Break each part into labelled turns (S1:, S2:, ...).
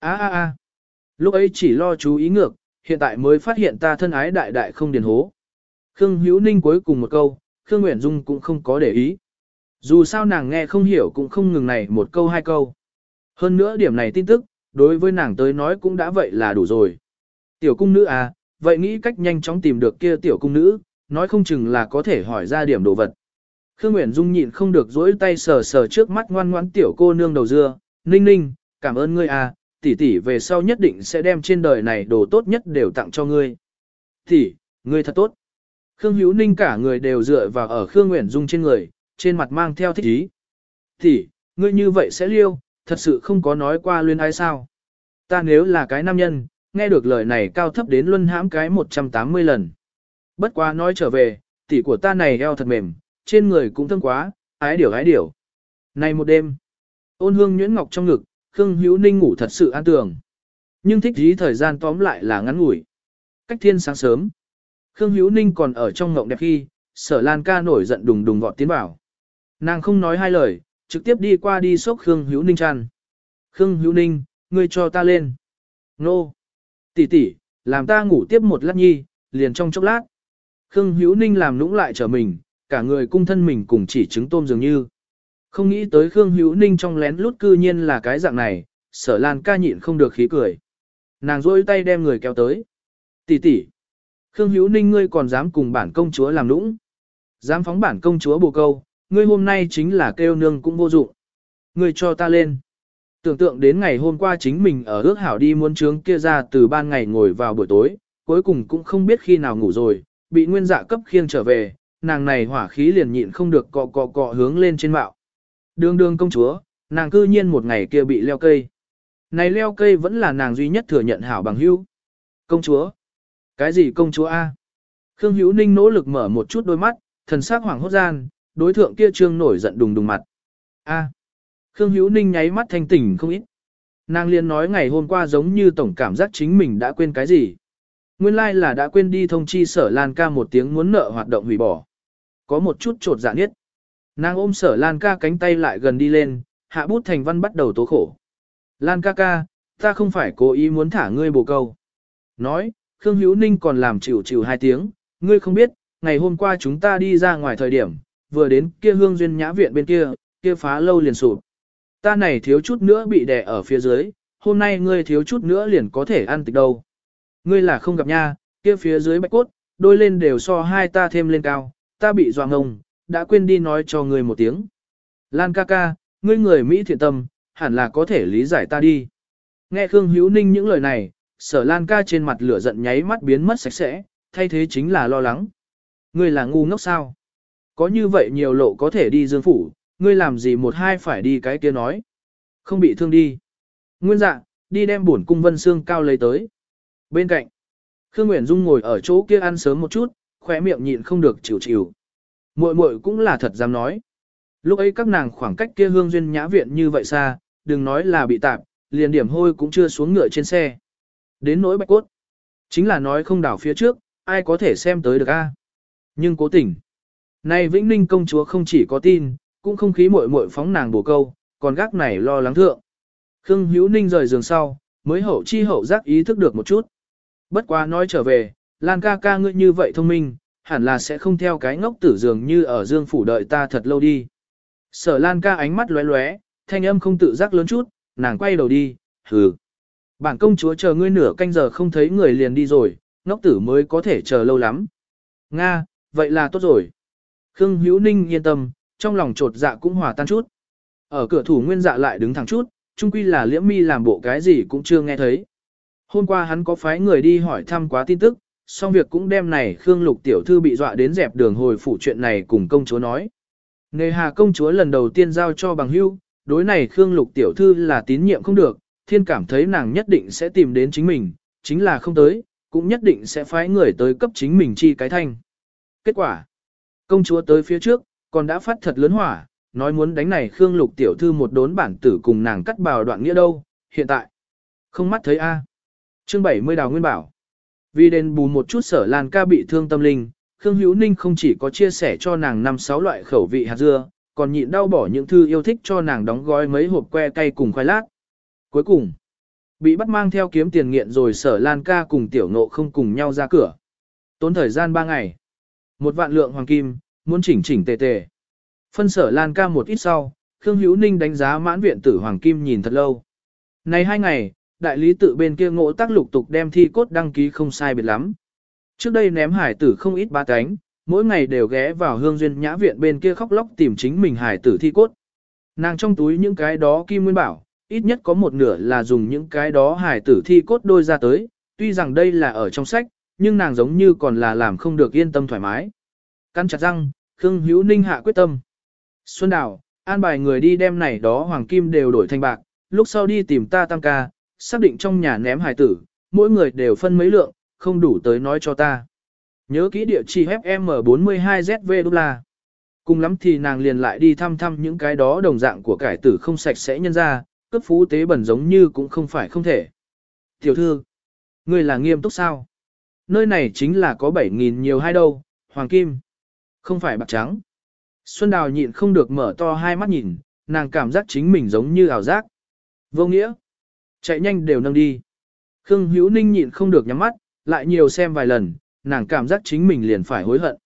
S1: a a a lúc ấy chỉ lo chú ý ngược, hiện tại mới phát hiện ta thân ái đại đại không điền hố. Khương Hữu Ninh cuối cùng một câu, Khương Nguyễn Dung cũng không có để ý. Dù sao nàng nghe không hiểu cũng không ngừng này một câu hai câu. Hơn nữa điểm này tin tức, đối với nàng tới nói cũng đã vậy là đủ rồi. Tiểu cung nữ à, vậy nghĩ cách nhanh chóng tìm được kia tiểu cung nữ, nói không chừng là có thể hỏi ra điểm đồ vật. Khương Nguyễn Dung nhịn không được dỗi tay sờ sờ trước mắt ngoan ngoãn tiểu cô nương đầu dưa, ninh ninh, cảm ơn ngươi à, tỷ tỷ về sau nhất định sẽ đem trên đời này đồ tốt nhất đều tặng cho ngươi. Tỷ, ngươi thật tốt. Khương Hữu Ninh cả người đều dựa vào ở Khương Nguyễn Dung trên người, trên mặt mang theo thích ý. Tỷ, ngươi như vậy sẽ liêu, thật sự không có nói qua luyên ai sao. Ta nếu là cái nam nhân, nghe được lời này cao thấp đến luân hãm cái 180 lần. Bất quá nói trở về, tỷ của ta này eo thật mềm, trên người cũng thương quá, ái điểu ái điểu. Này một đêm, ôn hương nhuyễn ngọc trong ngực, Khương Hữu Ninh ngủ thật sự an tường. Nhưng thích ý thời gian tóm lại là ngắn ngủi. Cách thiên sáng sớm, Khương Hữu Ninh còn ở trong ngộng đẹp khi, sở lan ca nổi giận đùng đùng vọt tiến vào. Nàng không nói hai lời, trực tiếp đi qua đi sốc Khương Hữu Ninh chăn. Khương Hữu Ninh, ngươi cho ta lên. Nô. Tỷ tỷ, làm ta ngủ tiếp một lát nhi, liền trong chốc lát. Khương Hữu Ninh làm nũng lại trở mình, cả người cung thân mình cùng chỉ trứng tôm dường như. Không nghĩ tới Khương Hữu Ninh trong lén lút cư nhiên là cái dạng này, sở lan ca nhịn không được khí cười. Nàng rôi tay đem người kéo tới. Tỷ tỷ. Khương Hữu Ninh ngươi còn dám cùng bản công chúa làm nũng. Dám phóng bản công chúa bồ câu, ngươi hôm nay chính là kêu nương cũng vô dụng. Ngươi cho ta lên. Tưởng tượng đến ngày hôm qua chính mình ở ước hảo đi muốn trướng kia ra từ ban ngày ngồi vào buổi tối, cuối cùng cũng không biết khi nào ngủ rồi, bị nguyên dạ cấp khiêng trở về, nàng này hỏa khí liền nhịn không được cọ cọ cọ hướng lên trên mạo. Đường đường công chúa, nàng cư nhiên một ngày kia bị leo cây. Này leo cây vẫn là nàng duy nhất thừa nhận hảo bằng hữu. Công chúa? Cái gì công chúa A? Khương Hữu Ninh nỗ lực mở một chút đôi mắt, thần sắc hoảng hốt gian, đối thượng kia trương nổi giận đùng đùng mặt. A. Khương Hữu Ninh nháy mắt thanh tỉnh không ít. Nàng liền nói ngày hôm qua giống như tổng cảm giác chính mình đã quên cái gì. Nguyên lai like là đã quên đi thông chi sở Lan ca một tiếng muốn nợ hoạt động hủy bỏ. Có một chút trột dạ nhất. Nàng ôm sở Lan ca cánh tay lại gần đi lên, hạ bút thành văn bắt đầu tố khổ. Lan ca ca, ta không phải cố ý muốn thả ngươi bồ câu. Nói, Khương Hữu Ninh còn làm chịu chịu hai tiếng, ngươi không biết, ngày hôm qua chúng ta đi ra ngoài thời điểm, vừa đến kia hương duyên nhã viện bên kia, kia phá lâu liền sụp. Ta này thiếu chút nữa bị đè ở phía dưới, hôm nay ngươi thiếu chút nữa liền có thể ăn tịch đâu. Ngươi là không gặp nha, kia phía dưới bạch cốt, đôi lên đều so hai ta thêm lên cao, ta bị doang ngông, đã quên đi nói cho ngươi một tiếng. Lan ca ca, ngươi người Mỹ thiện tâm, hẳn là có thể lý giải ta đi. Nghe Khương Hữu Ninh những lời này, sở Lan ca trên mặt lửa giận nháy mắt biến mất sạch sẽ, thay thế chính là lo lắng. Ngươi là ngu ngốc sao? Có như vậy nhiều lộ có thể đi dương phủ, ngươi làm gì một hai phải đi cái kia nói. Không bị thương đi. Nguyên dạ, đi đem bổn cung vân xương cao lấy tới. Bên cạnh, Khương Nguyễn Dung ngồi ở chỗ kia ăn sớm một chút, khỏe miệng nhịn không được chịu chịu. Muội muội cũng là thật dám nói. Lúc ấy các nàng khoảng cách kia hương duyên nhã viện như vậy xa, đừng nói là bị tạp, liền điểm hôi cũng chưa xuống ngựa trên xe. Đến nỗi bạch cốt. Chính là nói không đảo phía trước, ai có thể xem tới được a? Nhưng cố tình. Này Vĩnh Ninh công chúa không chỉ có tin, cũng không khí muội muội phóng nàng bổ câu, còn gác này lo lắng thượng. Khương Hữu Ninh rời giường sau, mới hậu chi hậu giác ý thức được một chút. Bất quá nói trở về, Lan ca ca ngươi như vậy thông minh, hẳn là sẽ không theo cái ngốc tử dường như ở dương phủ đợi ta thật lâu đi. Sở Lan ca ánh mắt lóe lóe, thanh âm không tự giác lớn chút, nàng quay đầu đi, hừ. Bản công chúa chờ ngươi nửa canh giờ không thấy người liền đi rồi, ngốc tử mới có thể chờ lâu lắm. Nga, vậy là tốt rồi. Khương Hữu Ninh yên tâm, trong lòng trột dạ cũng hòa tan chút. Ở cửa thủ nguyên dạ lại đứng thẳng chút, chung quy là liễm mi làm bộ cái gì cũng chưa nghe thấy. Hôm qua hắn có phái người đi hỏi thăm quá tin tức, xong việc cũng đem này Khương Lục tiểu thư bị dọa đến dẹp đường hồi phủ chuyện này cùng công chúa nói. Nề hà công chúa lần đầu tiên giao cho bằng hưu, đối này Khương Lục tiểu thư là tín nhiệm không được, thiên cảm thấy nàng nhất định sẽ tìm đến chính mình, chính là không tới, cũng nhất định sẽ phái người tới cấp chính mình chi cái thanh. Kết quả, công chúa tới phía trước, còn đã phát thật lớn hỏa, nói muốn đánh này Khương Lục tiểu thư một đốn bản tử cùng nàng cắt bào đoạn nghĩa đâu, hiện tại. Không mắt thấy a. À. Chương 70 Đào Nguyên bảo. Vì đền bù một chút sở Lan ca bị thương tâm linh, Khương Hữu Ninh không chỉ có chia sẻ cho nàng năm sáu loại khẩu vị hạt dưa, còn nhịn đau bỏ những thư yêu thích cho nàng đóng gói mấy hộp que cay cùng khoai lát. Cuối cùng, Bị bắt mang theo kiếm tiền nghiện rồi sở Lan ca cùng tiểu ngộ không cùng nhau ra cửa. Tốn thời gian 3 ngày. Một vạn lượng hoàng kim, muốn chỉnh chỉnh tề tề. Phân sở Lan ca một ít sau, Khương Hữu Ninh đánh giá mãn viện tử hoàng kim nhìn thật lâu. Này hai ngày, đại lý tự bên kia ngộ tác lục tục đem thi cốt đăng ký không sai biệt lắm. Trước đây ném hải tử không ít ba cánh, mỗi ngày đều ghé vào hương duyên nhã viện bên kia khóc lóc tìm chính mình hải tử thi cốt. Nàng trong túi những cái đó kim nguyên bảo, ít nhất có một nửa là dùng những cái đó hải tử thi cốt đôi ra tới, tuy rằng đây là ở trong sách, nhưng nàng giống như còn là làm không được yên tâm thoải mái. Căn chặt răng, Khương Hữu Ninh hạ quyết tâm. Xuân Đào, an bài người đi đem này đó hoàng kim đều đổi thành bạc, lúc sau đi tìm ta tam ca, xác định trong nhà ném hài tử, mỗi người đều phân mấy lượng, không đủ tới nói cho ta. Nhớ kỹ địa chỉ FM42ZV đô la. Cùng lắm thì nàng liền lại đi thăm thăm những cái đó đồng dạng của cải tử không sạch sẽ nhân ra, cấp phú tế bẩn giống như cũng không phải không thể. Tiểu thư, người là nghiêm túc sao? Nơi này chính là có 7.000 nhiều hai đâu, hoàng kim. Không phải bạc trắng. Xuân Đào nhịn không được mở to hai mắt nhìn, nàng cảm giác chính mình giống như ảo giác. Vô nghĩa. Chạy nhanh đều nâng đi. Khương Hữu Ninh nhịn không được nhắm mắt, lại nhiều xem vài lần, nàng cảm giác chính mình liền phải hối hận.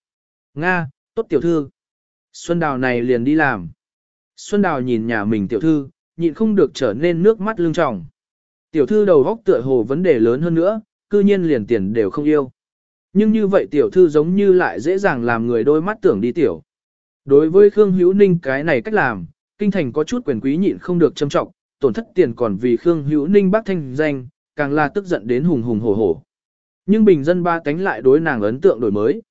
S1: Nga, tốt tiểu thư. Xuân Đào này liền đi làm. Xuân Đào nhìn nhà mình tiểu thư, nhịn không được trở nên nước mắt lưng tròng. Tiểu thư đầu góc tựa hồ vấn đề lớn hơn nữa, cư nhiên liền tiền đều không yêu. Nhưng như vậy tiểu thư giống như lại dễ dàng làm người đôi mắt tưởng đi tiểu. Đối với Khương Hữu Ninh cái này cách làm, kinh thành có chút quyền quý nhịn không được châm trọng, tổn thất tiền còn vì Khương Hữu Ninh bác thanh danh, càng là tức giận đến hùng hùng hổ hổ. Nhưng bình dân ba cánh lại đối nàng ấn tượng đổi mới.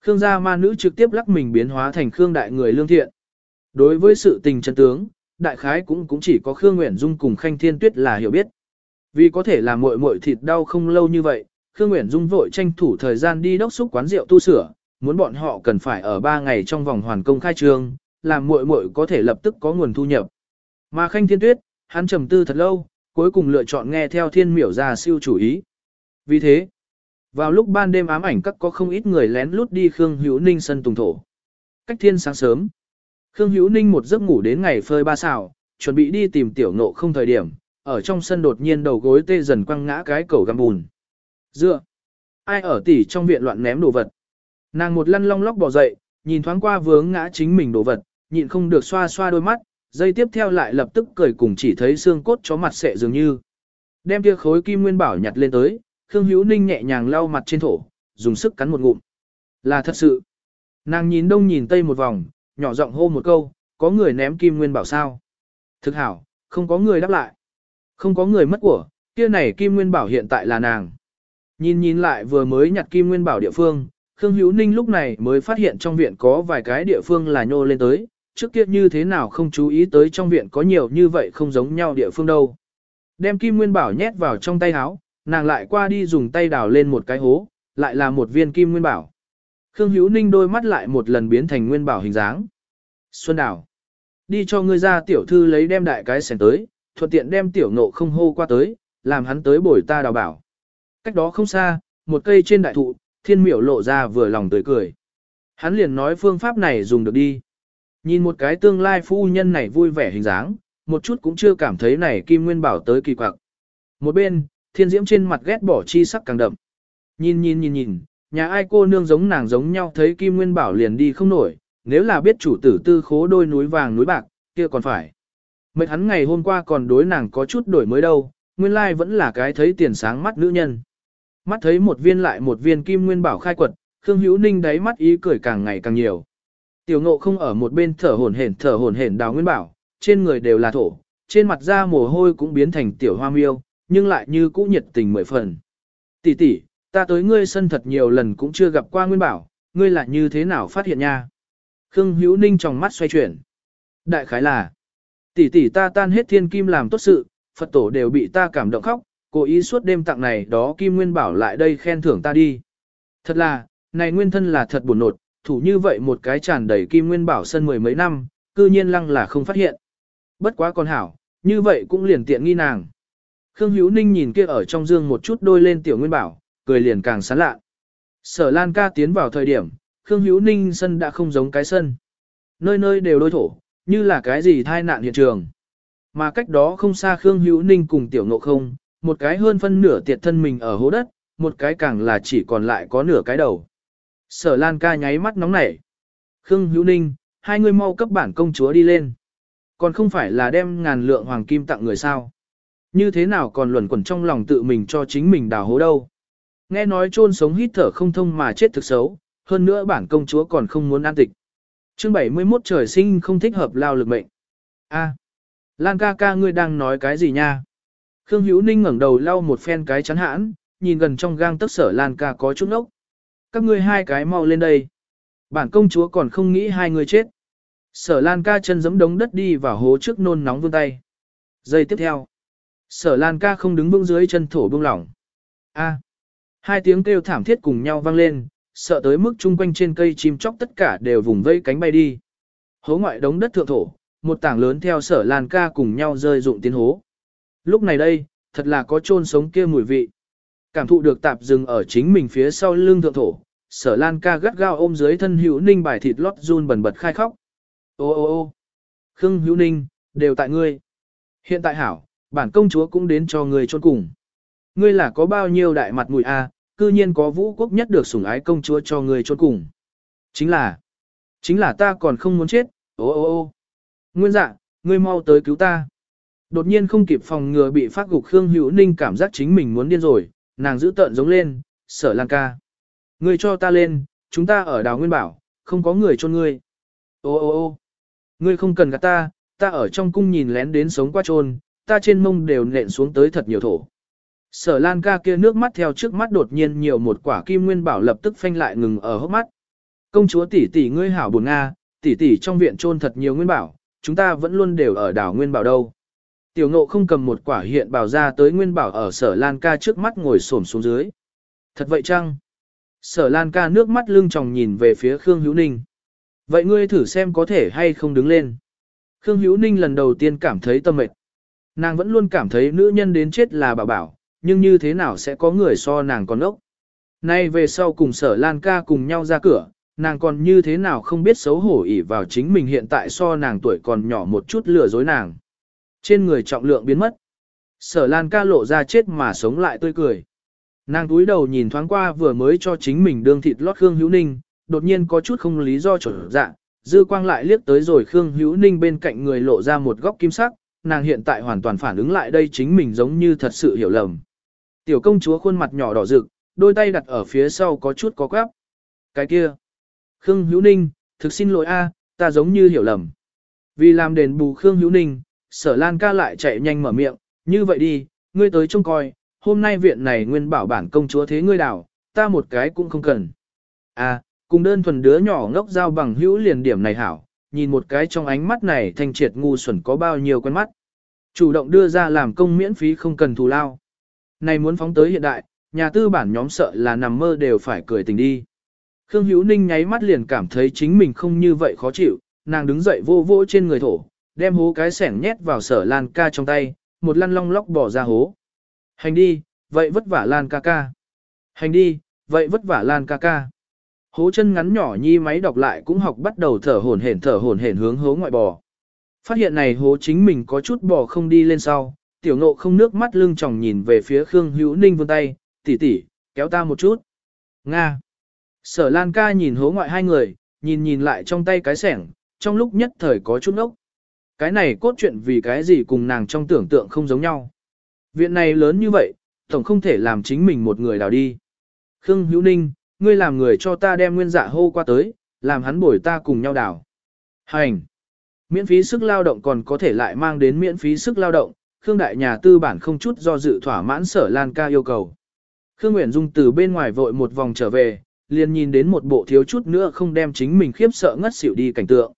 S1: Khương gia ma nữ trực tiếp lắc mình biến hóa thành Khương đại người lương thiện. Đối với sự tình chân tướng, đại khái cũng cũng chỉ có Khương Nguyễn Dung cùng Khanh Thiên Tuyết là hiểu biết. Vì có thể làm muội muội thịt đau không lâu như vậy, Khương Nguyễn Dung vội tranh thủ thời gian đi đốc xúc quán rượu tu sửa, muốn bọn họ cần phải ở 3 ngày trong vòng hoàn công khai trương, làm muội muội có thể lập tức có nguồn thu nhập. Mà Khanh Thiên Tuyết, hắn trầm tư thật lâu, cuối cùng lựa chọn nghe theo Thiên Miểu ra siêu chủ ý. Vì thế, vào lúc ban đêm ám ảnh các có không ít người lén lút đi Khương Hữu Ninh sân tùng thổ. Cách thiên sáng sớm, Khương Hữu Ninh một giấc ngủ đến ngày phơi ba xào, chuẩn bị đi tìm tiểu nộ không thời điểm, ở trong sân đột nhiên đầu gối tê dần quăng ngã cái cầu găm bùn. Dựa! Ai ở tỉ trong viện loạn ném đồ vật? Nàng một lăn long lóc bỏ dậy, nhìn thoáng qua vướng ngã chính mình đồ vật, nhịn không được xoa xoa đôi mắt, dây tiếp theo lại lập tức cười cùng chỉ thấy xương cốt chó mặt sệ dường như. Đem kia khối kim nguyên bảo nhặt lên tới, Khương Hữu Ninh nhẹ nhàng lau mặt trên thổ, dùng sức cắn một ngụm. Là thật sự. Nàng nhìn đông nhìn tây một vòng, nhỏ giọng hô một câu, có người ném kim nguyên bảo sao. Thực hảo, không có người đáp lại. Không có người mất của, kia này kim nguyên bảo hiện tại là nàng. Nhìn nhìn lại vừa mới nhặt kim nguyên bảo địa phương, Khương Hữu Ninh lúc này mới phát hiện trong viện có vài cái địa phương là nhô lên tới, trước kia như thế nào không chú ý tới trong viện có nhiều như vậy không giống nhau địa phương đâu. Đem kim nguyên bảo nhét vào trong tay áo, nàng lại qua đi dùng tay đào lên một cái hố, lại là một viên kim nguyên bảo. Khương Hữu Ninh đôi mắt lại một lần biến thành nguyên bảo hình dáng. Xuân Đào, đi cho ngươi ra tiểu thư lấy đem đại cái sẻn tới, thuận tiện đem tiểu nộ không hô qua tới, làm hắn tới bồi ta đào bảo. Cách đó không xa, một cây trên đại thụ, thiên miểu lộ ra vừa lòng tươi cười. Hắn liền nói phương pháp này dùng được đi. Nhìn một cái tương lai phu nhân này vui vẻ hình dáng, một chút cũng chưa cảm thấy này kim nguyên bảo tới kỳ quặc. Một bên, thiên diễm trên mặt ghét bỏ chi sắc càng đậm. Nhìn nhìn nhìn nhìn, nhà ai cô nương giống nàng giống nhau thấy kim nguyên bảo liền đi không nổi, nếu là biết chủ tử tư khố đôi núi vàng núi bạc, kia còn phải. Mệt hắn ngày hôm qua còn đối nàng có chút đổi mới đâu, nguyên lai vẫn là cái thấy tiền sáng mắt nữ nhân. Mắt thấy một viên lại một viên kim nguyên bảo khai quật, Khương Hữu Ninh đáy mắt ý cười càng ngày càng nhiều. Tiểu ngộ không ở một bên thở hổn hển thở hổn hển đào nguyên bảo, trên người đều là thổ, trên mặt da mồ hôi cũng biến thành tiểu hoa miêu, nhưng lại như cũ nhiệt tình mười phần. Tỷ tỷ, ta tới ngươi sân thật nhiều lần cũng chưa gặp qua nguyên bảo, ngươi lại như thế nào phát hiện nha? Khương Hữu Ninh trong mắt xoay chuyển. Đại khái là, tỷ tỷ ta tan hết thiên kim làm tốt sự, Phật tổ đều bị ta cảm động khóc, cố ý suốt đêm tặng này đó kim nguyên bảo lại đây khen thưởng ta đi. Thật là, này nguyên thân là thật buồn nột, thủ như vậy một cái tràn đầy kim nguyên bảo sân mười mấy năm, cư nhiên lăng là không phát hiện. Bất quá con hảo, như vậy cũng liền tiện nghi nàng. Khương Hữu Ninh nhìn kia ở trong dương một chút đôi lên tiểu nguyên bảo, cười liền càng sán lạ. Sở Lan ca tiến vào thời điểm, Khương Hữu Ninh sân đã không giống cái sân. Nơi nơi đều đôi thổ, như là cái gì thai nạn hiện trường. Mà cách đó không xa Khương Hữu Ninh cùng tiểu ngộ không, một cái hơn phân nửa tiệt thân mình ở hố đất, một cái càng là chỉ còn lại có nửa cái đầu. Sở Lan ca nháy mắt nóng nảy. Khương Hữu Ninh, hai người mau cấp bản công chúa đi lên. Còn không phải là đem ngàn lượng hoàng kim tặng người sao. Như thế nào còn luẩn quẩn trong lòng tự mình cho chính mình đào hố đâu. Nghe nói chôn sống hít thở không thông mà chết thực xấu, hơn nữa bản công chúa còn không muốn an tịch. Chương 71 trời sinh không thích hợp lao lực mệnh. A, Lan ca ca ngươi đang nói cái gì nha? Khương Hữu Ninh ngẩng đầu lau một phen cái chắn hãn, nhìn gần trong gang tấc sở Lan ca có chút ốc. Các ngươi hai cái mau lên đây. Bản công chúa còn không nghĩ hai người chết. Sở Lan ca chân giẫm đống đất đi vào hố trước nôn nóng vươn tay. Giây tiếp theo. Sở Lan ca không đứng vững dưới chân thổ bông lỏng. A. Hai tiếng kêu thảm thiết cùng nhau vang lên, sợ tới mức chung quanh trên cây chim chóc tất cả đều vùng vây cánh bay đi. Hố ngoại đống đất thượng thổ, một tảng lớn theo sở Lan ca cùng nhau rơi dụng tiến hố. Lúc này đây, thật là có chôn sống kia mùi vị. Cảm thụ được tạp dừng ở chính mình phía sau lưng thượng thổ, sở Lan ca gắt gao ôm dưới thân hữu ninh bài thịt lót run bần bật khai khóc. Ô ô ô Khương hữu ninh, đều tại ngươi. Hiện tại hảo, bản công chúa cũng đến cho ngươi trôn cùng. Ngươi là có bao nhiêu đại mặt mũi a, cư nhiên có vũ quốc nhất được sủng ái công chúa cho ngươi trôn cùng. Chính là, chính là ta còn không muốn chết, ô ô ô. Nguyên dạ, ngươi mau tới cứu ta. Đột nhiên không kịp phòng ngừa bị phát gục Khương Hữu Ninh cảm giác chính mình muốn điên rồi, nàng giữ tợn giống lên, sở lan ca. Ngươi cho ta lên, chúng ta ở đào nguyên bảo, không có người chôn ngươi. Ô ô ô ngươi không cần gạt ta, ta ở trong cung nhìn lén đến sống qua trôn, ta trên mông đều nện xuống tới thật nhiều thổ. Sở Lan ca kia nước mắt theo trước mắt đột nhiên nhiều một quả kim nguyên bảo lập tức phanh lại ngừng ở hốc mắt. Công chúa tỷ tỷ ngươi hảo buồn nga, tỷ tỷ trong viện trôn thật nhiều nguyên bảo, chúng ta vẫn luôn đều ở đảo nguyên bảo đâu. Tiểu ngộ không cầm một quả hiện bảo ra tới nguyên bảo ở sở Lan ca trước mắt ngồi xổm xuống dưới. Thật vậy chăng? Sở Lan ca nước mắt lưng tròng nhìn về phía Khương Hữu Ninh. Vậy ngươi thử xem có thể hay không đứng lên. Khương Hữu Ninh lần đầu tiên cảm thấy tâm mệt. Nàng vẫn luôn cảm thấy nữ nhân đến chết là bảo bảo, nhưng như thế nào sẽ có người so nàng còn ốc. Nay về sau cùng sở Lan ca cùng nhau ra cửa, nàng còn như thế nào không biết xấu hổ ỉ vào chính mình hiện tại so nàng tuổi còn nhỏ một chút lừa dối nàng. Trên người trọng lượng biến mất. Sở Lan ca lộ ra chết mà sống lại tươi cười. Nàng túi đầu nhìn thoáng qua vừa mới cho chính mình đương thịt lót Khương Hữu Ninh, đột nhiên có chút không lý do trở dạ, dư quang lại liếc tới rồi Khương Hữu Ninh bên cạnh người lộ ra một góc kim sắc, nàng hiện tại hoàn toàn phản ứng lại đây chính mình giống như thật sự hiểu lầm. Tiểu công chúa khuôn mặt nhỏ đỏ rực, đôi tay đặt ở phía sau có chút có quáp. Cái kia. Khương Hữu Ninh, thực xin lỗi a, ta giống như hiểu lầm. Vì làm đền bù Khương Hữu Ninh, sở lan ca lại chạy nhanh mở miệng, như vậy đi, ngươi tới trông coi, hôm nay viện này nguyên bảo bản công chúa thế ngươi đảo, ta một cái cũng không cần. À, cùng đơn thuần đứa nhỏ ngốc giao bằng hữu liền điểm này hảo, nhìn một cái trong ánh mắt này thanh triệt ngu xuẩn có bao nhiêu quen mắt. Chủ động đưa ra làm công miễn phí không cần thù lao. Này muốn phóng tới hiện đại, nhà tư bản nhóm sợ là nằm mơ đều phải cười tình đi. Khương Hữu Ninh nháy mắt liền cảm thấy chính mình không như vậy khó chịu, nàng đứng dậy vô vô trên người thổ, đem hố cái sẻng nhét vào sở Lan ca trong tay, một lăn long lóc bỏ ra hố. Hành đi, vậy vất vả Lan ca ca. Hành đi, vậy vất vả Lan ca ca. Hố chân ngắn nhỏ nhi máy đọc lại cũng học bắt đầu thở hổn hển thở hổn hển hướng hố ngoại bò. Phát hiện này hố chính mình có chút bò không đi lên sau, tiểu ngộ không nước mắt lưng tròng nhìn về phía Khương Hữu Ninh vươn tay, tỷ tỷ, kéo ta một chút. Nga. Sở Lan ca nhìn hố ngoại hai người, nhìn nhìn lại trong tay cái sẻng, trong lúc nhất thời có chút ốc. Cái này cốt truyện vì cái gì cùng nàng trong tưởng tượng không giống nhau. Viện này lớn như vậy, tổng không thể làm chính mình một người đào đi. Khương Hữu Ninh, ngươi làm người cho ta đem nguyên dạ hô qua tới, làm hắn bồi ta cùng nhau đào. Hành! Miễn phí sức lao động còn có thể lại mang đến miễn phí sức lao động, Khương Đại nhà tư bản không chút do dự thỏa mãn sở Lan ca yêu cầu. Khương Nguyễn Dung từ bên ngoài vội một vòng trở về, liền nhìn đến một bộ thiếu chút nữa không đem chính mình khiếp sợ ngất xỉu đi cảnh tượng.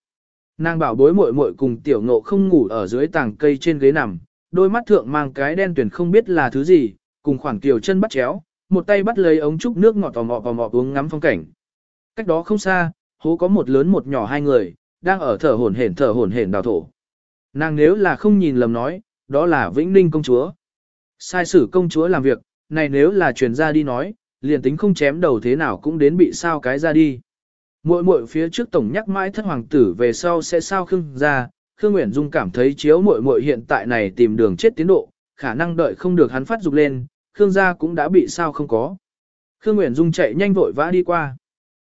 S1: Nàng bảo bối muội muội cùng tiểu ngộ không ngủ ở dưới tàng cây trên ghế nằm, đôi mắt thượng mang cái đen tuyển không biết là thứ gì, cùng khoảng kiều chân bắt chéo, một tay bắt lấy ống trúc nước ngọt tò mò tò mò uống ngắm phong cảnh. Cách đó không xa, hố có một lớn một nhỏ hai người, đang ở thở hổn hển thở hổn hển đào thổ. Nàng nếu là không nhìn lầm nói, đó là Vĩnh Ninh công chúa. Sai sử công chúa làm việc, này nếu là truyền ra đi nói, liền tính không chém đầu thế nào cũng đến bị sao cái ra đi. Muội muội phía trước tổng nhắc mãi thất hoàng tử về sau sẽ sao khương ra, Khương Nguyễn Dung cảm thấy chiếu muội muội hiện tại này tìm đường chết tiến độ, khả năng đợi không được hắn phát dục lên, Khương gia cũng đã bị sao không có. Khương Nguyễn Dung chạy nhanh vội vã đi qua.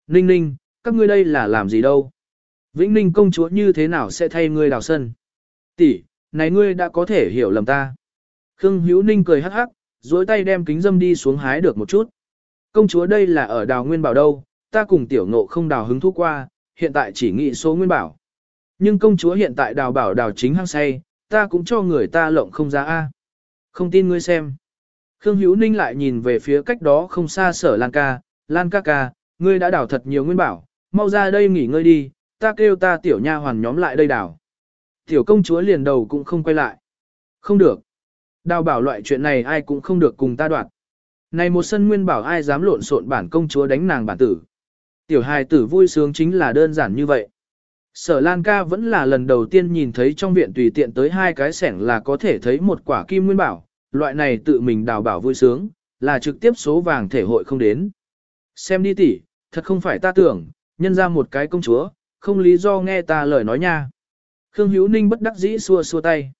S1: Ninh ninh, các ngươi đây là làm gì đâu? Vĩnh Ninh công chúa như thế nào sẽ thay ngươi đào sân? Tỷ, này ngươi đã có thể hiểu lầm ta. Khương Hữu Ninh cười hắc hắc, duỗi tay đem kính dâm đi xuống hái được một chút. Công chúa đây là ở đào nguyên bảo đâu, ta cùng tiểu ngộ không đào hứng thú qua, hiện tại chỉ nghĩ số nguyên bảo. Nhưng công chúa hiện tại đào bảo đào chính hăng say, ta cũng cho người ta lộng không ra a. Không tin ngươi xem. Khương Hữu Ninh lại nhìn về phía cách đó không xa sở Lan ca, Lan ca ca, ngươi đã đào thật nhiều nguyên bảo, mau ra đây nghỉ ngơi đi, ta kêu ta tiểu nha hoàn nhóm lại đây đào. Tiểu công chúa liền đầu cũng không quay lại. Không được. Đào bảo loại chuyện này ai cũng không được cùng ta đoạt. Này một sân nguyên bảo ai dám lộn xộn bản công chúa đánh nàng bản tử. Tiểu hài tử vui sướng chính là đơn giản như vậy. Sở Lan ca vẫn là lần đầu tiên nhìn thấy trong viện tùy tiện tới hai cái sẻng là có thể thấy một quả kim nguyên bảo, loại này tự mình đào bảo vui sướng, là trực tiếp số vàng thể hội không đến. Xem đi tỷ, thật không phải ta tưởng, nhân ra một cái công chúa, không lý do nghe ta lời nói nha. Khương Hữu Ninh bất đắc dĩ xua xua tay.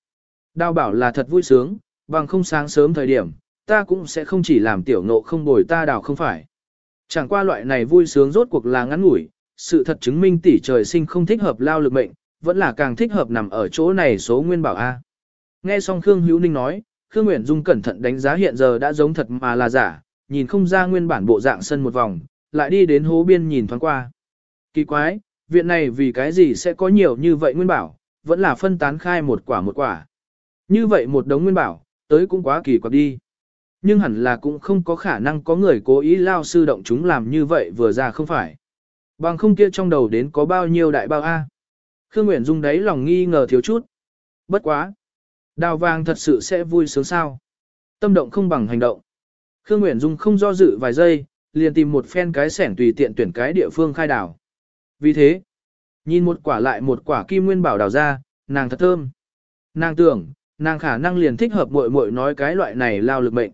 S1: Đào bảo là thật vui sướng, bằng không sáng sớm thời điểm, ta cũng sẽ không chỉ làm tiểu ngộ không bồi ta đào không phải. Chẳng qua loại này vui sướng rốt cuộc là ngắn ngủi, sự thật chứng minh tỷ trời sinh không thích hợp lao lực mệnh, vẫn là càng thích hợp nằm ở chỗ này số nguyên bảo A. Nghe xong Khương Hữu Ninh nói, Khương Nguyễn Dung cẩn thận đánh giá hiện giờ đã giống thật mà là giả, nhìn không ra nguyên bản bộ dạng sân một vòng, lại đi đến hố biên nhìn thoáng qua. Kỳ quái, viện này vì cái gì sẽ có nhiều như vậy nguyên bảo, vẫn là phân tán khai một quả một quả. Như vậy một đống nguyên bảo, tới cũng quá kỳ quặc đi. Nhưng hẳn là cũng không có khả năng có người cố ý lao sư động chúng làm như vậy vừa ra không phải. Bằng không kia trong đầu đến có bao nhiêu đại bao A. Khương Nguyễn Dung đấy lòng nghi ngờ thiếu chút. Bất quá. Đào vàng thật sự sẽ vui sướng sao. Tâm động không bằng hành động. Khương Nguyễn Dung không do dự vài giây, liền tìm một phen cái sẻng tùy tiện tuyển cái địa phương khai đào. Vì thế, nhìn một quả lại một quả kim nguyên bảo đào ra, nàng thật thơm. Nàng tưởng, nàng khả năng liền thích hợp muội muội nói cái loại này lao lực mệnh.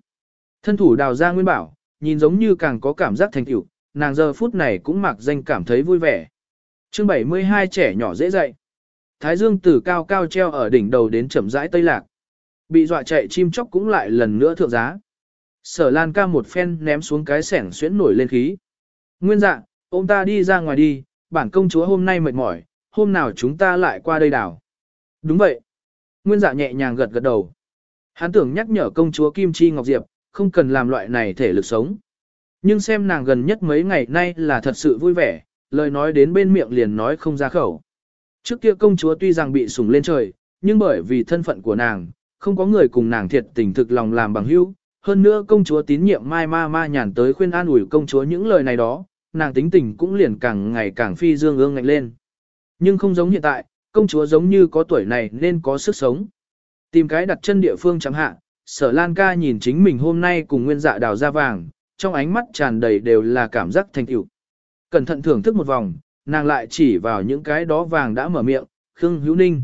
S1: Thân thủ đào ra nguyên bảo, nhìn giống như càng có cảm giác thành tựu, nàng giờ phút này cũng mặc danh cảm thấy vui vẻ. Chương 72 trẻ nhỏ dễ dạy. Thái dương từ cao cao treo ở đỉnh đầu đến chậm rãi tây lạc. Bị dọa chạy chim chóc cũng lại lần nữa thượng giá. Sở Lan ca một phen ném xuống cái sẻng xuyến nổi lên khí. Nguyên dạ, ôm ta đi ra ngoài đi, bản công chúa hôm nay mệt mỏi, hôm nào chúng ta lại qua đây đảo. Đúng vậy. Nguyên dạ nhẹ nhàng gật gật đầu. Hắn tưởng nhắc nhở công chúa Kim Chi Ngọc Diệp, không cần làm loại này thể lực sống. Nhưng xem nàng gần nhất mấy ngày nay là thật sự vui vẻ, lời nói đến bên miệng liền nói không ra khẩu. Trước kia công chúa tuy rằng bị sủng lên trời, nhưng bởi vì thân phận của nàng, không có người cùng nàng thiệt tình thực lòng làm bằng hữu. Hơn nữa công chúa tín nhiệm mai ma ma nhàn tới khuyên an ủi công chúa những lời này đó, nàng tính tình cũng liền càng ngày càng phi dương ương ngạnh lên. Nhưng không giống hiện tại, công chúa giống như có tuổi này nên có sức sống. Tìm cái đặt chân địa phương chẳng hạn, sở lan ca nhìn chính mình hôm nay cùng nguyên dạ đào ra vàng, trong ánh mắt tràn đầy đều là cảm giác thành tựu. Cẩn thận thưởng thức một vòng, nàng lại chỉ vào những cái đó vàng đã mở miệng, Khương Hữu Ninh.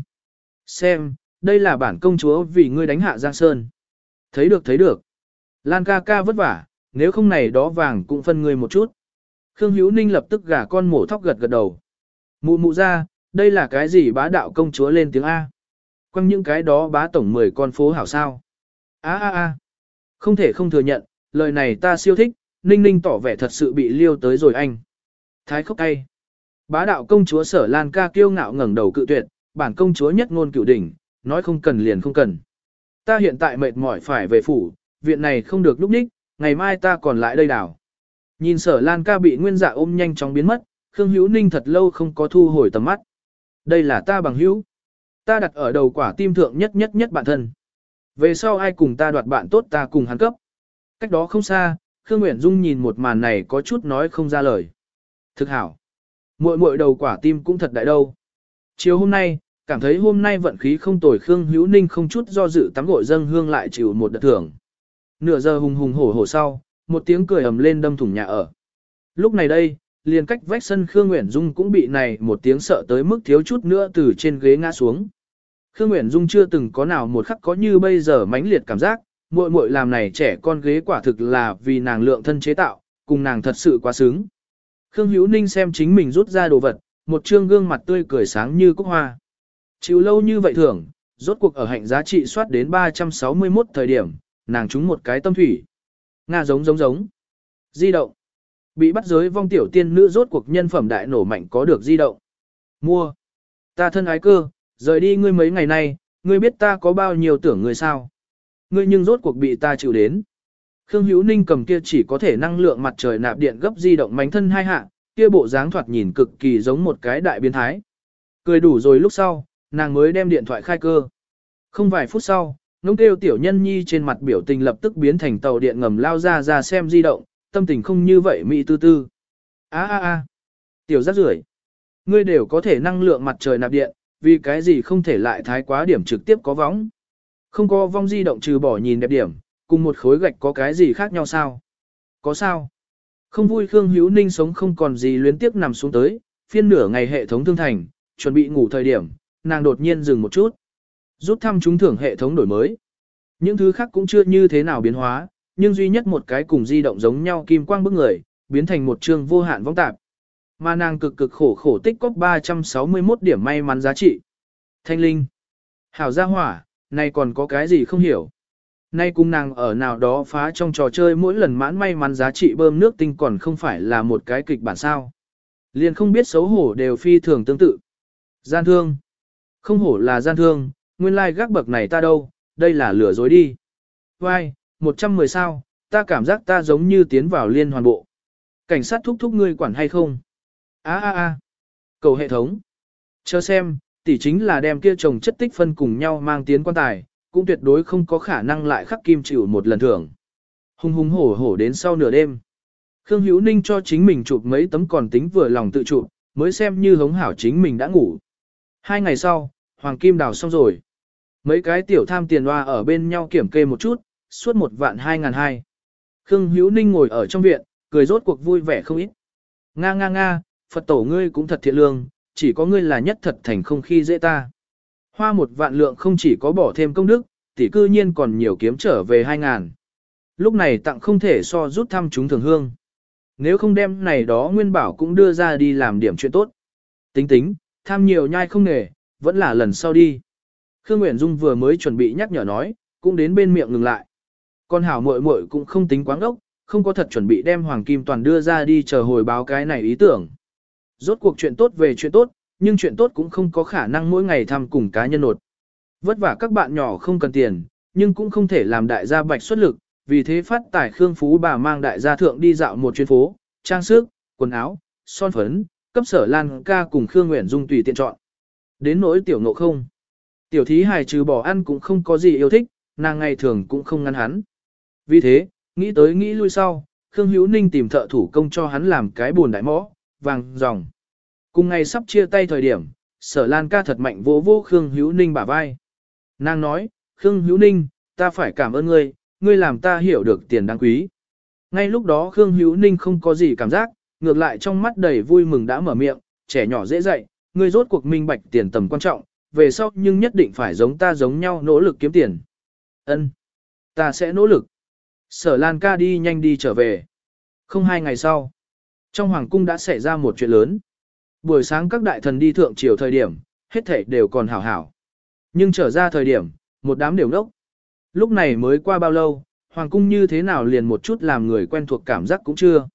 S1: Xem, đây là bản công chúa vì ngươi đánh hạ Giang Sơn. Thấy được thấy được. Lan ca ca vất vả, nếu không này đó vàng cũng phân ngươi một chút. Khương Hữu Ninh lập tức gả con mổ thóc gật gật đầu. Mụ mụ ra, đây là cái gì bá đạo công chúa lên tiếng A. Quăng những cái đó bá tổng 10 con phố hảo sao. A a a. Không thể không thừa nhận, lời này ta siêu thích, Ninh Ninh tỏ vẻ thật sự bị liêu tới rồi anh. Thái khóc tay. Bá đạo công chúa sở Lan ca kiêu ngạo ngẩng đầu cự tuyệt, bản công chúa nhất ngôn cửu đỉnh, nói không cần liền không cần. Ta hiện tại mệt mỏi phải về phủ, viện này không được lúc ních, ngày mai ta còn lại đây đảo. Nhìn sở Lan ca bị nguyên dạ ôm nhanh chóng biến mất, Khương Hữu Ninh thật lâu không có thu hồi tầm mắt. Đây là ta bằng hữu. Ta đặt ở đầu quả tim thượng nhất nhất nhất bạn thân. Về sau ai cùng ta đoạt bạn tốt ta cùng hắn cấp. Cách đó không xa, Khương Nguyễn Dung nhìn một màn này có chút nói không ra lời. Thực hảo. Muội muội đầu quả tim cũng thật đại đâu. Chiều hôm nay, cảm thấy hôm nay vận khí không tồi Khương Hữu Ninh không chút do dự tắm gội dâng hương lại chịu một đợt thưởng. Nửa giờ hùng hùng hổ hổ sau, một tiếng cười ầm lên đâm thủng nhà ở. Lúc này đây, liền cách vách sân Khương Nguyễn Dung cũng bị này một tiếng sợ tới mức thiếu chút nữa từ trên ghế ngã xuống. Khương Nguyễn Dung chưa từng có nào một khắc có như bây giờ mãnh liệt cảm giác, muội muội làm này trẻ con ghế quả thực là vì nàng lượng thân chế tạo, cùng nàng thật sự quá sướng. Khương Hữu Ninh xem chính mình rút ra đồ vật, một trương gương mặt tươi cười sáng như cúc hoa. Chịu lâu như vậy thưởng, Rốt cuộc ở hạnh giá trị soát đến 361 thời điểm, nàng trúng một cái tâm thủy. Nga giống giống giống. Di động. Bị bắt giới vong tiểu tiên nữ rốt cuộc nhân phẩm đại nổ mạnh có được di động. Mua. Ta thân ái cơ, rời đi ngươi mấy ngày nay, ngươi biết ta có bao nhiêu tưởng ngươi sao. Ngươi nhưng rốt cuộc bị ta chịu đến. Khương Hữu Ninh cầm kia chỉ có thể năng lượng mặt trời nạp điện gấp di động mánh thân hai hạ, kia bộ dáng thoạt nhìn cực kỳ giống một cái đại biến thái. Cười đủ rồi lúc sau, nàng mới đem điện thoại khai cơ. Không vài phút sau, ngông kêu tiểu nhân nhi trên mặt biểu tình lập tức biến thành tàu điện ngầm lao ra ra xem di động, tâm tình không như vậy mỹ tư tư. a a a tiểu rất rưởi Ngươi đều có thể năng lượng mặt trời nạp điện, vì cái gì không thể lại thái quá điểm trực tiếp có võng. Không có vong di động trừ bỏ nhìn đẹp điểm, cùng một khối gạch có cái gì khác nhau sao? Có sao? Không vui Khương Hữu Ninh sống không còn gì luyến tiếp nằm xuống tới, phiên nửa ngày hệ thống thương thành, chuẩn bị ngủ thời điểm, nàng đột nhiên dừng một chút. Rút thăm trúng thưởng hệ thống đổi mới. Những thứ khác cũng chưa như thế nào biến hóa, nhưng duy nhất một cái cùng di động giống nhau kim quang bức người, biến thành một chương vô hạn vong tạp. Mà nàng cực cực khổ khổ tích cóp 361 điểm may mắn giá trị. Thanh linh. Hảo gia hỏa, nay còn có cái gì không hiểu. Nay cùng nàng ở nào đó phá trong trò chơi mỗi lần mãn may mắn giá trị bơm nước tinh còn không phải là một cái kịch bản sao. Liền không biết xấu hổ đều phi thường tương tự. Gian thương. Không hổ là gian thương, nguyên lai like gác bậc này ta đâu, đây là lửa dối đi. Vai, 110 sao, ta cảm giác ta giống như tiến vào liên hoàn bộ. Cảnh sát thúc thúc ngươi quản hay không? A a a Cầu hệ thống. Chờ xem, tỷ chính là đem kia chồng chất tích phân cùng nhau mang tiến quan tài, cũng tuyệt đối không có khả năng lại khắc kim chịu một lần thưởng. Hùng hùng hổ hổ đến sau nửa đêm. Khương Hữu Ninh cho chính mình chụp mấy tấm còn tính vừa lòng tự chụp, mới xem như hống hảo chính mình đã ngủ. Hai ngày sau, Hoàng Kim đào xong rồi. Mấy cái tiểu tham tiền hoa ở bên nhau kiểm kê một chút, suốt một vạn hai ngàn hai. Khương Hữu Ninh ngồi ở trong viện, cười rốt cuộc vui vẻ không ít. Nga nga nga, Phật tổ ngươi cũng thật thiện lương, chỉ có ngươi là nhất thật thành không khi dễ ta. Hoa một vạn lượng không chỉ có bỏ thêm công đức, tỷ cư nhiên còn nhiều kiếm trở về hai ngàn. Lúc này tặng không thể so rút thăm chúng thường hương. Nếu không đem này đó nguyên bảo cũng đưa ra đi làm điểm chuyện tốt. Tính tính, tham nhiều nhai không nề, vẫn là lần sau đi. Khương Nguyễn Dung vừa mới chuẩn bị nhắc nhở nói, cũng đến bên miệng ngừng lại. Con hảo muội muội cũng không tính quáng ốc, không có thật chuẩn bị đem Hoàng Kim Toàn đưa ra đi chờ hồi báo cái này ý tưởng. Rốt cuộc chuyện tốt về chuyện tốt, nhưng chuyện tốt cũng không có khả năng mỗi ngày thăm cùng cá nhân nột. Vất vả các bạn nhỏ không cần tiền, nhưng cũng không thể làm đại gia bạch xuất lực, vì thế phát tài Khương Phú bà mang đại gia thượng đi dạo một chuyến phố, trang sức, quần áo, son phấn, cấp sở Lan ca cùng Khương Nguyễn Dung tùy tiện chọn. Đến nỗi tiểu ngộ không. Tiểu thí hài trừ bỏ ăn cũng không có gì yêu thích, nàng ngày thường cũng không ngăn hắn. Vì thế, nghĩ tới nghĩ lui sau, Khương Hữu Ninh tìm thợ thủ công cho hắn làm cái buồn đại mõ, vàng, dòng. Cùng ngày sắp chia tay thời điểm, sở Lan ca thật mạnh vỗ vỗ Khương Hữu Ninh bả vai. Nàng nói, Khương Hữu Ninh, ta phải cảm ơn ngươi, ngươi làm ta hiểu được tiền đáng quý. Ngay lúc đó Khương Hữu Ninh không có gì cảm giác, ngược lại trong mắt đầy vui mừng đã mở miệng, trẻ nhỏ dễ dạy, ngươi rốt cuộc minh bạch tiền tầm quan trọng, về sau nhưng nhất định phải giống ta giống nhau nỗ lực kiếm tiền. Ân, Ta sẽ nỗ lực. Sở Lan ca đi nhanh đi trở về. Không hai ngày sau, trong hoàng cung đã xảy ra một chuyện lớn. Buổi sáng các đại thần đi thượng triều thời điểm, hết thảy đều còn hảo hảo. Nhưng trở ra thời điểm, một đám đều nốc. Lúc này mới qua bao lâu, hoàng cung như thế nào liền một chút làm người quen thuộc cảm giác cũng chưa.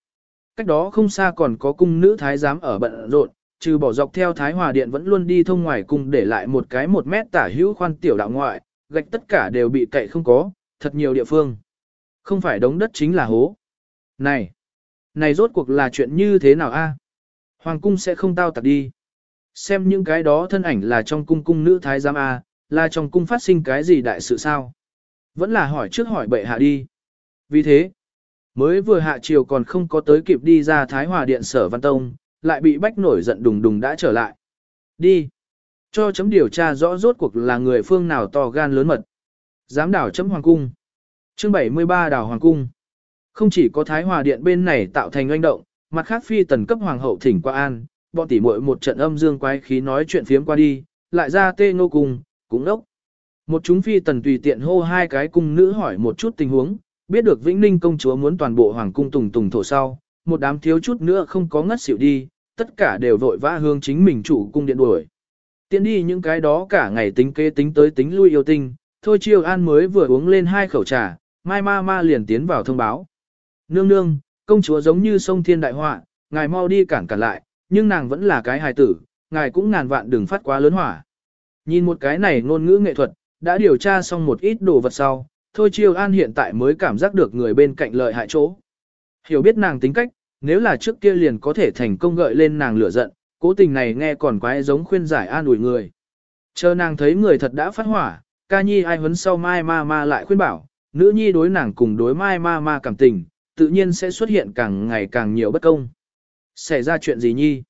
S1: Cách đó không xa còn có cung nữ thái giám ở bận rộn, trừ bỏ dọc theo Thái Hòa Điện vẫn luôn đi thông ngoài cung để lại một cái một mét tả hữu khoan tiểu đạo ngoại, gạch tất cả đều bị cậy không có, thật nhiều địa phương. Không phải đống đất chính là hố. Này, này rốt cuộc là chuyện như thế nào a? Hoàng cung sẽ không tao tặc đi. Xem những cái đó thân ảnh là trong cung cung nữ thái giám a, là trong cung phát sinh cái gì đại sự sao? Vẫn là hỏi trước hỏi bệ hạ đi. Vì thế, mới vừa hạ triều còn không có tới kịp đi ra Thái Hòa Điện Sở Văn Tông, lại bị bách nổi giận đùng đùng đã trở lại. Đi. Cho chấm điều tra rõ rốt cuộc là người phương nào to gan lớn mật. Giám đảo chấm hoàng cung. Chương 73 đảo hoàng cung. Không chỉ có Thái Hòa Điện bên này tạo thành oanh động, mặt khác phi tần cấp hoàng hậu thỉnh qua an, bọn tỉ muội một trận âm dương quái khí nói chuyện phiếm qua đi, lại ra tê ngô cung, cũng đốc. Một chúng phi tần tùy tiện hô hai cái cung nữ hỏi một chút tình huống, biết được Vĩnh Ninh công chúa muốn toàn bộ hoàng cung tùng tùng thổ sau, một đám thiếu chút nữa không có ngất xỉu đi, tất cả đều vội vã hướng chính mình chủ cung điện đuổi. Tiến đi những cái đó cả ngày tính kế tính tới tính lui yêu tinh, thôi chiêu an mới vừa uống lên hai khẩu trà, mai ma ma liền tiến vào thông báo. Nương nương, công chúa giống như sông thiên đại họa, ngài mau đi cản cản lại, nhưng nàng vẫn là cái hài tử, ngài cũng ngàn vạn đừng phát quá lớn hỏa. Nhìn một cái này ngôn ngữ nghệ thuật, đã điều tra xong một ít đồ vật sau, thôi chiêu an hiện tại mới cảm giác được người bên cạnh lợi hại chỗ. Hiểu biết nàng tính cách, nếu là trước kia liền có thể thành công gợi lên nàng lửa giận, cố tình này nghe còn quái giống khuyên giải an ủi người. Chờ nàng thấy người thật đã phát hỏa, ca nhi ai huấn sau mai ma ma lại khuyên bảo, nữ nhi đối nàng cùng đối mai ma ma cảm tình, tự nhiên sẽ xuất hiện càng ngày càng nhiều bất công. Xảy ra chuyện gì nhi?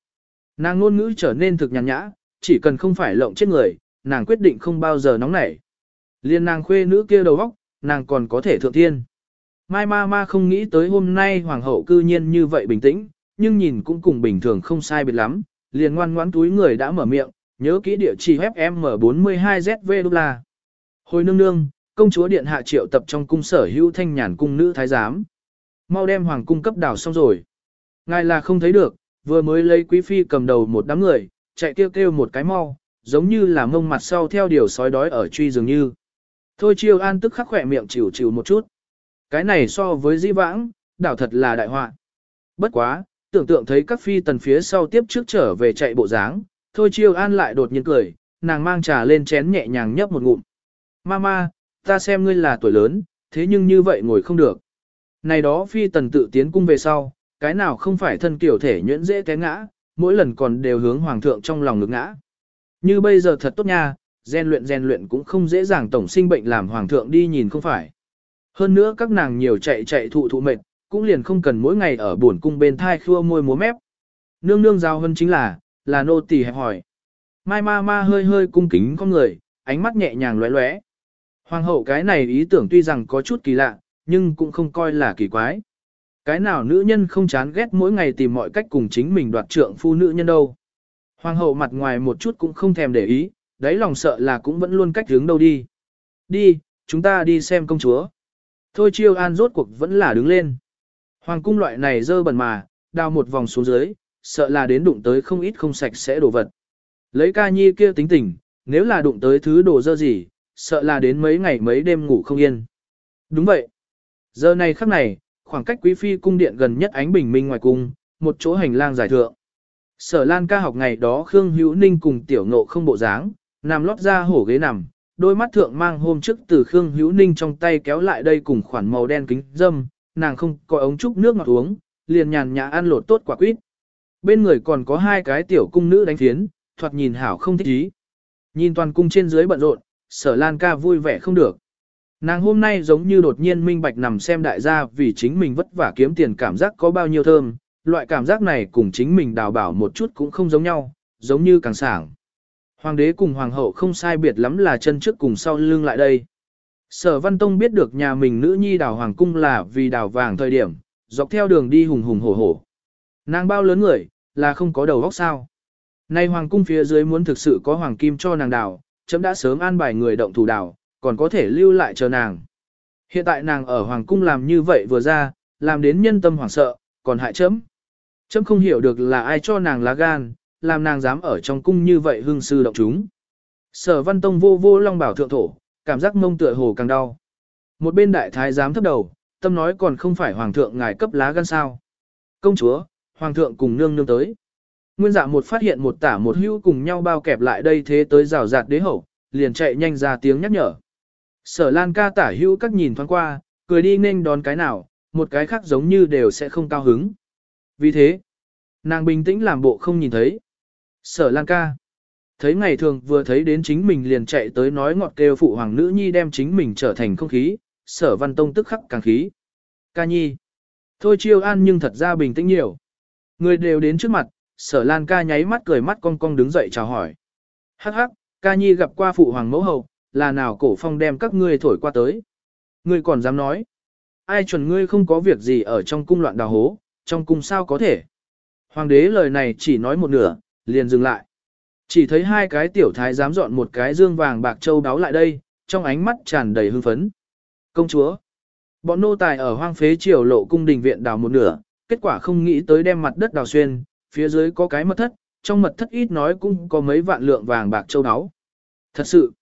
S1: Nàng ngôn ngữ trở nên thực nhàn nhã, chỉ cần không phải lộng chết người, nàng quyết định không bao giờ nóng nảy. Liên nàng khuê nữ kia đầu óc, nàng còn có thể thượng thiên. Mai ma ma không nghĩ tới hôm nay hoàng hậu cư nhiên như vậy bình tĩnh, nhưng nhìn cũng cùng bình thường không sai biệt lắm, liền ngoan ngoãn túi người đã mở miệng, nhớ kỹ địa chỉ FM42ZV đô la. Hồi nương nương, công chúa điện hạ triệu tập trong cung sở hữu thanh nhàn cung nữ thái giám. Mau đem hoàng cung cấp đảo xong rồi. Ngài là không thấy được, vừa mới lấy quý phi cầm đầu một đám người, chạy kêu kêu một cái mau, giống như là mông mặt sau theo điều sói đói ở truy dường như. Thôi chiêu an tức khắc khỏe miệng chịu chịu một chút. Cái này so với di vãng, đảo thật là đại họa. Bất quá, tưởng tượng thấy các phi tần phía sau tiếp trước trở về chạy bộ dáng, thôi chiêu an lại đột nhiên cười, nàng mang trà lên chén nhẹ nhàng nhấp một ngụm. Mama, ta xem ngươi là tuổi lớn, thế nhưng như vậy ngồi không được. Này đó phi tần tự tiến cung về sau, cái nào không phải thân kiểu thể nhuyễn dễ té ngã, mỗi lần còn đều hướng hoàng thượng trong lòng ngực ngã. Như bây giờ thật tốt nha, gen luyện gen luyện cũng không dễ dàng tổng sinh bệnh làm hoàng thượng đi nhìn không phải. Hơn nữa các nàng nhiều chạy chạy thụ thụ mệt, cũng liền không cần mỗi ngày ở buồn cung bên thai khua môi múa mép. Nương nương giao hơn chính là, là nô tỳ hẹp hỏi. Mai ma ma hơi hơi cung kính con người, ánh mắt nhẹ nhàng lóe lóe. Hoàng hậu cái này ý tưởng tuy rằng có chút kỳ lạ, nhưng cũng không coi là kỳ quái. Cái nào nữ nhân không chán ghét mỗi ngày tìm mọi cách cùng chính mình đoạt trượng phu nữ nhân đâu. Hoàng hậu mặt ngoài một chút cũng không thèm để ý, đáy lòng sợ là cũng vẫn luôn cách hướng đâu đi. Đi, chúng ta đi xem công chúa. Thôi chiêu an rốt cuộc vẫn là đứng lên. Hoàng cung loại này dơ bẩn mà, đào một vòng xuống dưới, sợ là đến đụng tới không ít không sạch sẽ đồ vật. Lấy ca nhi kia tính tình, nếu là đụng tới thứ đồ dơ gì, sợ là đến mấy ngày mấy đêm ngủ không yên. Đúng vậy. Giờ này khắc này, khoảng cách quý phi cung điện gần nhất ánh bình minh ngoài cung, một chỗ hành lang giải thượng. Sở Lan ca học ngày đó Khương Hữu Ninh cùng tiểu ngộ không bộ dáng, nằm lót ra hổ ghế nằm, đôi mắt thượng mang hôm trước từ Khương Hữu Ninh trong tay kéo lại đây cùng khoản màu đen kính dâm, nàng không có ống trúc nước ngọt uống, liền nhàn nhã ăn lột tốt quả quýt. Bên người còn có hai cái tiểu cung nữ đánh phiến, thoạt nhìn hảo không thích ý. Nhìn toàn cung trên dưới bận rộn, sở Lan ca vui vẻ không được. Nàng hôm nay giống như đột nhiên minh bạch nằm xem đại gia vì chính mình vất vả kiếm tiền cảm giác có bao nhiêu thơm, loại cảm giác này cùng chính mình đào bảo một chút cũng không giống nhau, giống như càng sảng. Hoàng đế cùng hoàng hậu không sai biệt lắm là chân trước cùng sau lưng lại đây. Sở Văn Tông biết được nhà mình nữ nhi đào hoàng cung là vì đào vàng thời điểm, dọc theo đường đi hùng hùng hổ hổ. Nàng bao lớn người, là không có đầu óc sao. Nay hoàng cung phía dưới muốn thực sự có hoàng kim cho nàng đào, chấm đã sớm an bài người động thủ đào, còn có thể lưu lại chờ nàng. Hiện tại nàng ở hoàng cung làm như vậy vừa ra, làm đến nhân tâm hoảng sợ, còn hại chấm. Chấm không hiểu được là ai cho nàng lá gan, làm nàng dám ở trong cung như vậy hương sư động chúng. Sở văn tông vô vô long bảo thượng thổ, cảm giác mông tựa hồ càng đau. Một bên đại thái giám thấp đầu, tâm nói còn không phải hoàng thượng ngài cấp lá gan sao. Công chúa, hoàng thượng cùng nương nương tới. Nguyên dạ một phát hiện một tả một hữu cùng nhau bao kẹp lại đây thế tới rào rạt đế hậu, liền chạy nhanh ra tiếng nhắc nhở. Sở Lan ca tả hữu các nhìn thoáng qua, cười đi nên đón cái nào, một cái khác giống như đều sẽ không cao hứng. Vì thế, nàng bình tĩnh làm bộ không nhìn thấy. Sở Lan ca. Thấy ngày thường vừa thấy đến chính mình liền chạy tới nói ngọt kêu phụ hoàng nữ nhi đem chính mình trở thành không khí, sở văn tông tức khắc càng khí. Ca nhi. Thôi chiêu an nhưng thật ra bình tĩnh nhiều. Người đều đến trước mặt, sở lan ca nháy mắt cười mắt cong cong đứng dậy chào hỏi. Hắc hắc, ca nhi gặp qua phụ hoàng mẫu hậu, là nào cổ phong đem các ngươi thổi qua tới. Ngươi còn dám nói. Ai chuẩn ngươi không có việc gì ở trong cung loạn đào hố, trong cung sao có thể. Hoàng đế lời này chỉ nói một nửa, liền dừng lại. Chỉ thấy hai cái tiểu thái dám dọn một cái dương vàng bạc châu đáo lại đây, trong ánh mắt tràn đầy hưng phấn. Công chúa. Bọn nô tài ở hoang phế triều lộ cung đình viện đào một nửa, kết quả không nghĩ tới đem mặt đất đào xuyên, phía dưới có cái mật thất, trong mật thất ít nói cũng có mấy vạn lượng vàng bạc châu đáo. Thật sự,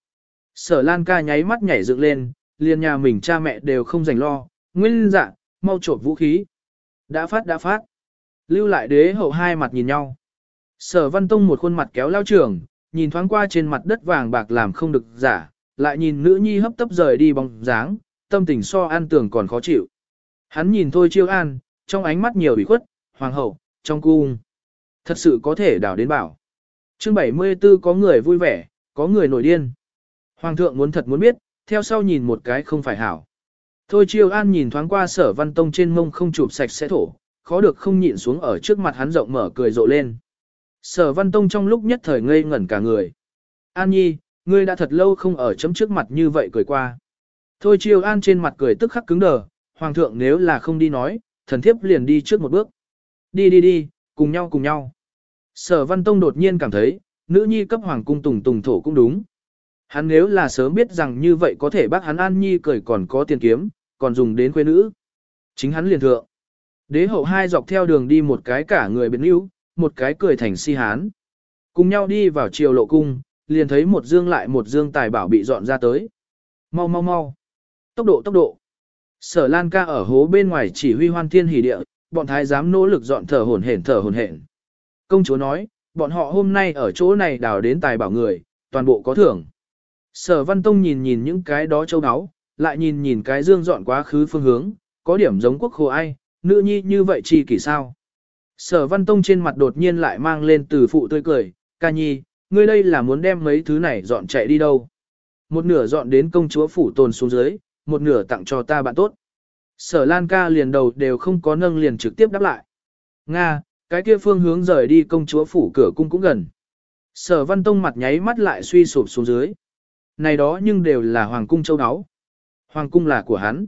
S1: sở lan ca nháy mắt nhảy dựng lên, liền nhà mình cha mẹ đều không dành lo, nguyên dạ, mau trộm vũ khí. Đã phát đã phát. Lưu lại đế hậu hai mặt nhìn nhau. Sở văn tông một khuôn mặt kéo lao trường, nhìn thoáng qua trên mặt đất vàng bạc làm không được giả, lại nhìn nữ nhi hấp tấp rời đi bóng dáng, tâm tình so an tưởng còn khó chịu. Hắn nhìn thôi chiêu an, trong ánh mắt nhiều ủy khuất, hoàng hậu, trong cung. Thật sự có thể đảo đến bảo. chương 74 có người vui vẻ, có người nổi điên. Hoàng thượng muốn thật muốn biết, theo sau nhìn một cái không phải hảo. Thôi chiêu an nhìn thoáng qua sở văn tông trên mông không chụp sạch sẽ thổ, khó được không nhịn xuống ở trước mặt hắn rộng mở cười rộ lên. Sở văn tông trong lúc nhất thời ngây ngẩn cả người. An nhi, ngươi đã thật lâu không ở chấm trước mặt như vậy cười qua. Thôi chiêu an trên mặt cười tức khắc cứng đờ, hoàng thượng nếu là không đi nói, thần thiếp liền đi trước một bước. Đi đi đi, cùng nhau cùng nhau. Sở văn tông đột nhiên cảm thấy, nữ nhi cấp hoàng cung tùng tùng thổ cũng đúng. Hắn nếu là sớm biết rằng như vậy có thể bác hắn an nhi cười còn có tiền kiếm, còn dùng đến quê nữ. Chính hắn liền thượng. Đế hậu hai dọc theo đường đi một cái cả người biến yếu, một cái cười thành si hán. Cùng nhau đi vào triều lộ cung, liền thấy một dương lại một dương tài bảo bị dọn ra tới. Mau mau mau. Tốc độ tốc độ. Sở Lan ca ở hố bên ngoài chỉ huy hoan thiên hỉ địa, bọn thái giám nỗ lực dọn thở hồn hển thở hồn hển. Công chúa nói, bọn họ hôm nay ở chỗ này đào đến tài bảo người, toàn bộ có thưởng. Sở Văn Tông nhìn nhìn những cái đó châu áo, lại nhìn nhìn cái dương dọn quá khứ phương hướng, có điểm giống quốc khổ ai, nữ nhi như vậy chi kỷ sao. Sở Văn Tông trên mặt đột nhiên lại mang lên từ phụ tươi cười, ca nhi, ngươi đây là muốn đem mấy thứ này dọn chạy đi đâu. Một nửa dọn đến công chúa phủ tồn xuống dưới, một nửa tặng cho ta bạn tốt. Sở Lan ca liền đầu đều không có nâng liền trực tiếp đáp lại. Nga, cái kia phương hướng rời đi công chúa phủ cửa cung cũng gần. Sở Văn Tông mặt nháy mắt lại suy sụp xuống dưới. Này đó nhưng đều là hoàng cung châu áo. Hoàng cung là của hắn.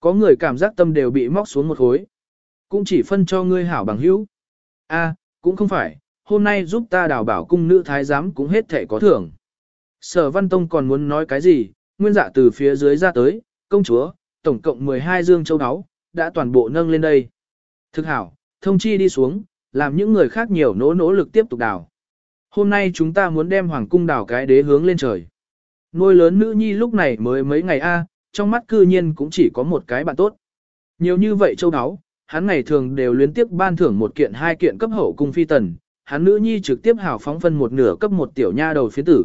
S1: Có người cảm giác tâm đều bị móc xuống một khối. Cũng chỉ phân cho ngươi hảo bằng hữu. A, cũng không phải, hôm nay giúp ta đào bảo cung nữ thái giám cũng hết thể có thưởng. Sở Văn Tông còn muốn nói cái gì, nguyên dạ từ phía dưới ra tới, công chúa, tổng cộng 12 dương châu áo, đã toàn bộ nâng lên đây. Thực hảo, thông chi đi xuống, làm những người khác nhiều nỗ nỗ lực tiếp tục đào. Hôm nay chúng ta muốn đem hoàng cung đào cái đế hướng lên trời. Nuôi lớn nữ nhi lúc này mới mấy ngày a, trong mắt cư nhiên cũng chỉ có một cái bạn tốt. Nhiều như vậy châu áo, hắn ngày thường đều liên tiếp ban thưởng một kiện hai kiện cấp hậu cung phi tần, hắn nữ nhi trực tiếp hảo phóng phân một nửa cấp một tiểu nha đầu phiến tử.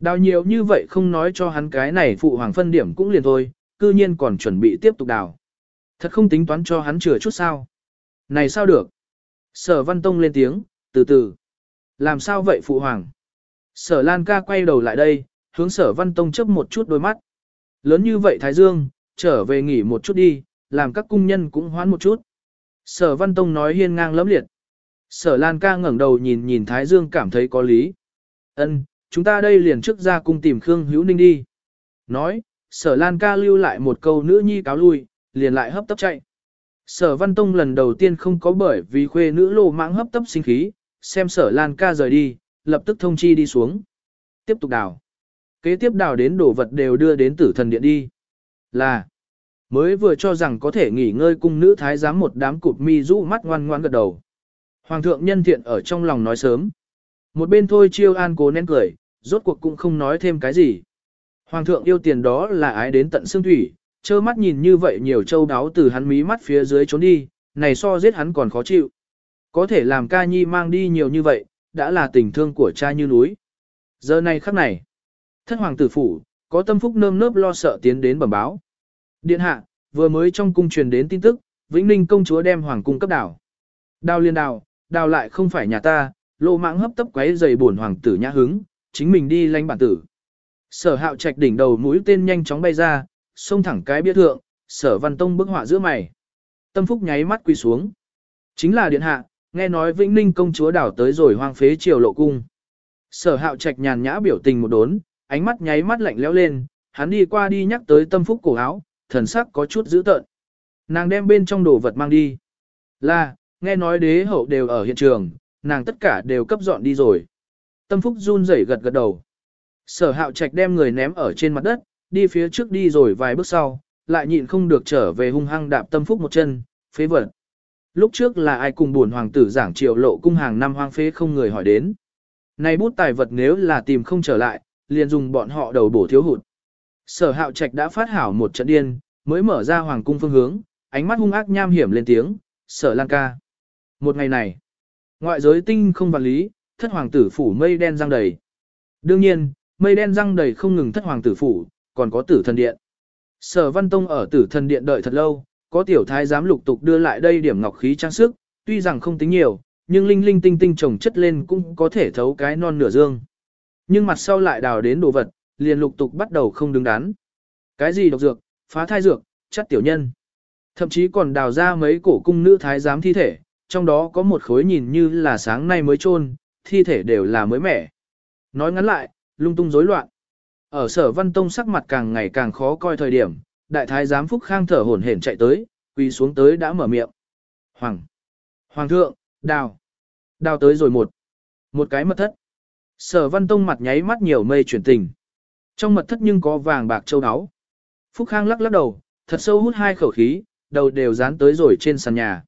S1: Đào nhiều như vậy không nói cho hắn cái này phụ hoàng phân điểm cũng liền thôi, cư nhiên còn chuẩn bị tiếp tục đào. Thật không tính toán cho hắn chừa chút sao. Này sao được? Sở Văn Tông lên tiếng, từ từ. Làm sao vậy phụ hoàng? Sở Lan ca quay đầu lại đây, hướng sở Văn Tông chấp một chút đôi mắt. Lớn như vậy Thái Dương, trở về nghỉ một chút đi, làm các cung nhân cũng hoán một chút. Sở Văn Tông nói hiên ngang lẫm liệt. Sở Lan ca ngẩng đầu nhìn nhìn Thái Dương cảm thấy có lý. Ân, chúng ta đây liền trước ra cung tìm Khương Hữu Ninh đi. Nói, sở Lan ca lưu lại một câu nữ nhi cáo lui, liền lại hấp tấp chạy. Sở Văn Tông lần đầu tiên không có bởi vì khuê nữ lô mãng hấp tấp sinh khí, xem sở Lan ca rời đi, lập tức thông chi đi xuống. Tiếp tục đào. Kế tiếp đào đến đồ vật đều đưa đến tử thần điện đi. Là, mới vừa cho rằng có thể nghỉ ngơi cung nữ thái giám một đám cụp mi rũ mắt ngoan ngoan gật đầu. Hoàng thượng nhân thiện ở trong lòng nói sớm. Một bên thôi chiêu an cố nén cười, rốt cuộc cũng không nói thêm cái gì. Hoàng thượng yêu tiền đó là ái đến tận xương thủy, trơ mắt nhìn như vậy nhiều châu đáo từ hắn mí mắt phía dưới trốn đi, này so giết hắn còn khó chịu. Có thể làm ca nhi mang đi nhiều như vậy, đã là tình thương của cha như núi. Giờ này khắc này, thất hoàng tử phủ, có tâm phúc nơm nớp lo sợ tiến đến bẩm báo. Điện hạ, vừa mới trong cung truyền đến tin tức, Vĩnh Ninh công chúa đem hoàng cung cấp đảo. Đào liên đào, đào lại không phải nhà ta, lộ mạng hấp tấp quấy giày buồn hoàng tử nhã hứng, chính mình đi lánh bản tử. Sở hạo trạch đỉnh đầu mũi tên nhanh chóng bay ra, xông thẳng cái bia thượng, sở văn tông bức họa giữa mày. Tâm phúc nháy mắt quỳ xuống. Chính là điện hạ, nghe nói Vĩnh Ninh công chúa đảo tới rồi hoang phế triều lộ cung. Sở hạo trạch nhàn nhã biểu tình một đốn, ánh mắt nháy mắt lạnh lẽo lên, hắn đi qua đi nhắc tới tâm phúc cổ áo, thần sắc có chút dữ tợn. Nàng đem bên trong đồ vật mang đi. Là, nghe nói đế hậu đều ở hiện trường, nàng tất cả đều cấp dọn đi rồi. Tâm phúc run rẩy gật gật đầu. Sở hạo trạch đem người ném ở trên mặt đất, đi phía trước đi rồi vài bước sau, lại nhịn không được trở về hung hăng đạp tâm phúc một chân, phế vật. Lúc trước là ai cùng buồn hoàng tử giảng triệu lộ cung hàng năm hoang phế không người hỏi đến. Này bút tài vật nếu là tìm không trở lại, liền dùng bọn họ đầu bổ thiếu hụt. Sở hạo trạch đã phát hảo một trận điên, mới mở ra hoàng cung phương hướng, ánh mắt hung ác nham hiểm lên tiếng, sở lan ca. Một ngày này, ngoại giới tinh không vạn lý, thất hoàng tử phủ mây đen răng đầy. Đương nhiên, mây đen răng đầy không ngừng thất hoàng tử phủ, còn có tử thần điện. Sở văn tông ở tử thần điện đợi thật lâu, có tiểu thái giám lục tục đưa lại đây điểm ngọc khí trang sức, tuy rằng không tính nhiều, nhưng linh linh tinh tinh trồng chất lên cũng có thể thấu cái non nửa dương. Nhưng mặt sau lại đào đến đồ vật, liền lục tục bắt đầu không đứng đắn. Cái gì độc dược, phá thai dược, chất tiểu nhân. Thậm chí còn đào ra mấy cổ cung nữ thái giám thi thể, trong đó có một khối nhìn như là sáng nay mới chôn, thi thể đều là mới mẻ. Nói ngắn lại, lung tung rối loạn. Ở sở văn tông sắc mặt càng ngày càng khó coi thời điểm, đại thái giám Phúc Khang thở hổn hển chạy tới, quỳ xuống tới đã mở miệng. Hoàng! Hoàng thượng, đào! Đào tới rồi một. Một cái mật thất. Sở văn tông mặt nháy mắt nhiều mây chuyển tình. Trong mật thất nhưng có vàng bạc châu áo. Phúc Khang lắc lắc đầu, thật sâu hút hai khẩu khí, đầu đều dán tới rồi trên sàn nhà.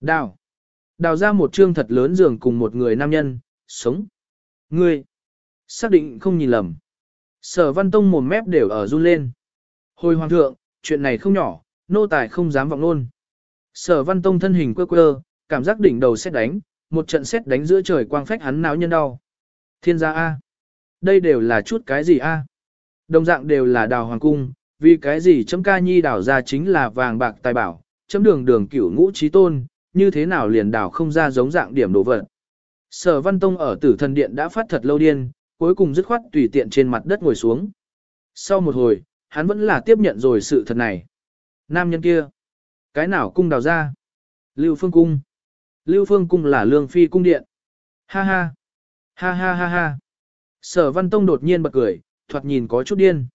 S1: Đào! Đào ra một trương thật lớn giường cùng một người nam nhân, sống. Ngươi! Xác định không nhìn lầm. Sở văn tông mồm mép đều ở run lên. Hồi hoàng thượng, chuyện này không nhỏ, nô tài không dám vọng luôn. Sở văn tông thân hình quơ quơ, cảm giác đỉnh đầu xét đánh, một trận xét đánh giữa trời quang phách hắn náo nhân đau. Thiên gia A. Đây đều là chút cái gì A. Đồng dạng đều là đào hoàng cung, vì cái gì chấm ca nhi đào ra chính là vàng bạc tài bảo, chấm đường đường cửu ngũ trí tôn, như thế nào liền đào không ra giống dạng điểm đồ vật. Sở văn tông ở tử thần điện đã phát thật lâu điên, cuối cùng dứt khoát tùy tiện trên mặt đất ngồi xuống. Sau một hồi, hắn vẫn là tiếp nhận rồi sự thật này. Nam nhân kia, cái nào cung đào ra? Lưu Phương Cung. Lưu Phương Cung là Lương Phi Cung Điện. Ha ha, ha ha ha ha. Sở Văn Tông đột nhiên bật cười, thoạt nhìn có chút điên.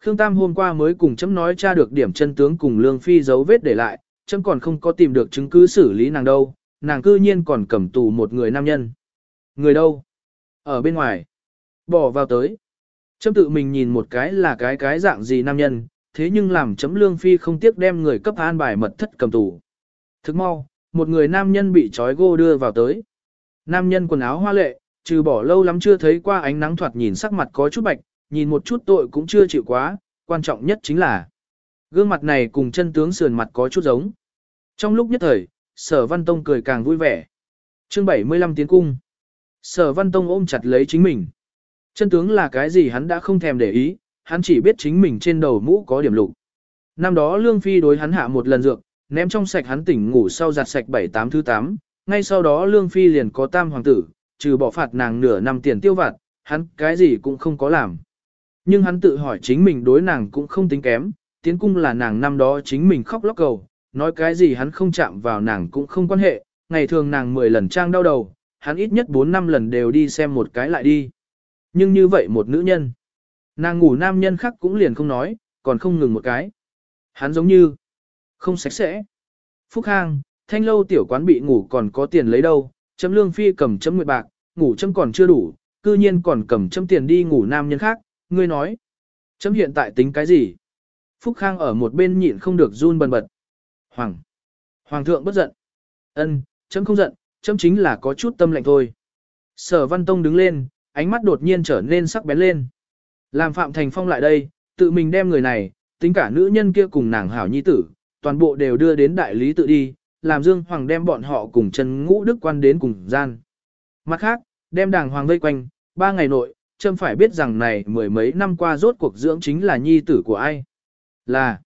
S1: Khương Tam hôm qua mới cùng chấm nói tra được điểm chân tướng cùng Lương Phi dấu vết để lại, chấm còn không có tìm được chứng cứ xử lý nàng đâu, nàng cư nhiên còn cầm tù một người nam nhân. Người đâu? Ở bên ngoài. Bỏ vào tới. Chấm tự mình nhìn một cái là cái cái dạng gì nam nhân, thế nhưng làm chấm lương phi không tiếc đem người cấp an bài mật thất cầm tù. Thức mau, một người nam nhân bị trói gô đưa vào tới. Nam nhân quần áo hoa lệ, trừ bỏ lâu lắm chưa thấy qua ánh nắng thoạt nhìn sắc mặt có chút bạch, nhìn một chút tội cũng chưa chịu quá, quan trọng nhất chính là gương mặt này cùng chân tướng sườn mặt có chút giống. Trong lúc nhất thời, sở văn tông cười càng vui vẻ. chương 75 tiến cung. Sở văn tông ôm chặt lấy chính mình. Chân tướng là cái gì hắn đã không thèm để ý, hắn chỉ biết chính mình trên đầu mũ có điểm lục. Năm đó Lương Phi đối hắn hạ một lần dược, ném trong sạch hắn tỉnh ngủ sau giặt sạch bảy tám thứ tám, ngay sau đó Lương Phi liền có tam hoàng tử, trừ bỏ phạt nàng nửa năm tiền tiêu vặt, hắn cái gì cũng không có làm. Nhưng hắn tự hỏi chính mình đối nàng cũng không tính kém, tiến cung là nàng năm đó chính mình khóc lóc cầu, nói cái gì hắn không chạm vào nàng cũng không quan hệ, ngày thường nàng 10 lần trang đau đầu, hắn ít nhất 4 năm lần đều đi xem một cái lại đi. Nhưng như vậy một nữ nhân, nàng ngủ nam nhân khác cũng liền không nói, còn không ngừng một cái. Hắn giống như, không sạch sẽ. Phúc Khang, thanh lâu tiểu quán bị ngủ còn có tiền lấy đâu, chấm lương phi cầm chấm nguyệt bạc, ngủ chấm còn chưa đủ, cư nhiên còn cầm chấm tiền đi ngủ nam nhân khác, ngươi nói. Chấm hiện tại tính cái gì? Phúc Khang ở một bên nhịn không được run bần bật. Hoàng! Hoàng thượng bất giận. ân chấm không giận, chấm chính là có chút tâm lạnh thôi. Sở Văn Tông đứng lên, ánh mắt đột nhiên trở nên sắc bén lên. Làm Phạm Thành Phong lại đây, tự mình đem người này, tính cả nữ nhân kia cùng nàng hảo nhi tử, toàn bộ đều đưa đến đại lý tự đi, làm Dương Hoàng đem bọn họ cùng Trần ngũ đức quan đến cùng gian. Mặt khác, đem đàng hoàng vây quanh, ba ngày nội, Trâm phải biết rằng này mười mấy năm qua rốt cuộc dưỡng chính là nhi tử của ai. Là.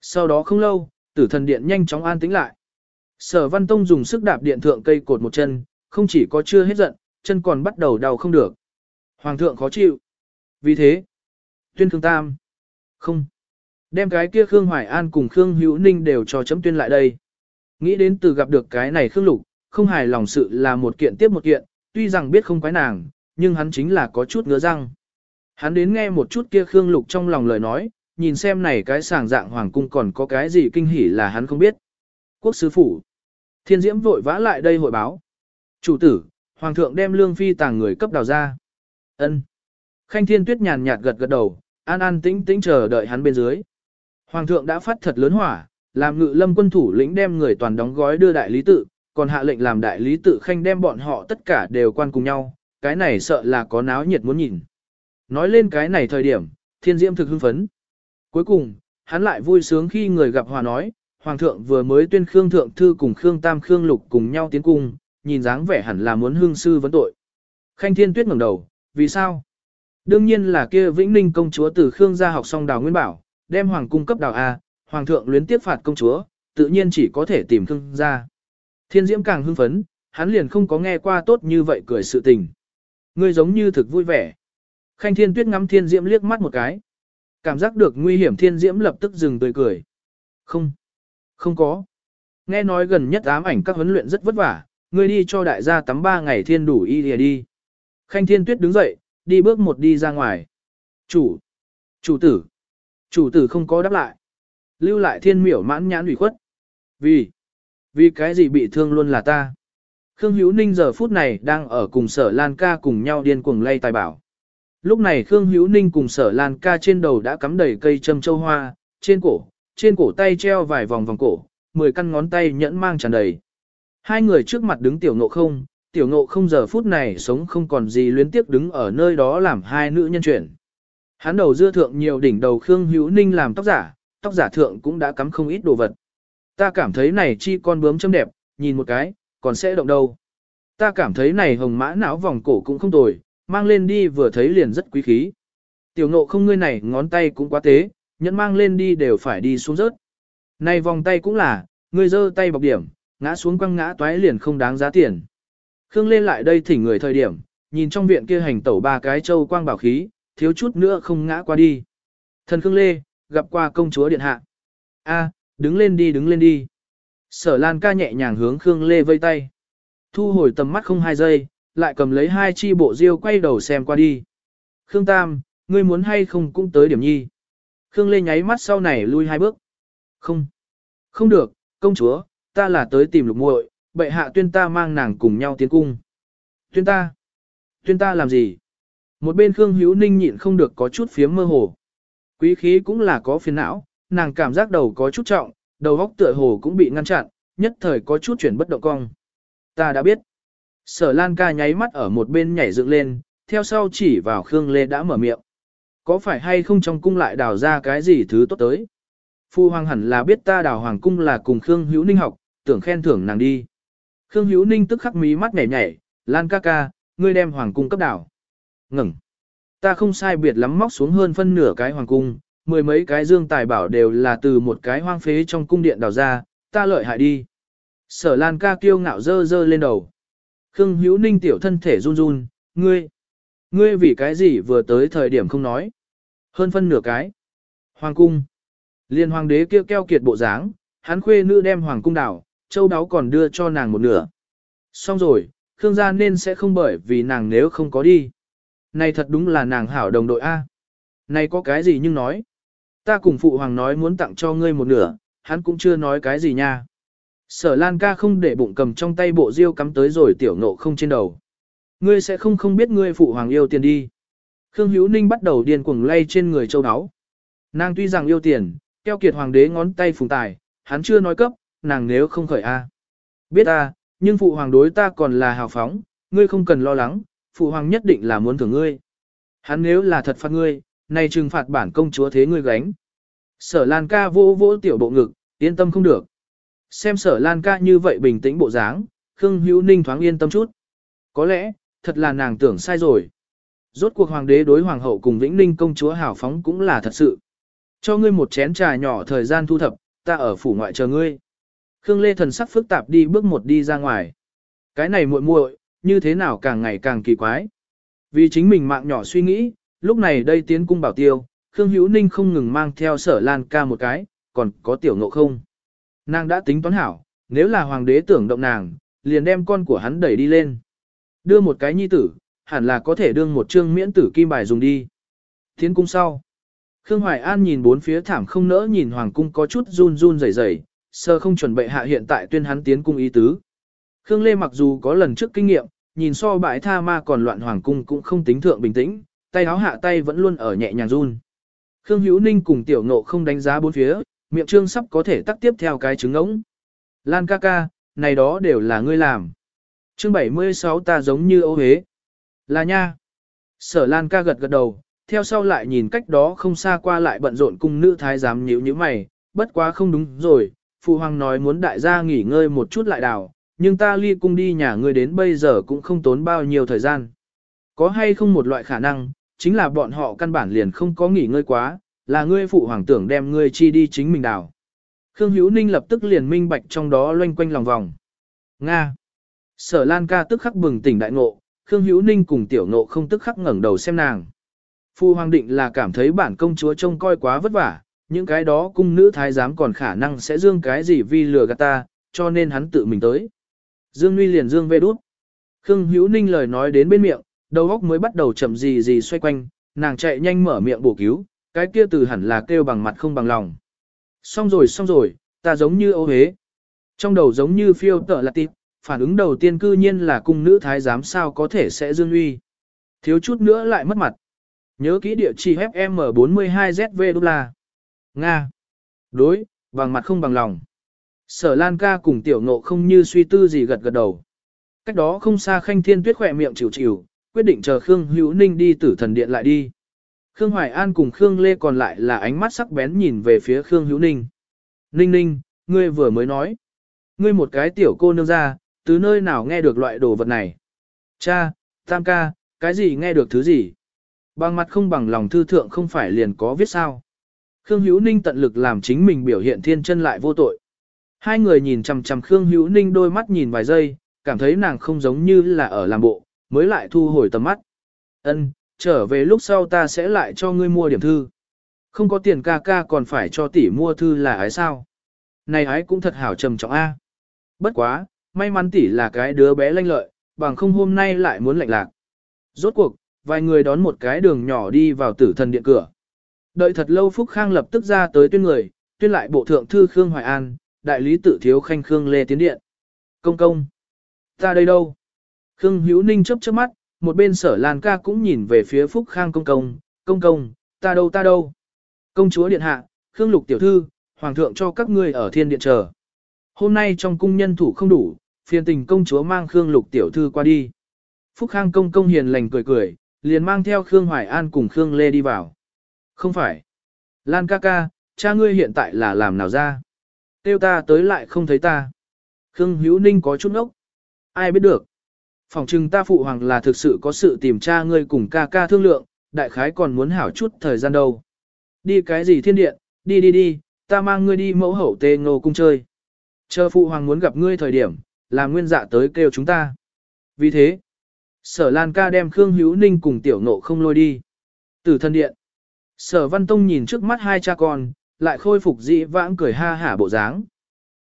S1: Sau đó không lâu, tử thần điện nhanh chóng an tĩnh lại. Sở Văn Tông dùng sức đạp điện thượng cây cột một chân, không chỉ có chưa hết giận, chân còn bắt đầu đau không được. Hoàng thượng khó chịu. Vì thế, tuyên Khương Tam. Không. Đem cái kia Khương Hoài An cùng Khương Hữu Ninh đều cho chấm tuyên lại đây. Nghĩ đến từ gặp được cái này Khương Lục, không hài lòng sự là một kiện tiếp một kiện, tuy rằng biết không quái nàng, nhưng hắn chính là có chút ngứa răng. Hắn đến nghe một chút kia Khương Lục trong lòng lời nói, nhìn xem này cái sàng dạng hoàng cung còn có cái gì kinh hỉ là hắn không biết. Quốc sứ phủ. Thiên Diễm vội vã lại đây hội báo. Chủ tử, Hoàng thượng đem lương phi tàng người cấp đào ra. Ân. Khanh Thiên Tuyết nhàn nhạt gật gật đầu, an an tĩnh tĩnh chờ đợi hắn bên dưới. Hoàng thượng đã phát thật lớn hỏa, làm ngự lâm quân thủ lĩnh đem người toàn đóng gói đưa đại lý tự, còn hạ lệnh làm đại lý tự khanh đem bọn họ tất cả đều quan cùng nhau, cái này sợ là có náo nhiệt muốn nhìn. Nói lên cái này thời điểm, thiên diễm thực hưng phấn. Cuối cùng, hắn lại vui sướng khi người gặp hòa nói, Hoàng thượng vừa mới tuyên Khương Thượng Thư cùng Khương Tam Khương Lục cùng nhau tiến cung, nhìn dáng vẻ hẳn là muốn hương sư vấn tội. Khanh Thiên Tuyết ngẩng đầu, vì sao? Đương nhiên là kia Vĩnh Ninh công chúa từ Khương gia học xong đào nguyên bảo, đem hoàng cung cấp đào A, hoàng thượng luyến tiếp phạt công chúa, tự nhiên chỉ có thể tìm Khương gia. Thiên Diễm càng hưng phấn, hắn liền không có nghe qua tốt như vậy cười sự tình. Ngươi giống như thực vui vẻ. Khanh Thiên Tuyết ngắm Thiên Diễm liếc mắt một cái. Cảm giác được nguy hiểm Thiên Diễm lập tức dừng tươi cười. Không, không có. Nghe nói gần nhất ám ảnh các huấn luyện rất vất vả, ngươi đi cho đại gia tắm ba ngày thiên đủ y lìa đi. Khanh Thiên Tuyết đứng dậy, đi bước một đi ra ngoài. Chủ, chủ tử, chủ tử không có đáp lại. Lưu lại thiên miểu mãn nhãn ủy khuất. Vì, vì cái gì bị thương luôn là ta. Khương Hữu Ninh giờ phút này đang ở cùng sở Lan ca cùng nhau điên cuồng lay tài bảo. Lúc này Khương Hữu Ninh cùng sở Lan ca trên đầu đã cắm đầy cây châm châu hoa, trên cổ, trên cổ tay treo vài vòng vòng cổ, mười căn ngón tay nhẫn mang tràn đầy. Hai người trước mặt đứng tiểu ngộ không, tiểu ngộ không giờ phút này sống không còn gì luyến tiếc đứng ở nơi đó làm hai nữ nhân chuyển. Hắn đầu dưa thượng nhiều đỉnh đầu Khương Hữu Ninh làm tóc giả, tóc giả thượng cũng đã cắm không ít đồ vật. Ta cảm thấy này chi con bướm châm đẹp, nhìn một cái, còn sẽ động đâu. Ta cảm thấy này hồng mã não vòng cổ cũng không tồi, mang lên đi vừa thấy liền rất quý khí. Tiểu ngộ không ngươi này ngón tay cũng quá tế, nhẫn mang lên đi đều phải đi xuống rớt. Này vòng tay cũng là, ngươi giơ tay bọc điểm, ngã xuống quăng ngã toái liền không đáng giá tiền. Khương lên lại đây thỉnh người thời điểm, nhìn trong viện kia hành tẩu ba cái châu quang bảo khí, thiếu chút nữa không ngã qua đi. Thần Khương Lê, gặp qua công chúa điện hạ. A, đứng lên đi đứng lên đi. Sở Lan ca nhẹ nhàng hướng Khương Lê vây tay. Thu hồi tầm mắt không hai giây, lại cầm lấy hai chi bộ diêu quay đầu xem qua đi. Khương Tam, ngươi muốn hay không cũng tới điểm nhi. Khương Lê nháy mắt sau này lui hai bước. Không, không được, công chúa, ta là tới tìm lục muội, bệ hạ tuyên ta mang nàng cùng nhau tiến cung. Tuyên ta? Tuyên ta làm gì? Một bên Khương Hữu Ninh nhịn không được có chút phiếm mơ hồ. Quý khí cũng là có phiền não, nàng cảm giác đầu có chút trọng, đầu góc tựa hồ cũng bị ngăn chặn, nhất thời có chút chuyển bất động cong. Ta đã biết. Sở Lan ca nháy mắt ở một bên nhảy dựng lên, theo sau chỉ vào Khương Lê đã mở miệng. Có phải hay không trong cung lại đào ra cái gì thứ tốt tới? Phu hoàng hẳn là biết ta đào hoàng cung là cùng Khương Hữu Ninh học, tưởng khen thưởng nàng đi. Khương Hữu Ninh tức khắc mí mắt nhảy nhảy, Lan ca ca, ngươi đem hoàng cung cấp đảo. Ngừng. Ta không sai biệt lắm móc xuống hơn phân nửa cái hoàng cung, mười mấy cái dương tài bảo đều là từ một cái hoang phế trong cung điện đào ra, ta lợi hại đi. Sở Lan ca kiêu ngạo dơ dơ lên đầu. Khương Hữu Ninh tiểu thân thể run run, ngươi, ngươi vì cái gì vừa tới thời điểm không nói. Hơn phân nửa cái. Hoàng cung. Liên hoàng đế kêu keo kiệt bộ dáng, hắn khuê nữ đem hoàng cung đảo, châu đáo còn đưa cho nàng một nửa. Xong rồi, Khương gia nên sẽ không bởi vì nàng nếu không có đi. Này thật đúng là nàng hảo đồng đội A. Này có cái gì nhưng nói. Ta cùng phụ hoàng nói muốn tặng cho ngươi một nửa, hắn cũng chưa nói cái gì nha. Sở Lan ca không để bụng cầm trong tay bộ diêu cắm tới rồi tiểu nộ không trên đầu. Ngươi sẽ không không biết ngươi phụ hoàng yêu tiền đi. Khương Hữu Ninh bắt đầu điên cuồng lay trên người châu áo. Nàng tuy rằng yêu tiền, keo kiệt hoàng đế ngón tay phùng tài, hắn chưa nói cấp, nàng nếu không khởi A. Biết a, nhưng phụ hoàng đối ta còn là hào phóng, ngươi không cần lo lắng, phụ hoàng nhất định là muốn thưởng ngươi. Hắn nếu là thật phạt ngươi, nay trừng phạt bản công chúa thế ngươi gánh. Sở Lan ca vô vô tiểu bộ ngực, yên tâm không được. Xem sở Lan ca như vậy bình tĩnh bộ dáng, Khương Hữu Ninh thoáng yên tâm chút. Có lẽ, thật là nàng tưởng sai rồi. Rốt cuộc hoàng đế đối hoàng hậu cùng Vĩnh Ninh công chúa hào phóng cũng là thật sự. Cho ngươi một chén trà nhỏ thời gian thu thập, ta ở phủ ngoại chờ ngươi. Khương Lê thần sắc phức tạp đi bước một đi ra ngoài. Cái này muội muội, như thế nào càng ngày càng kỳ quái. Vì chính mình mạng nhỏ suy nghĩ, lúc này đây tiến cung bảo tiêu, Khương Hữu Ninh không ngừng mang theo sở lan ca một cái, còn có tiểu ngộ không. Nàng đã tính toán hảo, nếu là hoàng đế tưởng động nàng, liền đem con của hắn đẩy đi lên. Đưa một cái nhi tử, hẳn là có thể đương một chương miễn tử kim bài dùng đi. Tiến cung sau. Khương Hoài An nhìn bốn phía thảm không nỡ nhìn hoàng cung có chút run run rẩy rẩy, sơ không chuẩn bị hạ hiện tại tuyên hắn tiến cung ý tứ. Khương Lê mặc dù có lần trước kinh nghiệm, nhìn so bãi tha ma còn loạn hoàng cung cũng không tính thượng bình tĩnh, tay áo hạ tay vẫn luôn ở nhẹ nhàng run. Khương Hữu Ninh cùng tiểu ngộ không đánh giá bốn phía, miệng trương sắp có thể tắt tiếp theo cái trứng ống. Lan ca ca, này đó đều là ngươi làm. Chương 76 ta giống như ô hế. Là nha. Sở Lan ca gật gật đầu, theo sau lại nhìn cách đó không xa qua lại bận rộn cung nữ thái giám nhíu như mày, bất quá không đúng rồi, phụ hoàng nói muốn đại gia nghỉ ngơi một chút lại đảo, nhưng ta ly cung đi nhà ngươi đến bây giờ cũng không tốn bao nhiêu thời gian. Có hay không một loại khả năng, chính là bọn họ căn bản liền không có nghỉ ngơi quá, là ngươi phụ hoàng tưởng đem ngươi chi đi chính mình đảo. Khương Hữu Ninh lập tức liền minh bạch trong đó loanh quanh lòng vòng. Nga. Sở Lan ca tức khắc bừng tỉnh đại ngộ, Khương Hữu Ninh cùng tiểu ngộ không tức khắc ngẩng đầu xem nàng. Phu hoàng định là cảm thấy bản công chúa trông coi quá vất vả, những cái đó cung nữ thái giám còn khả năng sẽ dương cái gì vi lừa gạt ta, cho nên hắn tự mình tới. Dương Nguy liền dương về đút. Khương Hữu Ninh lời nói đến bên miệng, đầu óc mới bắt đầu chậm gì gì xoay quanh, nàng chạy nhanh mở miệng bổ cứu, cái kia từ hẳn là kêu bằng mặt không bằng lòng. Xong rồi xong rồi, ta giống như ô hế. Trong đầu giống như phiêu tợ là tịp, phản ứng đầu tiên cư nhiên là cung nữ thái giám sao có thể sẽ dương uy. Thiếu chút nữa lại mất mặt. Nhớ kỹ địa chỉ FM42ZV đô la. Nga. Đối, bằng mặt không bằng lòng. Sở Lan ca cùng tiểu ngộ không như suy tư gì gật gật đầu. Cách đó không xa khanh thiên tuyết khỏe miệng chịu chịu, quyết định chờ Khương Hữu Ninh đi tử thần điện lại đi. Khương Hoài An cùng Khương Lê còn lại là ánh mắt sắc bén nhìn về phía Khương Hữu Ninh. Ninh Ninh, ngươi vừa mới nói. Ngươi một cái tiểu cô nương ra, từ nơi nào nghe được loại đồ vật này. Cha, tam ca, cái gì nghe được thứ gì. Bằng mặt không bằng lòng thư thượng không phải liền có viết sao. Khương Hữu Ninh tận lực làm chính mình biểu hiện thiên chân lại vô tội. Hai người nhìn chằm chằm Khương Hữu Ninh đôi mắt nhìn vài giây, cảm thấy nàng không giống như là ở làm bộ, mới lại thu hồi tầm mắt. Ân, trở về lúc sau ta sẽ lại cho ngươi mua điểm thư. Không có tiền ca ca còn phải cho tỷ mua thư là ái sao? Này ái cũng thật hảo trầm trọng A. Bất quá, may mắn tỷ là cái đứa bé lanh lợi, bằng không hôm nay lại muốn lạnh lạc. Rốt cuộc, vài người đón một cái đường nhỏ đi vào tử thần điện cửa. Đợi thật lâu Phúc Khang lập tức ra tới tuyên người, tuyên lại bộ thượng thư Khương Hoài An, đại lý tự thiếu khanh Khương Lê Tiến Điện. Công công. Ta đây đâu? Khương Hữu Ninh chớp chớp mắt, một bên sở Lan ca cũng nhìn về phía Phúc Khang công công, công công, ta đâu ta đâu? Công chúa điện hạ, Khương Lục tiểu thư, hoàng thượng cho các ngươi ở thiên điện chờ. Hôm nay trong cung nhân thủ không đủ, phiền tình công chúa mang Khương Lục tiểu thư qua đi. Phúc Khang công công hiền lành cười cười, liền mang theo Khương Hoài An cùng Khương Lê đi vào. Không phải. Lan ca ca, cha ngươi hiện tại là làm nào ra? Tiêu ta tới lại không thấy ta. Khương Hữu Ninh có chút ngốc. Ai biết được. Phòng trừng ta phụ hoàng là thực sự có sự tìm tra ngươi cùng ca ca thương lượng, đại khái còn muốn hảo chút thời gian đâu. Đi cái gì thiên điện, đi đi đi, ta mang ngươi đi mẫu hậu tê ngô cung chơi. Chờ phụ hoàng muốn gặp ngươi thời điểm, là nguyên dạ tới kêu chúng ta. Vì thế, sở Lan ca đem Khương Hữu Ninh cùng tiểu nộ không lôi đi. Từ thân điện, sở Văn Tông nhìn trước mắt hai cha con, lại khôi phục dị vãng cười ha hả bộ dáng.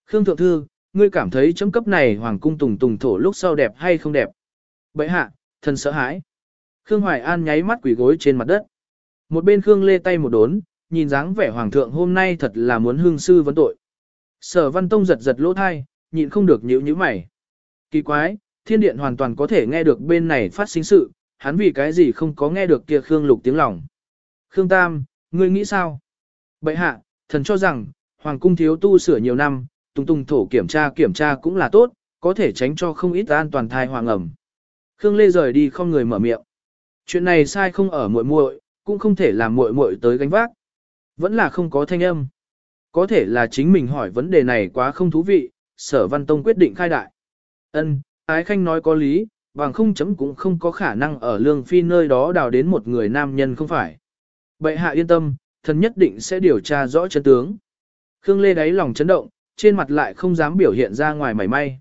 S1: Khương Thượng Thư, ngươi cảm thấy chấm cấp này hoàng cung tùng tùng thổ lúc sau đẹp hay không đẹp? Bậy hạ, thần sợ hãi. Khương Hoài An nháy mắt quỷ gối trên mặt đất. Một bên Khương lê tay một đốn, nhìn dáng vẻ hoàng thượng hôm nay thật là muốn hương sư vấn tội. Sở Văn Tông giật giật lỗ thai, nhịn không được nhíu nhíu mày. Kỳ quái, thiên điện hoàn toàn có thể nghe được bên này phát sinh sự, hắn vì cái gì không có nghe được kia Khương Lục tiếng lòng. Khương Tam, ngươi nghĩ sao? Bậy hạ, thần cho rằng, Hoàng cung thiếu tu sửa nhiều năm, tung tung thổ kiểm tra kiểm tra cũng là tốt, có thể tránh cho không ít an toàn thai hoàng ẩm. Khương Lê rời đi không người mở miệng. Chuyện này sai không ở muội muội, cũng không thể làm muội muội tới gánh vác. Vẫn là không có thanh âm. Có thể là chính mình hỏi vấn đề này quá không thú vị, sở văn tông quyết định khai đại. Ân, ái khanh nói có lý, bằng không chấm cũng không có khả năng ở lương phi nơi đó đào đến một người nam nhân không phải. Bệ hạ yên tâm, thần nhất định sẽ điều tra rõ chân tướng. Khương Lê đáy lòng chấn động, trên mặt lại không dám biểu hiện ra ngoài mảy may.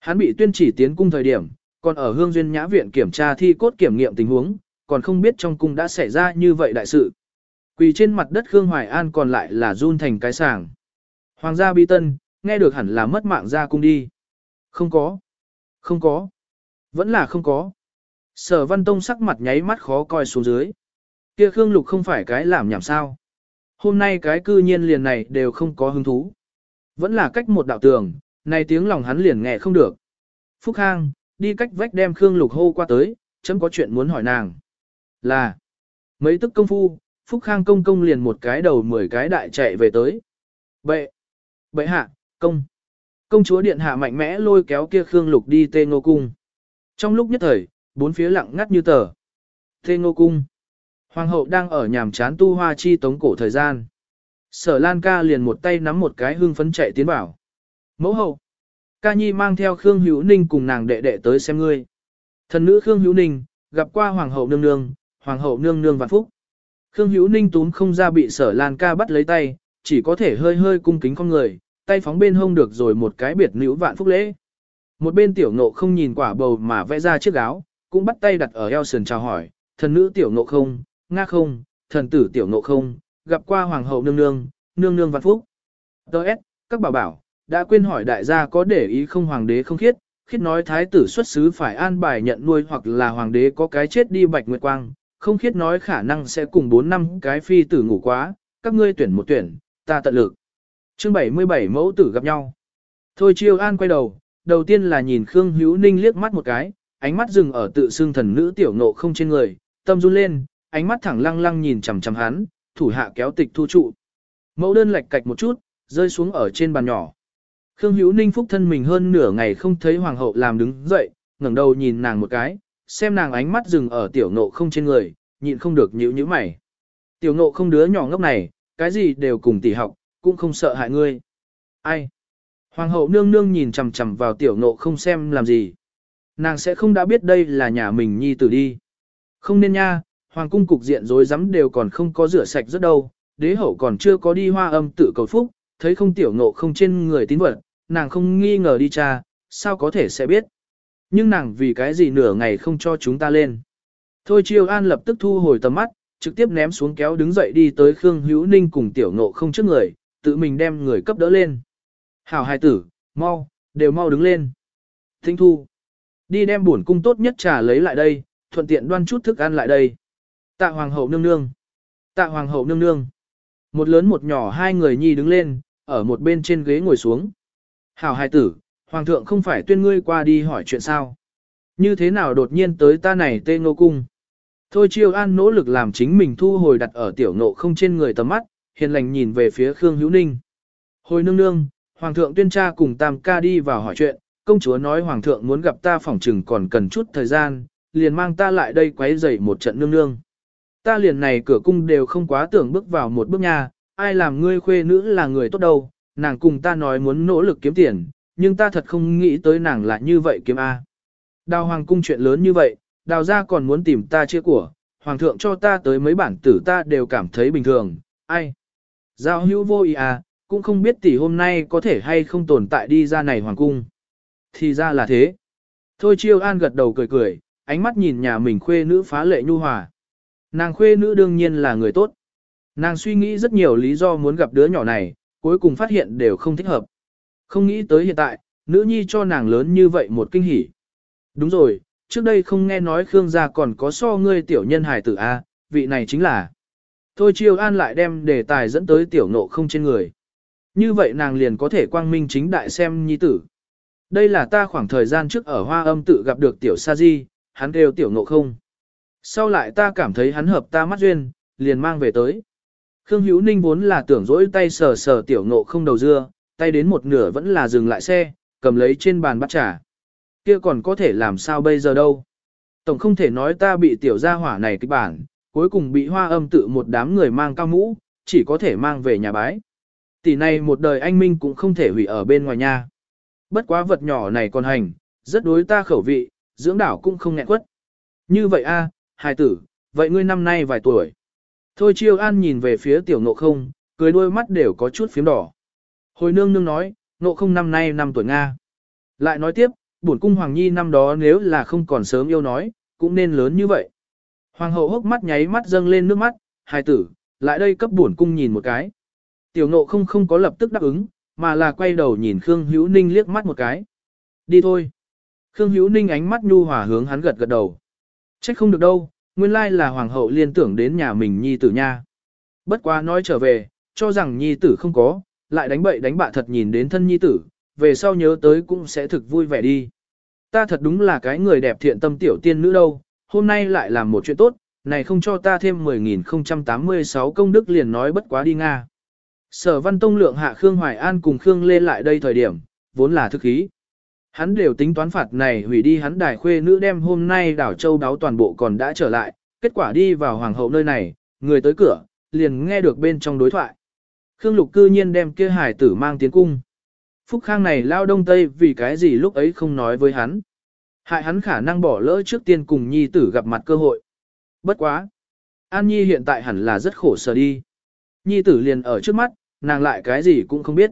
S1: Hắn bị tuyên chỉ tiến cung thời điểm, còn ở Hương Duyên Nhã Viện kiểm tra thi cốt kiểm nghiệm tình huống, còn không biết trong cung đã xảy ra như vậy đại sự. Quỳ trên mặt đất Khương Hoài An còn lại là run thành cái sàng. Hoàng gia bi tân, nghe được hẳn là mất mạng ra cung đi. Không có. Không có. Vẫn là không có. Sở Văn Tông sắc mặt nháy mắt khó coi xuống dưới. Kia Khương Lục không phải cái làm nhảm sao. Hôm nay cái cư nhiên liền này đều không có hứng thú. Vẫn là cách một đạo tường, này tiếng lòng hắn liền nghe không được. Phúc Khang, đi cách vách đem Khương Lục hô qua tới, chấm có chuyện muốn hỏi nàng. Là, mấy tức công phu, Phúc Khang công công liền một cái đầu mười cái đại chạy về tới. Bệ, bệ hạ, công. Công chúa điện hạ mạnh mẽ lôi kéo kia Khương Lục đi tê ngô cung. Trong lúc nhất thời, bốn phía lặng ngắt như tờ. Tê ngô cung. Hoàng hậu đang ở nhàm chán tu hoa chi tống cổ thời gian. Sở Lan ca liền một tay nắm một cái hương phấn chạy tiến vào. Mẫu hậu. Ca nhi mang theo Khương Hữu Ninh cùng nàng đệ đệ tới xem ngươi. Thần nữ Khương Hữu Ninh, gặp qua Hoàng hậu nương nương, Hoàng hậu nương nương vạn phúc. Khương Hữu Ninh túm không ra bị sở Lan ca bắt lấy tay, chỉ có thể hơi hơi cung kính con người, tay phóng bên hông được rồi một cái biệt nữ vạn phúc lễ. Một bên tiểu ngộ không nhìn quả bầu mà vẽ ra chiếc áo, cũng bắt tay đặt ở eo sườn chào hỏi, thần nữ tiểu ngộ không, nga không, thần tử tiểu ngộ không, gặp qua hoàng hậu nương nương, nương nương vạn phúc. Đợt, các bảo bảo, đã quên hỏi đại gia có để ý không hoàng đế không khiết, khiết nói thái tử xuất xứ phải an bài nhận nuôi hoặc là hoàng đế có cái chết đi bạch nguyệt quang, không khiết nói khả năng sẽ cùng 4 năm cái phi tử ngủ quá, các ngươi tuyển một tuyển, ta tận lực. Chương 77 mẫu tử gặp nhau. Thôi chiêu an quay đầu, đầu tiên là nhìn Khương Hữu Ninh liếc mắt một cái, ánh mắt dừng ở tự xưng thần nữ tiểu nộ không trên người, tâm run lên, ánh mắt thẳng lăng lăng nhìn chằm chằm hắn, thủ hạ kéo tịch thu trụ. Mẫu đơn lệch cạch một chút, rơi xuống ở trên bàn nhỏ. Khương Hữu Ninh phúc thân mình hơn nửa ngày không thấy hoàng hậu làm đứng dậy, ngẩng đầu nhìn nàng một cái, xem nàng ánh mắt dừng ở tiểu nộ không trên người, nhịn không được nhíu nhíu mày. Tiểu nộ không đứa nhỏ ngốc này, cái gì đều cùng tỷ học, cũng không sợ hại ngươi. Ai? Hoàng hậu nương nương nhìn chằm chằm vào tiểu nộ không xem làm gì. Nàng sẽ không đã biết đây là nhà mình nhi tử đi. Không nên nha, hoàng cung cục diện rối rắm đều còn không có rửa sạch rất đâu, đế hậu còn chưa có đi hoa âm tự cầu phúc, thấy không tiểu nộ không trên người tín vật, nàng không nghi ngờ đi cha, sao có thể sẽ biết. Nhưng nàng vì cái gì nửa ngày không cho chúng ta lên. Thôi chiêu an lập tức thu hồi tầm mắt, trực tiếp ném xuống kéo đứng dậy đi tới Khương Hữu Ninh cùng tiểu nộ không trước người, tự mình đem người cấp đỡ lên. Hảo hài tử, mau, đều mau đứng lên. Thinh thu, đi đem buồn cung tốt nhất trà lấy lại đây, thuận tiện đoan chút thức ăn lại đây. Tạ hoàng hậu nương nương, tạ hoàng hậu nương nương. Một lớn một nhỏ hai người nhi đứng lên, ở một bên trên ghế ngồi xuống. Hảo hài tử, hoàng thượng không phải tuyên ngươi qua đi hỏi chuyện sao. Như thế nào đột nhiên tới ta này tê ngô cung. Thôi chiêu an nỗ lực làm chính mình thu hồi đặt ở tiểu nộ không trên người tầm mắt, hiền lành nhìn về phía Khương Hữu Ninh. Hồi nương nương, Hoàng thượng tuyên tra cùng Tam ca đi vào hỏi chuyện, công chúa nói Hoàng thượng muốn gặp ta phỏng trừng còn cần chút thời gian, liền mang ta lại đây quấy rầy một trận nương nương. Ta liền này cửa cung đều không quá tưởng bước vào một bước nha, ai làm ngươi khuê nữ là người tốt đâu, nàng cùng ta nói muốn nỗ lực kiếm tiền, nhưng ta thật không nghĩ tới nàng là như vậy kiếm A. Đào hoàng cung chuyện lớn như vậy, đào ra còn muốn tìm ta chia của, hoàng thượng cho ta tới mấy bản tử ta đều cảm thấy bình thường, ai. Giao hữu vô ý à, cũng không biết tỷ hôm nay có thể hay không tồn tại đi ra này hoàng cung. Thì ra là thế. Thôi chiêu an gật đầu cười cười, ánh mắt nhìn nhà mình khuê nữ phá lệ nhu hòa. Nàng khuê nữ đương nhiên là người tốt. Nàng suy nghĩ rất nhiều lý do muốn gặp đứa nhỏ này, cuối cùng phát hiện đều không thích hợp. Không nghĩ tới hiện tại, nữ nhi cho nàng lớn như vậy một kinh hỉ. Đúng rồi, trước đây không nghe nói Khương gia còn có so ngươi tiểu nhân hài tử A, vị này chính là. Thôi chiêu an lại đem đề tài dẫn tới tiểu nộ không trên người. Như vậy nàng liền có thể quang minh chính đại xem nhi tử. Đây là ta khoảng thời gian trước ở hoa âm tự gặp được tiểu sa di, hắn kêu tiểu nộ không. Sau lại ta cảm thấy hắn hợp ta mắt duyên, liền mang về tới. Khương Hữu Ninh vốn là tưởng dỗi tay sờ sờ tiểu nộ không đầu dưa, tay đến một nửa vẫn là dừng lại xe, cầm lấy trên bàn bắt trà. Kia còn có thể làm sao bây giờ đâu. Tổng không thể nói ta bị tiểu gia hỏa này kịch bản, cuối cùng bị hoa âm tự một đám người mang cao mũ, chỉ có thể mang về nhà bái. Tỷ này một đời anh Minh cũng không thể hủy ở bên ngoài nhà Bất quá vật nhỏ này còn hành, rất đối ta khẩu vị, dưỡng đảo cũng không nghẹn quất. Như vậy a, hài tử, vậy ngươi năm nay vài tuổi. Thôi chiêu an nhìn về phía tiểu ngộ không, cười đôi mắt đều có chút phím đỏ. Hồi nương nương nói, ngộ không năm nay năm tuổi Nga. Lại nói tiếp, bổn cung Hoàng Nhi năm đó nếu là không còn sớm yêu nói, cũng nên lớn như vậy. Hoàng hậu hốc mắt nháy mắt dâng lên nước mắt, hài tử, lại đây cấp bổn cung nhìn một cái. Tiểu ngộ không không có lập tức đáp ứng, mà là quay đầu nhìn Khương Hữu Ninh liếc mắt một cái. Đi thôi. Khương Hữu Ninh ánh mắt nhu hòa hướng hắn gật gật đầu. Trách không được đâu, nguyên lai là hoàng hậu liên tưởng đến nhà mình nhi tử nha. Bất quá nói trở về, cho rằng nhi tử không có, lại đánh bậy đánh bạ thật nhìn đến thân nhi tử, về sau nhớ tới cũng sẽ thực vui vẻ đi. Ta thật đúng là cái người đẹp thiện tâm tiểu tiên nữ đâu, hôm nay lại làm một chuyện tốt, này không cho ta thêm 10.086 công đức liền nói bất quá đi Nga. Sở Văn Tông lượng hạ Khương Hoài An cùng Khương Lê lại đây thời điểm, vốn là thức ý. Hắn đều tính toán phạt này hủy đi hắn đài khuê nữ đem hôm nay đảo châu đáo toàn bộ còn đã trở lại, kết quả đi vào hoàng hậu nơi này, người tới cửa, liền nghe được bên trong đối thoại. Khương Lục cư nhiên đem kia hải tử mang tiến cung. Phúc Khang này lao đông tây vì cái gì lúc ấy không nói với hắn. Hại hắn khả năng bỏ lỡ trước tiên cùng nhi tử gặp mặt cơ hội. Bất quá. An Nhi hiện tại hẳn là rất khổ sở đi. Nhi tử liền ở trước mắt, nàng lại cái gì cũng không biết.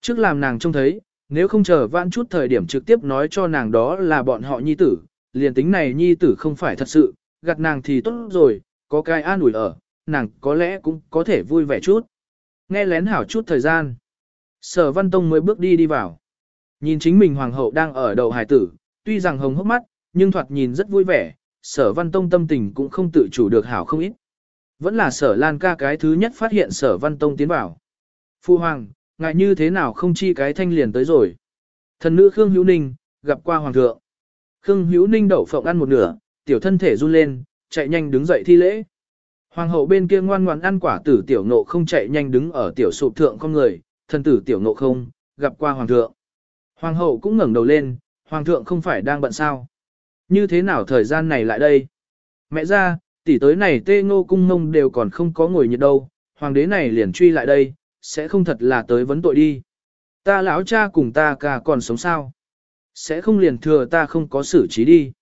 S1: Trước làm nàng trông thấy, nếu không chờ vãn chút thời điểm trực tiếp nói cho nàng đó là bọn họ nhi tử, liền tính này nhi tử không phải thật sự, gặt nàng thì tốt rồi, có cái an ủi ở, nàng có lẽ cũng có thể vui vẻ chút. Nghe lén hảo chút thời gian. Sở Văn Tông mới bước đi đi vào. Nhìn chính mình hoàng hậu đang ở đầu hải tử, tuy rằng hồng hốc mắt, nhưng thoạt nhìn rất vui vẻ, sở Văn Tông tâm tình cũng không tự chủ được hảo không ít. Vẫn là sở Lan ca cái thứ nhất phát hiện sở Văn Tông tiến vào. Phu hoàng, ngại như thế nào không chi cái thanh liền tới rồi. Thần nữ Khương Hữu Ninh, gặp qua hoàng thượng. Khương Hữu Ninh đậu phộng ăn một nửa, tiểu thân thể run lên, chạy nhanh đứng dậy thi lễ. Hoàng hậu bên kia ngoan ngoãn ăn quả tử tiểu nộ không chạy nhanh đứng ở tiểu sụp thượng con người, thần tử tiểu nộ không, gặp qua hoàng thượng. Hoàng hậu cũng ngẩng đầu lên, hoàng thượng không phải đang bận sao. Như thế nào thời gian này lại đây? Mẹ ra, tỷ tới này tê ngô cung ngông đều còn không có ngồi nhiệt đâu, hoàng đế này liền truy lại đây, sẽ không thật là tới vấn tội đi. Ta lão cha cùng ta cả còn sống sao? Sẽ không liền thừa ta không có xử trí đi.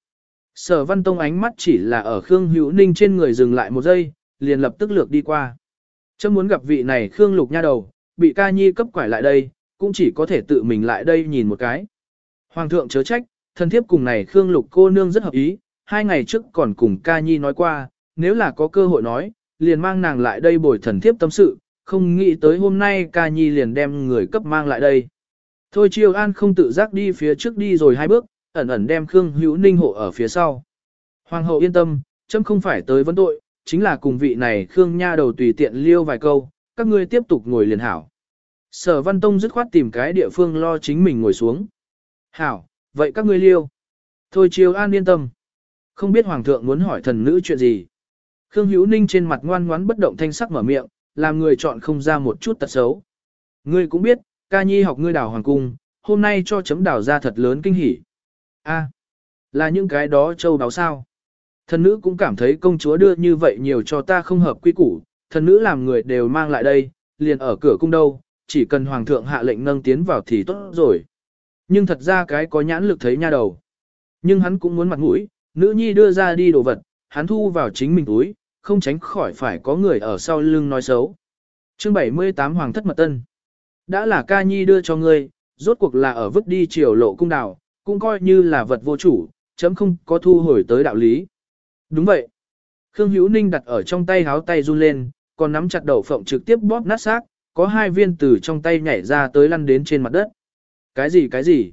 S1: Sở văn tông ánh mắt chỉ là ở Khương Hữu Ninh trên người dừng lại một giây, liền lập tức lược đi qua. Chấm muốn gặp vị này Khương Lục nha đầu, bị ca nhi cấp quải lại đây, cũng chỉ có thể tự mình lại đây nhìn một cái. Hoàng thượng chớ trách, thân thiếp cùng này Khương Lục cô nương rất hợp ý, hai ngày trước còn cùng ca nhi nói qua, nếu là có cơ hội nói, liền mang nàng lại đây bồi thần thiếp tâm sự, không nghĩ tới hôm nay ca nhi liền đem người cấp mang lại đây. Thôi Triều An không tự giác đi phía trước đi rồi hai bước, ẩn ẩn đem Khương Hữu Ninh hộ ở phía sau. Hoàng hậu yên tâm, chấm không phải tới vấn tội, chính là cùng vị này Khương Nha đầu tùy tiện liêu vài câu, các ngươi tiếp tục ngồi liền hảo. Sở Văn Tông dứt khoát tìm cái địa phương lo chính mình ngồi xuống. Hảo, vậy các ngươi liêu. Thôi Triều An yên tâm. Không biết Hoàng thượng muốn hỏi thần nữ chuyện gì. Khương Hữu Ninh trên mặt ngoan ngoãn bất động thanh sắc mở miệng, làm người chọn không ra một chút tật xấu. Ngươi cũng biết, ca nhi học ngươi đào hoàng cung, hôm nay cho chấm đào ra thật lớn kinh hỉ. A, là những cái đó châu báo sao. Thần nữ cũng cảm thấy công chúa đưa như vậy nhiều cho ta không hợp quy củ, thần nữ làm người đều mang lại đây, liền ở cửa cung đâu, chỉ cần hoàng thượng hạ lệnh nâng tiến vào thì tốt rồi. Nhưng thật ra cái có nhãn lực thấy nha đầu. Nhưng hắn cũng muốn mặt mũi, nữ nhi đưa ra đi đồ vật, hắn thu vào chính mình túi, không tránh khỏi phải có người ở sau lưng nói xấu. Chương 78 Hoàng thất mật tân. Đã là ca nhi đưa cho ngươi, rốt cuộc là ở vứt đi chiều lộ cung đảo, cũng coi như là vật vô chủ, chấm không có thu hồi tới đạo lý. Đúng vậy. Khương Hữu Ninh đặt ở trong tay háo tay run lên, còn nắm chặt đầu phộng trực tiếp bóp nát xác, có hai viên từ trong tay nhảy ra tới lăn đến trên mặt đất. Cái gì cái gì?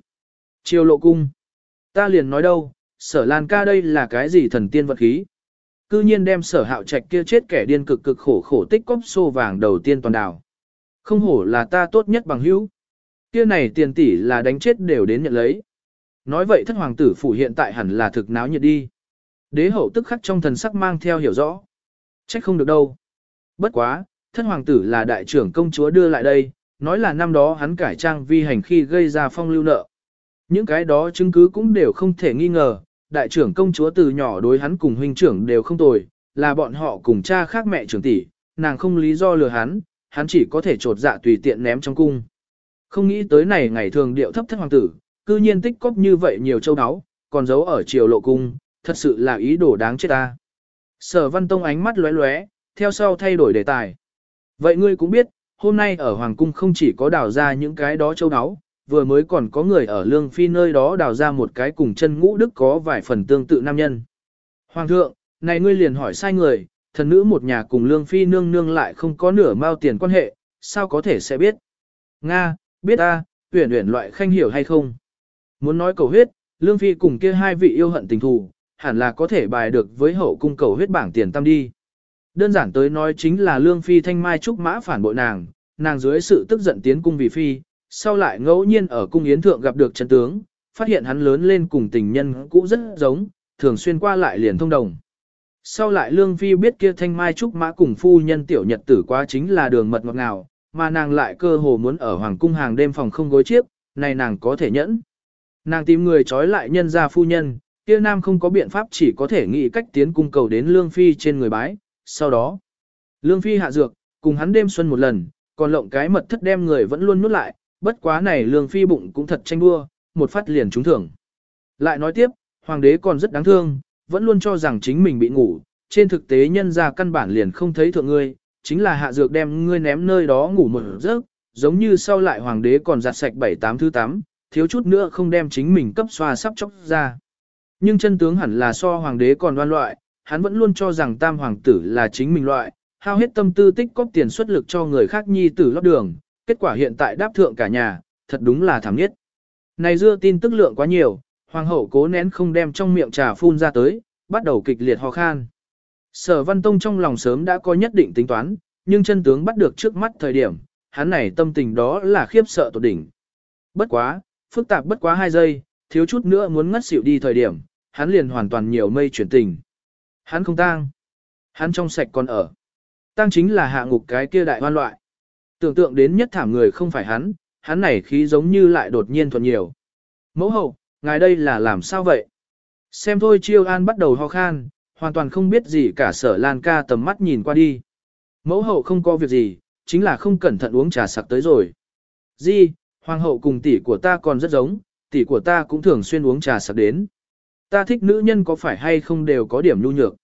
S1: Chiều lộ cung. Ta liền nói đâu, sở lan ca đây là cái gì thần tiên vật khí. Cư nhiên đem sở hạo trạch kia chết kẻ điên cực cực khổ khổ tích cóp xô vàng đầu tiên toàn đảo. Không hổ là ta tốt nhất bằng hữu. Kia này tiền tỷ là đánh chết đều đến nhận lấy. Nói vậy thất hoàng tử phủ hiện tại hẳn là thực náo nhiệt đi. Đế hậu tức khắc trong thần sắc mang theo hiểu rõ. Trách không được đâu. Bất quá, thất hoàng tử là đại trưởng công chúa đưa lại đây, nói là năm đó hắn cải trang vi hành khi gây ra phong lưu nợ. Những cái đó chứng cứ cũng đều không thể nghi ngờ, đại trưởng công chúa từ nhỏ đối hắn cùng huynh trưởng đều không tồi, là bọn họ cùng cha khác mẹ trưởng tỷ, nàng không lý do lừa hắn, hắn chỉ có thể trột dạ tùy tiện ném trong cung. Không nghĩ tới này ngày thường điệu thấp thất hoàng tử, cư nhiên tích cóp như vậy nhiều châu áo, còn giấu ở triều lộ cung, thật sự là ý đồ đáng chết ta. Sở văn tông ánh mắt lóe lóe, theo sau thay đổi đề tài. Vậy ngươi cũng biết, hôm nay ở Hoàng Cung không chỉ có đào ra những cái đó châu áo, vừa mới còn có người ở Lương Phi nơi đó đào ra một cái cùng chân ngũ đức có vài phần tương tự nam nhân. Hoàng thượng, này ngươi liền hỏi sai người, thần nữ một nhà cùng Lương Phi nương nương lại không có nửa mao tiền quan hệ, sao có thể sẽ biết? Nga, biết ta, tuyển tuyển loại khanh hiểu hay không? Muốn nói cầu huyết, Lương Phi cùng kia hai vị yêu hận tình thù, hẳn là có thể bài được với hậu cung cầu huyết bảng tiền tam đi. Đơn giản tới nói chính là Lương Phi thanh mai trúc mã phản bội nàng, nàng dưới sự tức giận tiến cung vì Phi, sau lại ngẫu nhiên ở cung yến thượng gặp được chân tướng, phát hiện hắn lớn lên cùng tình nhân cũ rất giống, thường xuyên qua lại liền thông đồng. Sau lại Lương Phi biết kia thanh mai trúc mã cùng phu nhân tiểu nhật tử quá chính là đường mật ngọt ngào, mà nàng lại cơ hồ muốn ở hoàng cung hàng đêm phòng không gối chiếc, này nàng có thể nhẫn. Nàng tìm người trói lại nhân gia phu nhân, kia nam không có biện pháp chỉ có thể nghĩ cách tiến cung cầu đến Lương Phi trên người bái, sau đó. Lương Phi hạ dược, cùng hắn đêm xuân một lần, còn lộng cái mật thất đem người vẫn luôn nuốt lại, bất quá này Lương Phi bụng cũng thật tranh đua, một phát liền trúng thưởng. Lại nói tiếp, hoàng đế còn rất đáng thương, vẫn luôn cho rằng chính mình bị ngủ, trên thực tế nhân ra căn bản liền không thấy thượng ngươi, chính là hạ dược đem ngươi ném nơi đó ngủ một giấc, giống như sau lại hoàng đế còn giặt sạch bảy tám thứ tám, thiếu chút nữa không đem chính mình cấp xoa sắp chóc ra. Nhưng chân tướng hẳn là so hoàng đế còn đoan loại, hắn vẫn luôn cho rằng tam hoàng tử là chính mình loại, hao hết tâm tư tích cóp tiền xuất lực cho người khác nhi tử lót đường, kết quả hiện tại đáp thượng cả nhà, thật đúng là thảm nhất. Này dưa tin tức lượng quá nhiều, hoàng hậu cố nén không đem trong miệng trà phun ra tới, bắt đầu kịch liệt ho khan. Sở Văn Tông trong lòng sớm đã có nhất định tính toán, nhưng chân tướng bắt được trước mắt thời điểm, hắn này tâm tình đó là khiếp sợ tột đỉnh. Bất quá, phức tạp bất quá hai giây, thiếu chút nữa muốn ngất xỉu đi thời điểm, hắn liền hoàn toàn nhiều mây chuyển tình. Hắn không tang. Hắn trong sạch còn ở. Tang chính là hạ ngục cái kia đại hoan loại. Tưởng tượng đến nhất thảm người không phải hắn, hắn này khí giống như lại đột nhiên thuận nhiều. Mẫu hậu, ngài đây là làm sao vậy? Xem thôi chiêu an bắt đầu ho khan, hoàn toàn không biết gì cả sở lan ca tầm mắt nhìn qua đi. Mẫu hậu không có việc gì, chính là không cẩn thận uống trà sặc tới rồi. Di, hoàng hậu cùng tỷ của ta còn rất giống, tỷ của ta cũng thường xuyên uống trà sặc đến. Ta thích nữ nhân có phải hay không đều có điểm nhu nhược.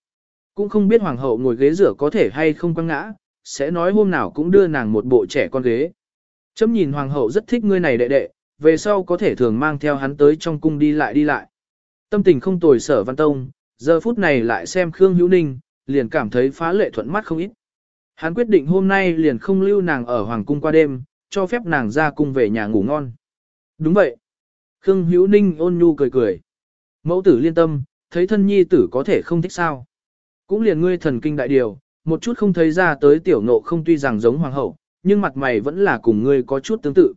S1: Cũng không biết hoàng hậu ngồi ghế rửa có thể hay không quăng ngã, sẽ nói hôm nào cũng đưa nàng một bộ trẻ con ghế. Chấm nhìn hoàng hậu rất thích ngươi này đệ đệ, về sau có thể thường mang theo hắn tới trong cung đi lại đi lại. Tâm tình không tồi sở văn tông, giờ phút này lại xem Khương Hữu Ninh, liền cảm thấy phá lệ thuận mắt không ít. Hắn quyết định hôm nay liền không lưu nàng ở hoàng cung qua đêm, cho phép nàng ra cung về nhà ngủ ngon. Đúng vậy. Khương Hữu Ninh ôn nhu cười cười. Mẫu tử liên tâm, thấy thân nhi tử có thể không thích sao. Cũng liền ngươi thần kinh đại điều, một chút không thấy ra tới tiểu nộ không tuy rằng giống hoàng hậu, nhưng mặt mày vẫn là cùng ngươi có chút tương tự.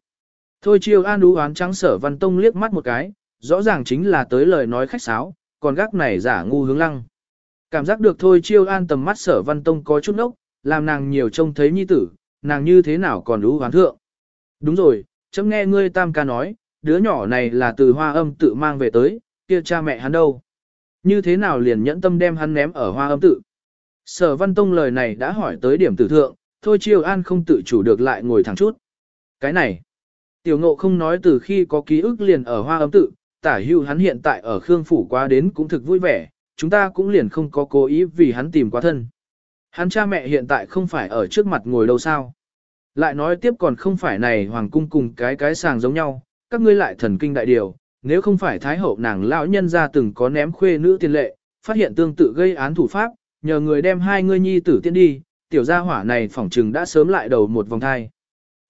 S1: Thôi chiêu an đú oán trắng sở văn tông liếc mắt một cái, rõ ràng chính là tới lời nói khách sáo, còn gác này giả ngu hướng lăng. Cảm giác được thôi chiêu an tầm mắt sở văn tông có chút nốc, làm nàng nhiều trông thấy nhi tử, nàng như thế nào còn đú oán thượng. Đúng rồi, chấm nghe ngươi tam ca nói, đứa nhỏ này là từ hoa âm tự mang về tới, kia cha mẹ hắn đâu. Như thế nào liền nhẫn tâm đem hắn ném ở hoa âm tự. Sở văn tông lời này đã hỏi tới điểm tử thượng, thôi chiêu an không tự chủ được lại ngồi thẳng chút. Cái này, tiểu ngộ không nói từ khi có ký ức liền ở hoa âm tự, tả hưu hắn hiện tại ở Khương Phủ qua đến cũng thực vui vẻ, chúng ta cũng liền không có cố ý vì hắn tìm quá thân. Hắn cha mẹ hiện tại không phải ở trước mặt ngồi đâu sao. Lại nói tiếp còn không phải này hoàng cung cùng cái cái sàng giống nhau, các ngươi lại thần kinh đại điều, nếu không phải thái hậu nàng lão nhân ra từng có ném khuê nữ tiền lệ, phát hiện tương tự gây án thủ pháp, nhờ người đem hai ngươi nhi tử tiên đi, tiểu gia hỏa này phỏng trừng đã sớm lại đầu một vòng thai.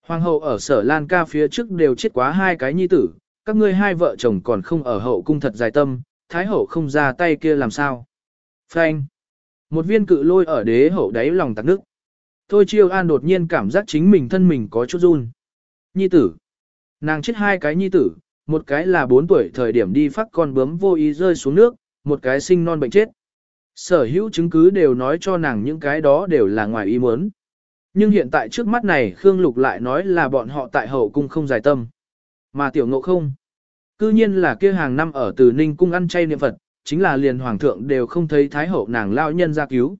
S1: Hoàng hậu ở sở Lan ca phía trước đều chết quá hai cái nhi tử, các ngươi hai vợ chồng còn không ở hậu cung thật dài tâm, thái hậu không ra tay kia làm sao. Phanh. Một viên cự lôi ở đế hậu đáy lòng tạc nước. Thôi chiêu an đột nhiên cảm giác chính mình thân mình có chút run. Nhi tử. Nàng chết hai cái nhi tử, một cái là 4 tuổi thời điểm đi phát con bướm vô ý rơi xuống nước, một cái sinh non bệnh chết. Sở hữu chứng cứ đều nói cho nàng những cái đó đều là ngoài ý muốn. Nhưng hiện tại trước mắt này Khương Lục lại nói là bọn họ tại hậu cung không giải tâm. Mà tiểu ngộ không. Cư nhiên là kia hàng năm ở từ Ninh cung ăn chay niệm Phật, chính là liền hoàng thượng đều không thấy thái hậu nàng lao nhân ra cứu.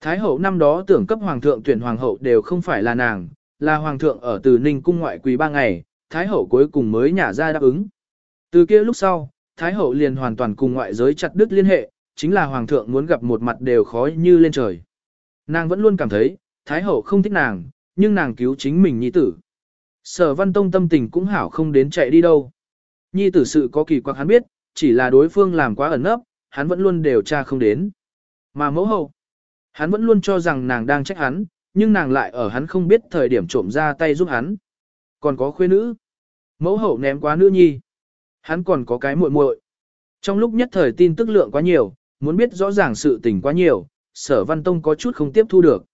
S1: Thái hậu năm đó tưởng cấp hoàng thượng tuyển hoàng hậu đều không phải là nàng, là hoàng thượng ở từ Ninh cung ngoại quý ba ngày, thái hậu cuối cùng mới nhả ra đáp ứng. Từ kia lúc sau, thái hậu liền hoàn toàn cùng ngoại giới chặt đứt liên hệ, chính là hoàng thượng muốn gặp một mặt đều khó như lên trời. Nàng vẫn luôn cảm thấy, thái hậu không thích nàng, nhưng nàng cứu chính mình nhi tử. Sở văn tông tâm tình cũng hảo không đến chạy đi đâu. Nhi tử sự có kỳ quặc hắn biết, chỉ là đối phương làm quá ẩn nấp, hắn vẫn luôn đều tra không đến. Mà mẫu hậu, hắn vẫn luôn cho rằng nàng đang trách hắn, nhưng nàng lại ở hắn không biết thời điểm trộm ra tay giúp hắn. Còn có khuê nữ, mẫu hậu ném quá nữ nhi, hắn còn có cái muội muội. Trong lúc nhất thời tin tức lượng quá nhiều, muốn biết rõ ràng sự tình quá nhiều, sở văn tông có chút không tiếp thu được.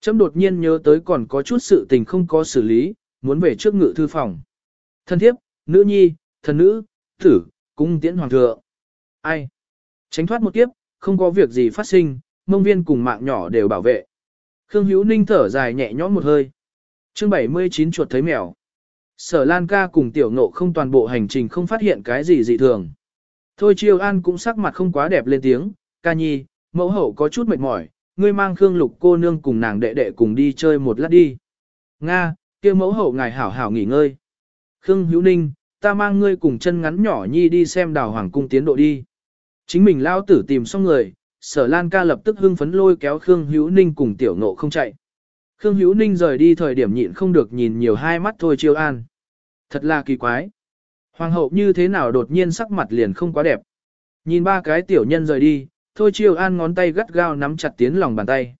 S1: Chấm đột nhiên nhớ tới còn có chút sự tình không có xử lý, muốn về trước ngự thư phòng. Thân thiếp, nữ nhi, thần nữ, tử, cung tiễn hoàng thượng. Ai? Tránh thoát một kiếp, không có việc gì phát sinh, mông viên cùng mạng nhỏ đều bảo vệ. Khương Hữu Ninh thở dài nhẹ nhõm một hơi. Chương 79 chuột thấy mèo. Sở Lan ca cùng tiểu ngộ không toàn bộ hành trình không phát hiện cái gì dị thường. Thôi Chiêu An cũng sắc mặt không quá đẹp lên tiếng, ca nhi, mẫu hậu có chút mệt mỏi, ngươi mang Khương Lục cô nương cùng nàng đệ đệ cùng đi chơi một lát đi. Nga, kia mẫu hậu ngài hảo hảo nghỉ ngơi. Khương Hữu Ninh, ta mang ngươi cùng chân ngắn nhỏ nhi đi xem đào hoàng cung tiến độ đi. Chính mình lao tử tìm xong người, sở Lan ca lập tức hưng phấn lôi kéo Khương Hữu Ninh cùng tiểu ngộ không chạy. Khương Hữu Ninh rời đi thời điểm nhịn không được nhìn nhiều hai mắt thôi chiêu an. Thật là kỳ quái. Hoàng hậu như thế nào đột nhiên sắc mặt liền không quá đẹp. Nhìn ba cái tiểu nhân rời đi, thôi chiêu an ngón tay gắt gao nắm chặt tiến lòng bàn tay.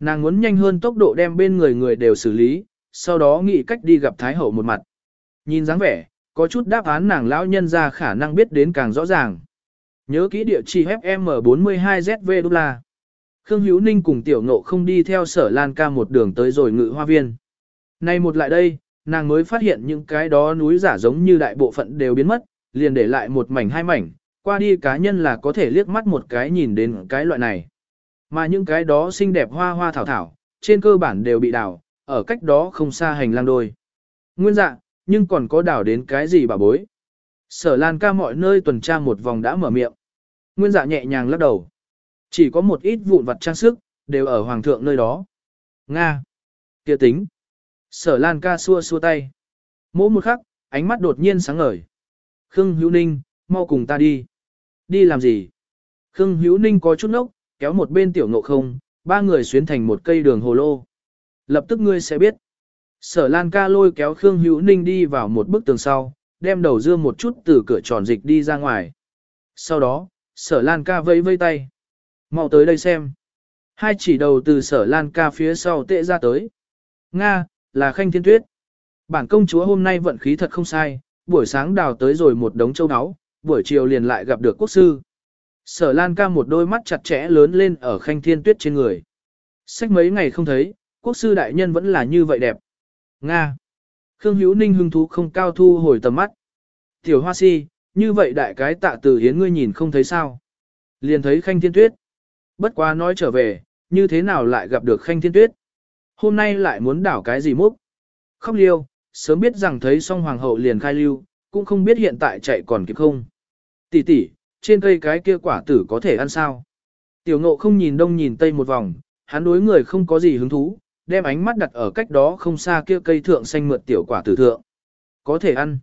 S1: Nàng muốn nhanh hơn tốc độ đem bên người người đều xử lý, sau đó nghĩ cách đi gặp Thái hậu một mặt. Nhìn dáng vẻ, có chút đáp án nàng lão nhân ra khả năng biết đến càng rõ ràng. Nhớ kỹ địa chỉ FM42ZV đô la. Khương Hữu Ninh cùng tiểu ngộ không đi theo sở Lan ca một đường tới rồi ngự hoa viên. Nay một lại đây, nàng mới phát hiện những cái đó núi giả giống như đại bộ phận đều biến mất, liền để lại một mảnh hai mảnh, qua đi cá nhân là có thể liếc mắt một cái nhìn đến cái loại này. Mà những cái đó xinh đẹp hoa hoa thảo thảo, trên cơ bản đều bị đào, ở cách đó không xa hành lang đôi. Nguyên dạ, nhưng còn có đào đến cái gì bà bối. Sở Lan ca mọi nơi tuần tra một vòng đã mở miệng. Nguyên dạ nhẹ nhàng lắc đầu. Chỉ có một ít vụn vặt trang sức, đều ở hoàng thượng nơi đó. Nga. kia tính. Sở Lan ca xua xua tay. Mỗi một khắc, ánh mắt đột nhiên sáng ngời. Khương Hữu Ninh, mau cùng ta đi. Đi làm gì? Khương Hữu Ninh có chút nốc, kéo một bên tiểu ngộ không, ba người xuyến thành một cây đường hồ lô. Lập tức ngươi sẽ biết. Sở Lan ca lôi kéo Khương Hữu Ninh đi vào một bức tường sau, đem đầu dưa một chút từ cửa tròn dịch đi ra ngoài. Sau đó, sở Lan ca vẫy vây tay. mau tới đây xem. Hai chỉ đầu từ sở Lan ca phía sau tệ ra tới. Nga, là khanh thiên tuyết. Bản công chúa hôm nay vận khí thật không sai, buổi sáng đào tới rồi một đống châu áo, buổi chiều liền lại gặp được quốc sư. Sở Lan ca một đôi mắt chặt chẽ lớn lên ở khanh thiên tuyết trên người. Sách mấy ngày không thấy, quốc sư đại nhân vẫn là như vậy đẹp. Nga. Khương Hữu Ninh hưng thú không cao thu hồi tầm mắt. Tiểu hoa si, như vậy đại cái tạ tử hiến ngươi nhìn không thấy sao. Liền thấy khanh thiên tuyết. Bất quá nói trở về, như thế nào lại gặp được khanh thiên tuyết. Hôm nay lại muốn đảo cái gì múc. Khóc liêu, sớm biết rằng thấy xong hoàng hậu liền khai lưu, cũng không biết hiện tại chạy còn kịp không. Tỷ tỷ, trên cây cái kia quả tử có thể ăn sao? Tiểu ngộ không nhìn đông nhìn tây một vòng, hắn đối người không có gì hứng thú, đem ánh mắt đặt ở cách đó không xa kia cây thượng xanh mượt tiểu quả tử thượng. Có thể ăn.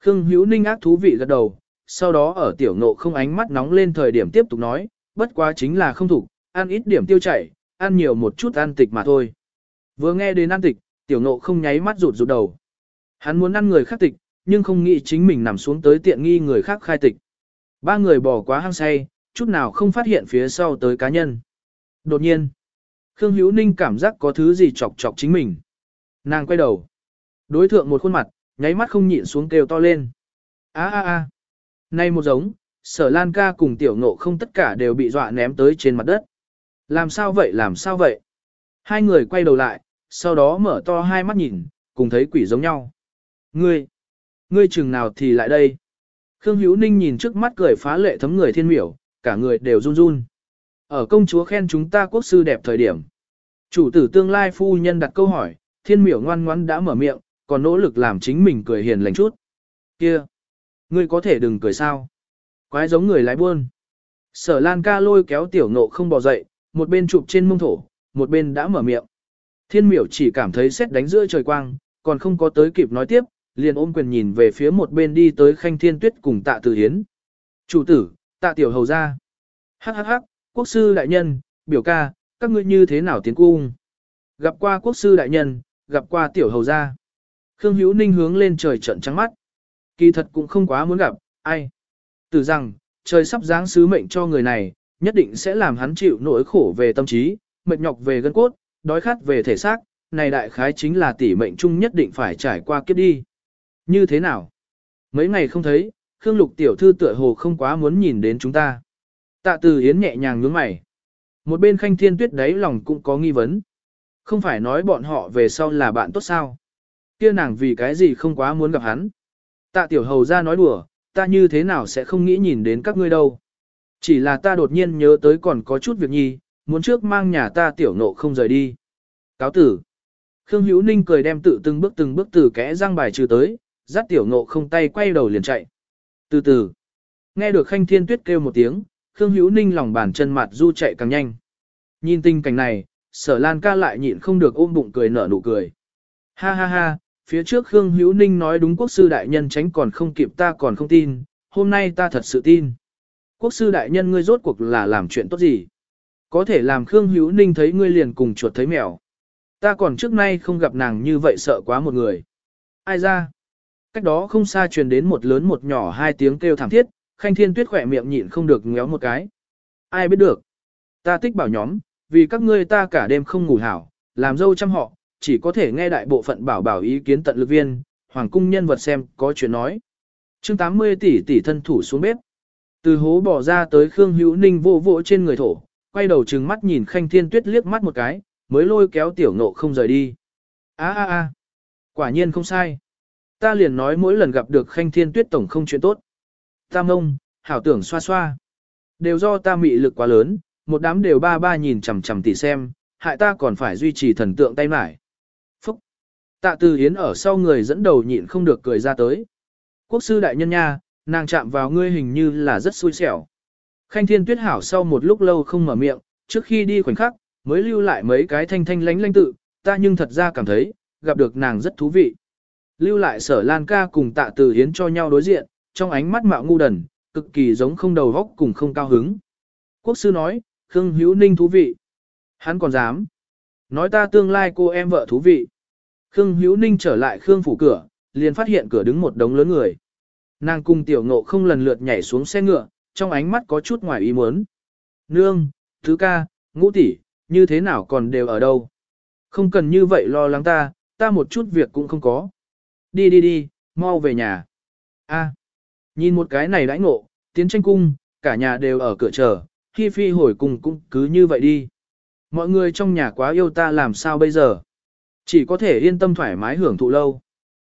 S1: Khương Hữu Ninh ác thú vị gật đầu, sau đó ở tiểu ngộ không ánh mắt nóng lên thời điểm tiếp tục nói, bất quá chính là không thủ, ăn ít điểm tiêu chảy, ăn nhiều một chút ăn tịch mà thôi. Vừa nghe đến ăn tịch, tiểu ngộ không nháy mắt rụt rụt đầu. Hắn muốn ăn người khác tịch, nhưng không nghĩ chính mình nằm xuống tới tiện nghi người khác khai tịch. Ba người bỏ quá hăng say, chút nào không phát hiện phía sau tới cá nhân. Đột nhiên, Khương Hữu Ninh cảm giác có thứ gì chọc chọc chính mình. Nàng quay đầu. Đối thượng một khuôn mặt, nháy mắt không nhịn xuống kêu to lên. a a a Nay một giống, sở lan ca cùng tiểu ngộ không tất cả đều bị dọa ném tới trên mặt đất. Làm sao vậy làm sao vậy? Hai người quay đầu lại, sau đó mở to hai mắt nhìn, cùng thấy quỷ giống nhau. Ngươi, ngươi chừng nào thì lại đây? Khương Hữu Ninh nhìn trước mắt cười phá lệ thấm người thiên miểu, cả người đều run run. Ở công chúa khen chúng ta quốc sư đẹp thời điểm. Chủ tử tương lai phu nhân đặt câu hỏi, thiên miểu ngoan ngoãn đã mở miệng, còn nỗ lực làm chính mình cười hiền lành chút. Kia, ngươi có thể đừng cười sao? Quái giống người lái buôn. Sở Lan ca lôi kéo tiểu nộ không bỏ dậy, một bên chụp trên mông thổ, một bên đã mở miệng. Thiên miểu chỉ cảm thấy xét đánh giữa trời quang, còn không có tới kịp nói tiếp, liền ôm quyền nhìn về phía một bên đi tới khanh thiên tuyết cùng tạ tử hiến. Chủ tử, tạ tiểu hầu ra. Hắc hắc hắc, quốc sư đại nhân, biểu ca, các ngươi như thế nào tiến cung? Gặp qua quốc sư đại nhân, gặp qua tiểu hầu gia. Khương Hữu Ninh hướng lên trời trận trắng mắt. Kỳ thật cũng không quá muốn gặp, ai. Từ rằng, trời sắp giáng sứ mệnh cho người này, nhất định sẽ làm hắn chịu nỗi khổ về tâm trí, mệt nhọc về gân cốt, đói khát về thể xác, này đại khái chính là tỷ mệnh chung nhất định phải trải qua kiếp đi. Như thế nào? Mấy ngày không thấy, Khương Lục tiểu thư tựa hồ không quá muốn nhìn đến chúng ta. Tạ Từ Yến nhẹ nhàng nhướng mày. Một bên Khanh Thiên Tuyết đấy lòng cũng có nghi vấn. Không phải nói bọn họ về sau là bạn tốt sao? Kia nàng vì cái gì không quá muốn gặp hắn? Tạ Tiểu Hầu ra nói đùa, ta như thế nào sẽ không nghĩ nhìn đến các ngươi đâu? Chỉ là ta đột nhiên nhớ tới còn có chút việc nhi, muốn trước mang nhà ta tiểu nộ không rời đi. Cáo tử. Khương Hữu Ninh cười đem tự từng bước từng bước từ kẽ răng bài trừ tới, dắt tiểu nộ không tay quay đầu liền chạy. Từ từ, nghe được khanh thiên tuyết kêu một tiếng, Khương Hữu Ninh lòng bàn chân mặt du chạy càng nhanh. Nhìn tình cảnh này, sở lan ca lại nhịn không được ôm bụng cười nở nụ cười. Ha ha ha, phía trước Khương Hữu Ninh nói đúng quốc sư đại nhân tránh còn không kịp ta còn không tin, hôm nay ta thật sự tin. Quốc sư đại nhân ngươi rốt cuộc là làm chuyện tốt gì? Có thể làm Khương Hữu Ninh thấy ngươi liền cùng chuột thấy mèo. Ta còn trước nay không gặp nàng như vậy sợ quá một người. Ai ra? Cách đó không xa truyền đến một lớn một nhỏ hai tiếng kêu thảm thiết, khanh thiên tuyết khỏe miệng nhịn không được ngéo một cái. Ai biết được? Ta tích bảo nhóm, vì các ngươi ta cả đêm không ngủ hảo, làm dâu chăm họ, chỉ có thể nghe đại bộ phận bảo bảo ý kiến tận lực viên, hoàng cung nhân vật xem có chuyện nói. chương 80 tỷ tỷ thân thủ xuống bếp. Từ hố bỏ ra tới Khương Hữu Ninh vô vỗ trên người thổ, quay đầu trừng mắt nhìn Khanh Thiên Tuyết liếc mắt một cái, mới lôi kéo tiểu ngộ không rời đi. a a a quả nhiên không sai. Ta liền nói mỗi lần gặp được Khanh Thiên Tuyết tổng không chuyện tốt. Ta mông, hảo tưởng xoa xoa. Đều do ta mị lực quá lớn, một đám đều ba ba nhìn chằm chằm tỉ xem, hại ta còn phải duy trì thần tượng tay mải. Phúc! Tạ Từ Hiến ở sau người dẫn đầu nhịn không được cười ra tới. Quốc sư đại nhân nha, nàng chạm vào ngươi hình như là rất xui xẻo. Khanh Thiên Tuyết hảo sau một lúc lâu không mở miệng, trước khi đi khoảnh khắc, mới lưu lại mấy cái thanh thanh lánh lánh tự, ta nhưng thật ra cảm thấy, gặp được nàng rất thú vị. Lưu lại sở Lan ca cùng tạ từ hiến cho nhau đối diện, trong ánh mắt mạo ngu đần, cực kỳ giống không đầu góc cùng không cao hứng. Quốc sư nói, Khương Hữu Ninh thú vị. Hắn còn dám. Nói ta tương lai cô em vợ thú vị. Khương Hữu Ninh trở lại Khương phủ cửa, liền phát hiện cửa đứng một đống lớn người. Nàng cùng tiểu ngộ không lần lượt nhảy xuống xe ngựa, trong ánh mắt có chút ngoài ý muốn. Nương, thứ ca, ngũ tỷ, như thế nào còn đều ở đâu? Không cần như vậy lo lắng ta, ta một chút việc cũng không có. Đi đi đi, mau về nhà. A, nhìn một cái này đãi ngộ, tiến tranh cung, cả nhà đều ở cửa chờ, khi phi hồi cùng cũng cứ như vậy đi. Mọi người trong nhà quá yêu ta làm sao bây giờ? Chỉ có thể yên tâm thoải mái hưởng thụ lâu.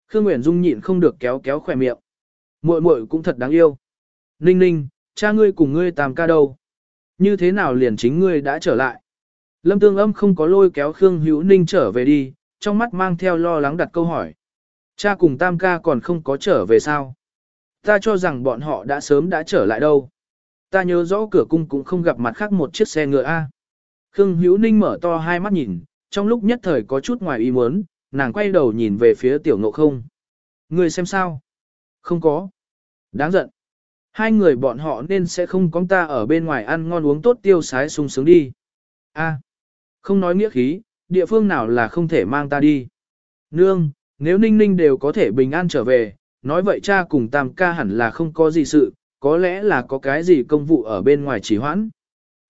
S1: Khương Nguyễn Dung nhịn không được kéo kéo khỏe miệng. Muội muội cũng thật đáng yêu. Ninh ninh, cha ngươi cùng ngươi tam ca đâu? Như thế nào liền chính ngươi đã trở lại? Lâm Tương Âm không có lôi kéo Khương Hữu Ninh trở về đi, trong mắt mang theo lo lắng đặt câu hỏi. Cha cùng tam ca còn không có trở về sao? Ta cho rằng bọn họ đã sớm đã trở lại đâu. Ta nhớ rõ cửa cung cũng không gặp mặt khác một chiếc xe ngựa A. Khương Hữu Ninh mở to hai mắt nhìn, trong lúc nhất thời có chút ngoài ý muốn, nàng quay đầu nhìn về phía tiểu ngộ không. Người xem sao? Không có. Đáng giận. Hai người bọn họ nên sẽ không có ta ở bên ngoài ăn ngon uống tốt tiêu sái sung sướng đi. A. Không nói nghĩa khí, địa phương nào là không thể mang ta đi. Nương, nếu ninh ninh đều có thể bình an trở về, nói vậy cha cùng tam ca hẳn là không có gì sự, có lẽ là có cái gì công vụ ở bên ngoài chỉ hoãn.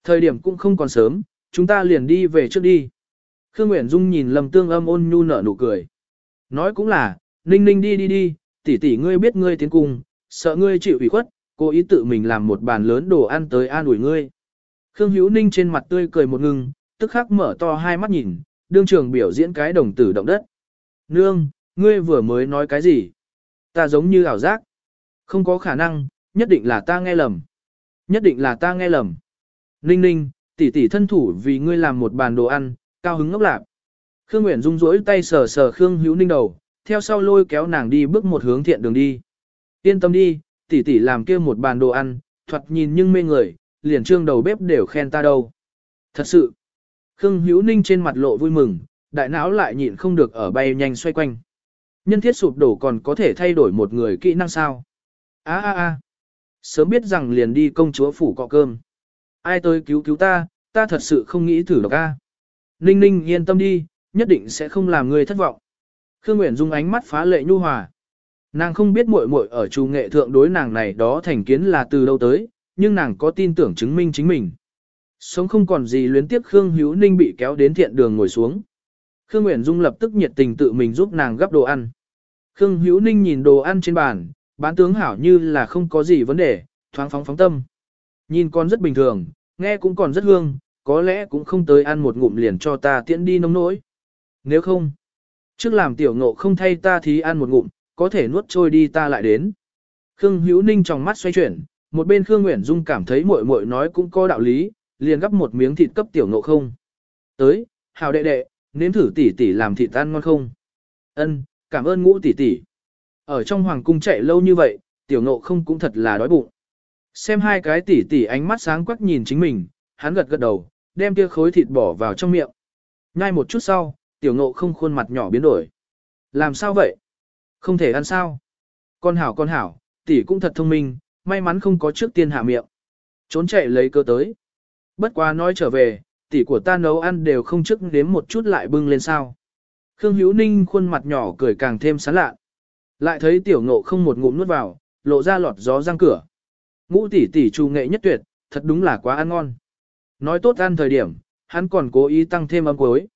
S1: Thời điểm cũng không còn sớm, chúng ta liền đi về trước đi. Khương Nguyễn Dung nhìn Lâm Tương Âm ôn nhu nở nụ cười. Nói cũng là, ninh ninh đi đi đi, tỷ tỷ ngươi biết ngươi tiến cùng, sợ ngươi chịu ủy khuất, cô ý tự mình làm một bàn lớn đồ ăn tới an ủi ngươi. Khương Hữu Ninh trên mặt tươi cười một ngừng, tức khắc mở to hai mắt nhìn, đương trường biểu diễn cái đồng tử động đất. Nương, ngươi vừa mới nói cái gì? Ta giống như ảo giác. Không có khả năng, nhất định là ta nghe lầm. Nhất định là ta nghe lầm. Ninh ninh, tỷ tỷ thân thủ vì ngươi làm một bàn đồ ăn, cao hứng ngốc lạc. Khương Nguyễn Dung rỗi tay sờ sờ Khương Hữu Ninh đầu, theo sau lôi kéo nàng đi bước một hướng thiện đường đi. Yên tâm đi, tỷ tỷ làm kia một bàn đồ ăn, thoạt nhìn nhưng mê người, liền trương đầu bếp đều khen ta đâu. Thật sự, Khương Hữu Ninh trên mặt lộ vui mừng, đại não lại nhịn không được ở bay nhanh xoay quanh. Nhân thiết sụp đổ còn có thể thay đổi một người kỹ năng sao? Á á á, Sớm biết rằng liền đi công chúa phủ cọ cơm. Ai tới cứu cứu ta, ta thật sự không nghĩ thử độc a. Ninh ninh yên tâm đi, nhất định sẽ không làm người thất vọng. Khương Nguyễn Dung ánh mắt phá lệ nhu hòa. Nàng không biết muội muội ở trù nghệ thượng đối nàng này đó thành kiến là từ đâu tới, nhưng nàng có tin tưởng chứng minh chính mình. Sống không còn gì luyến tiếc Khương Hữu Ninh bị kéo đến thiện đường ngồi xuống. Khương Nguyễn Dung lập tức nhiệt tình tự mình giúp nàng gấp đồ ăn. Khương Hữu Ninh nhìn đồ ăn trên bàn, bán tướng hảo như là không có gì vấn đề, thoáng phóng phóng tâm. Nhìn con rất bình thường, nghe cũng còn rất hương, có lẽ cũng không tới ăn một ngụm liền cho ta tiễn đi nông nỗi. Nếu không, trước làm tiểu ngộ không thay ta thì ăn một ngụm, có thể nuốt trôi đi ta lại đến. Khương Hữu Ninh trong mắt xoay chuyển, một bên Khương Nguyễn Dung cảm thấy muội muội nói cũng có đạo lý, liền gấp một miếng thịt cấp tiểu ngộ không. Tới, hào đệ đệ, nếm thử tỷ tỷ làm thịt ăn ngon không? Ân, cảm ơn ngũ tỷ tỷ. Ở trong hoàng cung chạy lâu như vậy, tiểu ngộ không cũng thật là đói bụng. Xem hai cái tỷ tỷ ánh mắt sáng quắc nhìn chính mình, hắn gật gật đầu, đem kia khối thịt bỏ vào trong miệng. Ngay một chút sau, tiểu ngộ không khuôn mặt nhỏ biến đổi. Làm sao vậy? Không thể ăn sao? Con hảo con hảo, tỷ cũng thật thông minh, may mắn không có trước tiên hạ miệng. Trốn chạy lấy cơ tới. Bất quá nói trở về, tỷ của ta nấu ăn đều không trước đếm một chút lại bưng lên sao. Khương Hữu Ninh khuôn mặt nhỏ cười càng thêm sán lạ. Lại thấy tiểu ngộ không một ngụm nuốt vào, lộ ra lọt gió răng cửa. Ngũ tỷ tỷ trù nghệ nhất tuyệt, thật đúng là quá ăn ngon. Nói tốt ăn thời điểm, hắn còn cố ý tăng thêm âm cuối.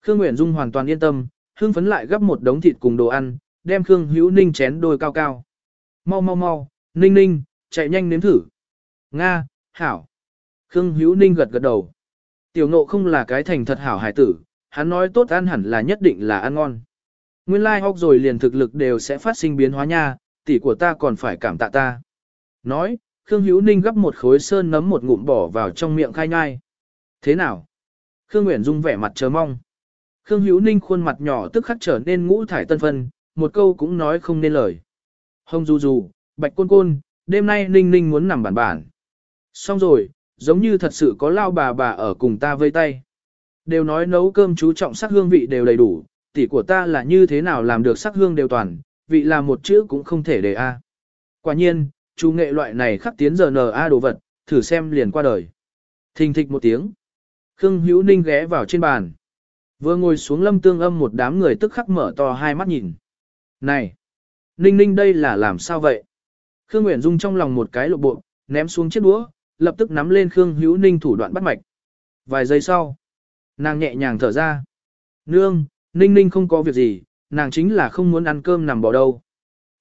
S1: Khương Nguyễn Dung hoàn toàn yên tâm, hương phấn lại gấp một đống thịt cùng đồ ăn, đem Khương Hữu Ninh chén đôi cao cao. Mau mau mau, Ninh Ninh, chạy nhanh nếm thử. Nga, hảo. Khương Hữu Ninh gật gật đầu. Tiểu ngộ không là cái thành thật hảo hải tử, hắn nói tốt ăn hẳn là nhất định là ăn ngon. Nguyên lai like học rồi liền thực lực đều sẽ phát sinh biến hóa nha, tỷ của ta còn phải cảm tạ ta. Nói, Khương Hữu Ninh gấp một khối sơn nấm một ngụm bỏ vào trong miệng khai nhai. Thế nào? Khương Nguyễn Dung vẻ mặt chờ mong. Khương Hữu Ninh khuôn mặt nhỏ tức khắc trở nên ngũ thải tân phân, một câu cũng nói không nên lời. hồng du du, bạch côn côn, đêm nay Ninh Ninh muốn nằm bản bản. Xong rồi, giống như thật sự có lao bà bà ở cùng ta vây tay. Đều nói nấu cơm chú trọng sắc hương vị đều đầy đủ, tỷ của ta là như thế nào làm được sắc hương đều toàn, vị là một chữ cũng không thể để a. Quả nhiên, chú nghệ loại này khắc tiến giờ n a đồ vật, thử xem liền qua đời. Thình thịch một tiếng. Khương Hữu Ninh ghé vào trên bàn. Vừa ngồi xuống lâm tương âm một đám người tức khắc mở to hai mắt nhìn. Này! Ninh Ninh đây là làm sao vậy? Khương Nguyễn Dung trong lòng một cái lộ bộ, ném xuống chiếc đũa, lập tức nắm lên Khương Hữu Ninh thủ đoạn bắt mạch. Vài giây sau, nàng nhẹ nhàng thở ra. Nương, Ninh Ninh không có việc gì, nàng chính là không muốn ăn cơm nằm bỏ đâu.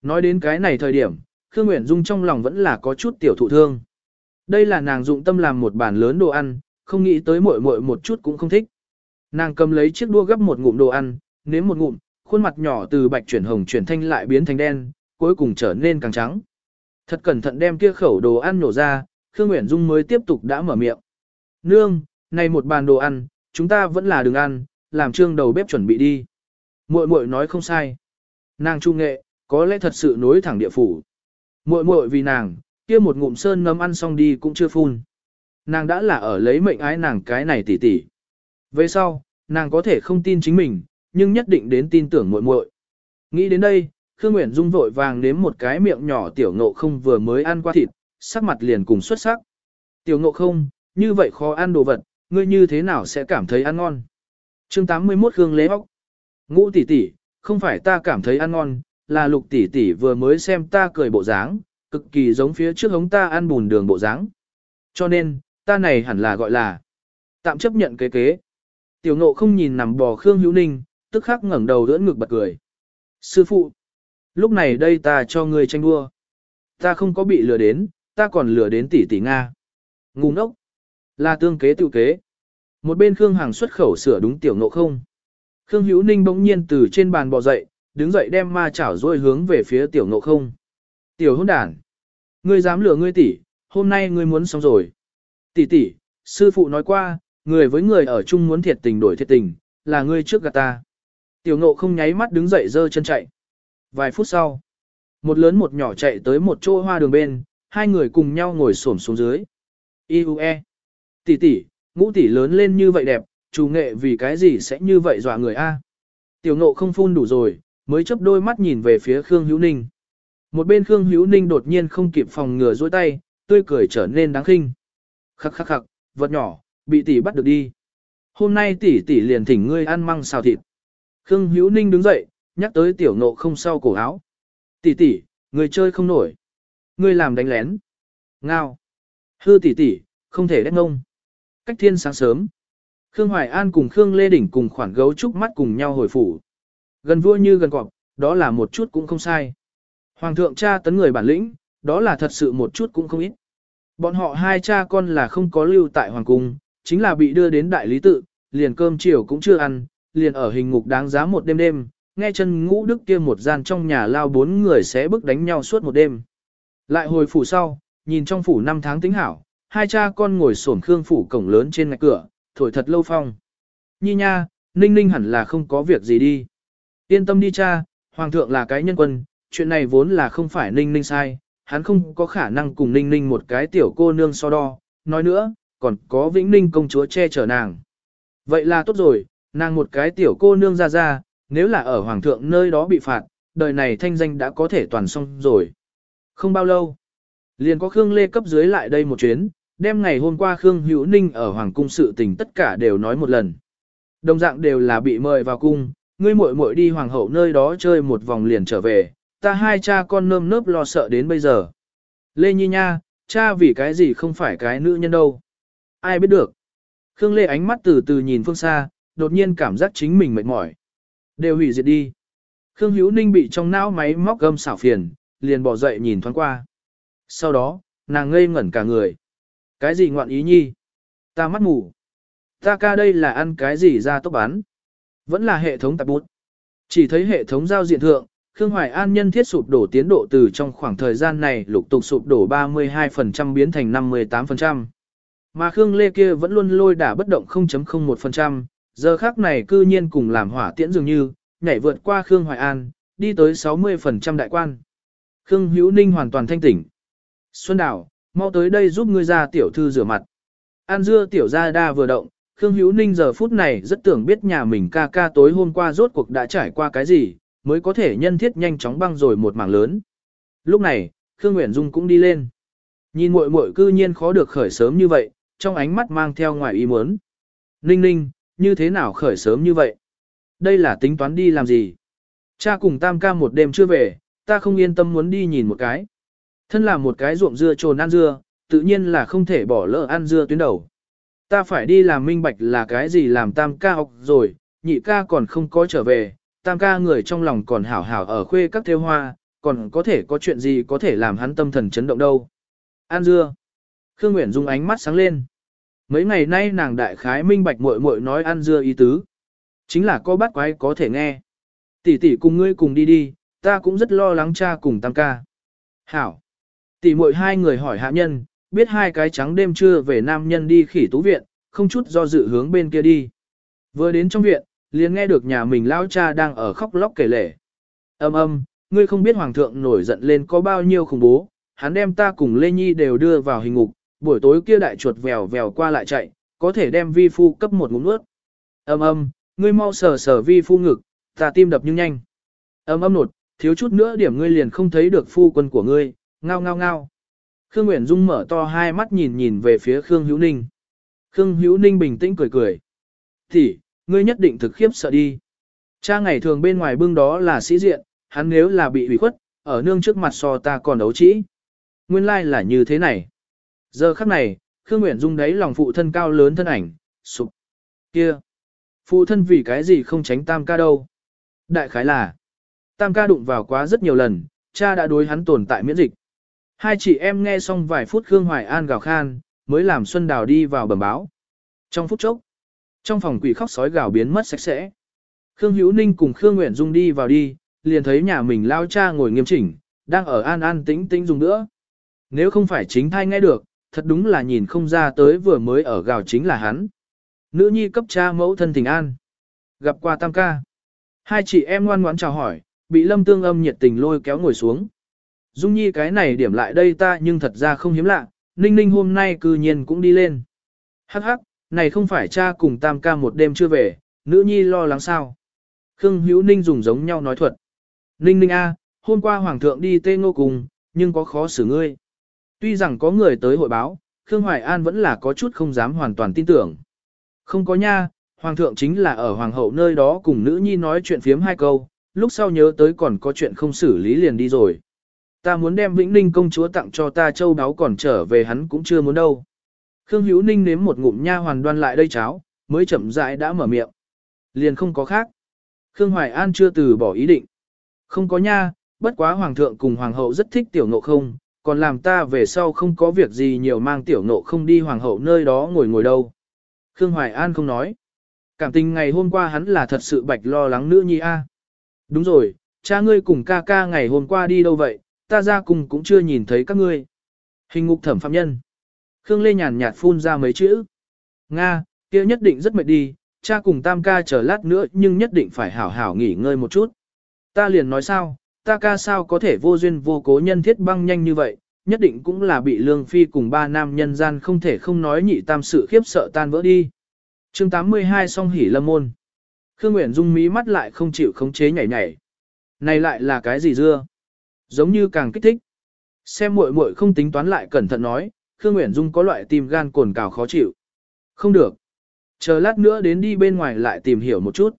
S1: Nói đến cái này thời điểm, Khương Nguyễn Dung trong lòng vẫn là có chút tiểu thụ thương. Đây là nàng dụng tâm làm một bàn lớn đồ ăn, không nghĩ tới muội muội một chút cũng không thích. Nàng cầm lấy chiếc đũa gấp một ngụm đồ ăn, nếm một ngụm, khuôn mặt nhỏ từ bạch chuyển hồng chuyển thanh lại biến thành đen, cuối cùng trở nên càng trắng. Thật cẩn thận đem kia khẩu đồ ăn nổ ra, Khương Nguyễn Dung mới tiếp tục đã mở miệng. Nương, này một bàn đồ ăn, chúng ta vẫn là đừng ăn, làm trương đầu bếp chuẩn bị đi. Muội muội nói không sai. Nàng trung nghệ, có lẽ thật sự nối thẳng địa phủ. Muội muội vì nàng, kia một ngụm sơn nấm ăn xong đi cũng chưa phun. Nàng đã là ở lấy mệnh ái nàng cái này tỉ tỉ. Về sau, nàng có thể không tin chính mình, nhưng nhất định đến tin tưởng muội muội. Nghĩ đến đây, Khương Nguyễn Dung vội vàng nếm một cái miệng nhỏ tiểu ngộ không vừa mới ăn qua thịt, sắc mặt liền cùng xuất sắc. Tiểu ngộ không, như vậy khó ăn đồ vật, ngươi như thế nào sẽ cảm thấy ăn ngon? chương 81 Khương Lễ Ốc. Ngũ tỷ tỷ, không phải ta cảm thấy ăn ngon, là lục tỷ tỷ vừa mới xem ta cười bộ dáng, cực kỳ giống phía trước hống ta ăn bùn đường bộ dáng. Cho nên, ta này hẳn là gọi là tạm chấp nhận kế kế. Tiểu ngộ không nhìn nằm bò Khương Hữu Ninh, tức khắc ngẩng đầu đỡ ngực bật cười. Sư phụ, lúc này đây ta cho ngươi tranh đua. Ta không có bị lừa đến, ta còn lừa đến tỷ tỷ Nga. Ngu ngốc, là tương kế tự kế. Một bên Khương Hằng xuất khẩu sửa đúng tiểu ngộ không. Khương Hữu Ninh bỗng nhiên từ trên bàn bò dậy, đứng dậy đem ma chảo rôi hướng về phía tiểu ngộ không. Tiểu hôn đản ngươi dám lừa ngươi tỷ, hôm nay ngươi muốn xong rồi. Tỷ tỷ, sư phụ nói qua, người với người ở chung muốn thiệt tình đổi thiệt tình, là ngươi trước gạt ta. Tiểu ngộ không nháy mắt đứng dậy dơ chân chạy. Vài phút sau, một lớn một nhỏ chạy tới một chỗ hoa đường bên, hai người cùng nhau ngồi xổm xuống dưới. Iue. Tỷ tỷ, ngũ tỷ lớn lên như vậy đẹp, chủ nghệ vì cái gì sẽ như vậy dọa người a? Tiểu ngộ không phun đủ rồi, mới chấp đôi mắt nhìn về phía Khương Hữu Ninh. Một bên Khương Hữu Ninh đột nhiên không kịp phòng ngừa dôi tay, tươi cười trở nên đáng khinh. Khắc khắc khắc, vật nhỏ, bị tỷ bắt được đi. Hôm nay tỷ tỷ liền thỉnh ngươi ăn măng xào thịt. Khương Hữu Ninh đứng dậy, nhắc tới tiểu ngộ không sau cổ áo. Tỷ tỷ, người chơi không nổi. người làm đánh lén. Ngao. Hư tỷ tỷ, không thể đét ngông. Cách thiên sáng sớm. Khương Hoài An cùng Khương Lê Đỉnh cùng khoản gấu trúc mắt cùng nhau hồi phủ. Gần vua như gần cọp, đó là một chút cũng không sai. Hoàng thượng cha tấn người bản lĩnh, đó là thật sự một chút cũng không ít. Bọn họ hai cha con là không có lưu tại hoàng cung, chính là bị đưa đến đại lý tự, liền cơm chiều cũng chưa ăn, liền ở hình ngục đáng giá một đêm đêm, nghe chân ngũ đức kia một gian trong nhà lao bốn người sẽ bước đánh nhau suốt một đêm. Lại hồi phủ sau, nhìn trong phủ năm tháng tính hảo, hai cha con ngồi xổm khương phủ cổng lớn trên ngạch cửa, thổi thật lâu phong. Nhi nha, Ninh Ninh hẳn là không có việc gì đi. Yên tâm đi cha, Hoàng thượng là cái nhân quân, chuyện này vốn là không phải Ninh Ninh sai, hắn không có khả năng cùng Ninh Ninh một cái tiểu cô nương so đo. Nói nữa, còn có Vĩnh Ninh công chúa che chở nàng. Vậy là tốt rồi, nàng một cái tiểu cô nương ra ra, nếu là ở Hoàng thượng nơi đó bị phạt, đời này thanh danh đã có thể toàn xong rồi. Không bao lâu, liền có Khương Lê cấp dưới lại đây một chuyến, đem ngày hôm qua Khương Hữu Ninh ở Hoàng cung sự tình tất cả đều nói một lần. Đồng dạng đều là bị mời vào cung, ngươi muội muội đi hoàng hậu nơi đó chơi một vòng liền trở về, ta hai cha con nơm nớp lo sợ đến bây giờ. Lê Nhi Nha, cha vì cái gì không phải cái nữ nhân đâu. Ai biết được. Khương Lê ánh mắt từ từ nhìn phương xa, đột nhiên cảm giác chính mình mệt mỏi. Đều hủy diệt đi. Khương Hữu Ninh bị trong não máy móc gâm xảo phiền, liền bỏ dậy nhìn thoáng qua. Sau đó, nàng ngây ngẩn cả người. Cái gì ngoạn ý nhi? Ta mắt mù. Ta ca đây là ăn cái gì ra tốc bán? Vẫn là hệ thống tạp bút. Chỉ thấy hệ thống giao diện thượng, Khương Hoài An nhân thiết sụp đổ tiến độ từ trong khoảng thời gian này lục tục sụp đổ 32% biến thành 58%. Mà Khương Lê kia vẫn luôn lôi đả bất động 0.01%, giờ khác này cư nhiên cùng làm hỏa tiễn dường như, nhảy vượt qua Khương Hoài An, đi tới 60% đại quan. Khương Hữu Ninh hoàn toàn thanh tỉnh. Xuân Đào, mau tới đây giúp ngươi ra tiểu thư rửa mặt. An dưa tiểu gia đa vừa động, Khương Hữu Ninh giờ phút này rất tưởng biết nhà mình ca ca tối hôm qua rốt cuộc đã trải qua cái gì, mới có thể nhân thiết nhanh chóng băng rồi một mảng lớn. Lúc này, Khương Nguyễn Dung cũng đi lên. Nhìn muội muội cư nhiên khó được khởi sớm như vậy, trong ánh mắt mang theo ngoài ý muốn. Ninh ninh, như thế nào khởi sớm như vậy? Đây là tính toán đi làm gì? Cha cùng tam ca một đêm chưa về, ta không yên tâm muốn đi nhìn một cái. Thân là một cái ruộng dưa trồn ăn dưa, tự nhiên là không thể bỏ lỡ ăn dưa tuyến đầu. Ta phải đi làm minh bạch là cái gì làm tam ca học rồi, nhị ca còn không có trở về, tam ca người trong lòng còn hảo hảo ở khuê các theo hoa, còn có thể có chuyện gì có thể làm hắn tâm thần chấn động đâu. An dưa. Khương Nguyễn Dung ánh mắt sáng lên. Mấy ngày nay nàng đại khái minh bạch muội muội nói ăn dưa ý tứ. Chính là có bắt quái có thể nghe. Tỷ tỷ cùng ngươi cùng đi đi, ta cũng rất lo lắng cha cùng tam ca. Hảo. Tỷ muội hai người hỏi hạ nhân, biết hai cái trắng đêm trưa về nam nhân đi khỉ tú viện, không chút do dự hướng bên kia đi. Vừa đến trong viện, liền nghe được nhà mình lão cha đang ở khóc lóc kể lể. Âm âm, ngươi không biết hoàng thượng nổi giận lên có bao nhiêu khủng bố, hắn đem ta cùng Lê Nhi đều đưa vào hình ngục, buổi tối kia đại chuột vèo vèo qua lại chạy, có thể đem vi phu cấp một ngụm nước. Âm âm, ngươi mau sờ sờ vi phu ngực, ta tim đập nhưng nhanh. Âm âm nột, thiếu chút nữa điểm ngươi liền không thấy được phu quân của ngươi, ngao ngao ngao. Khương Nguyễn Dung mở to hai mắt nhìn nhìn về phía Khương Hữu Ninh. Khương Hữu Ninh bình tĩnh cười cười. Thì, ngươi nhất định thực khiếp sợ đi. Cha ngày thường bên ngoài bưng đó là sĩ diện, hắn nếu là bị ủy khuất, ở nương trước mặt so ta còn đấu trĩ. Nguyên lai like là như thế này. Giờ khắc này, Khương Nguyễn Dung đấy lòng phụ thân cao lớn thân ảnh, sụp. Kia! Phụ thân vì cái gì không tránh tam ca đâu? Đại khái là, tam ca đụng vào quá rất nhiều lần, cha đã đối hắn tồn tại miễn dịch. Hai chị em nghe xong vài phút Khương Hoài An gào khan, mới làm Xuân Đào đi vào bẩm báo. Trong phút chốc, trong phòng quỷ khóc sói gào biến mất sạch sẽ. Khương Hữu Ninh cùng Khương Nguyễn Dung đi vào đi, liền thấy nhà mình lao cha ngồi nghiêm chỉnh, đang ở an an tĩnh tĩnh dùng nữa. Nếu không phải chính thai nghe được, thật đúng là nhìn không ra tới vừa mới ở gào chính là hắn. Nữ nhi cấp cha mẫu thân tình an. Gặp qua tam ca. Hai chị em ngoan ngoãn chào hỏi, bị lâm tương âm nhiệt tình lôi kéo ngồi xuống. Dung nhi cái này điểm lại đây ta nhưng thật ra không hiếm lạ, ninh ninh hôm nay cư nhiên cũng đi lên. Hắc hắc, này không phải cha cùng tam ca một đêm chưa về, nữ nhi lo lắng sao. Khương Hữu Ninh dùng giống nhau nói thuật. Ninh ninh a, hôm qua hoàng thượng đi tê ngô cùng, nhưng có khó xử ngươi. Tuy rằng có người tới hội báo, Khương Hoài An vẫn là có chút không dám hoàn toàn tin tưởng. Không có nha, hoàng thượng chính là ở hoàng hậu nơi đó cùng nữ nhi nói chuyện phiếm hai câu, lúc sau nhớ tới còn có chuyện không xử lý liền đi rồi. Ta muốn đem Vĩnh Ninh công chúa tặng cho ta châu đáo còn trở về hắn cũng chưa muốn đâu. Khương Hữu Ninh nếm một ngụm nha hoàn đoan lại đây cháo, mới chậm rãi đã mở miệng. Liền không có khác. Khương Hoài An chưa từ bỏ ý định. Không có nha, bất quá hoàng thượng cùng hoàng hậu rất thích tiểu ngộ không, còn làm ta về sau không có việc gì nhiều mang tiểu nộ không đi hoàng hậu nơi đó ngồi ngồi đâu. Khương Hoài An không nói. Cảm tình ngày hôm qua hắn là thật sự bạch lo lắng nữ nhi a. Đúng rồi, cha ngươi cùng ca ca ngày hôm qua đi đâu vậy, ta ra cùng cũng chưa nhìn thấy các ngươi. Hình ngục thẩm phạm nhân. Khương Lê nhàn nhạt phun ra mấy chữ. Nga, kia nhất định rất mệt đi, cha cùng tam ca chờ lát nữa nhưng nhất định phải hảo hảo nghỉ ngơi một chút. Ta liền nói sao, ta ca sao có thể vô duyên vô cố nhân thiết băng nhanh như vậy, nhất định cũng là bị lương phi cùng ba nam nhân gian không thể không nói nhị tam sự khiếp sợ tan vỡ đi. chương 82 song hỉ lâm môn. Khương Nguyễn Dung mí mắt lại không chịu khống chế nhảy nhảy. Này lại là cái gì dưa? Giống như càng kích thích. Xem muội muội không tính toán lại cẩn thận nói, Khương Nguyễn Dung có loại tim gan cồn cào khó chịu. Không được. Chờ lát nữa đến đi bên ngoài lại tìm hiểu một chút.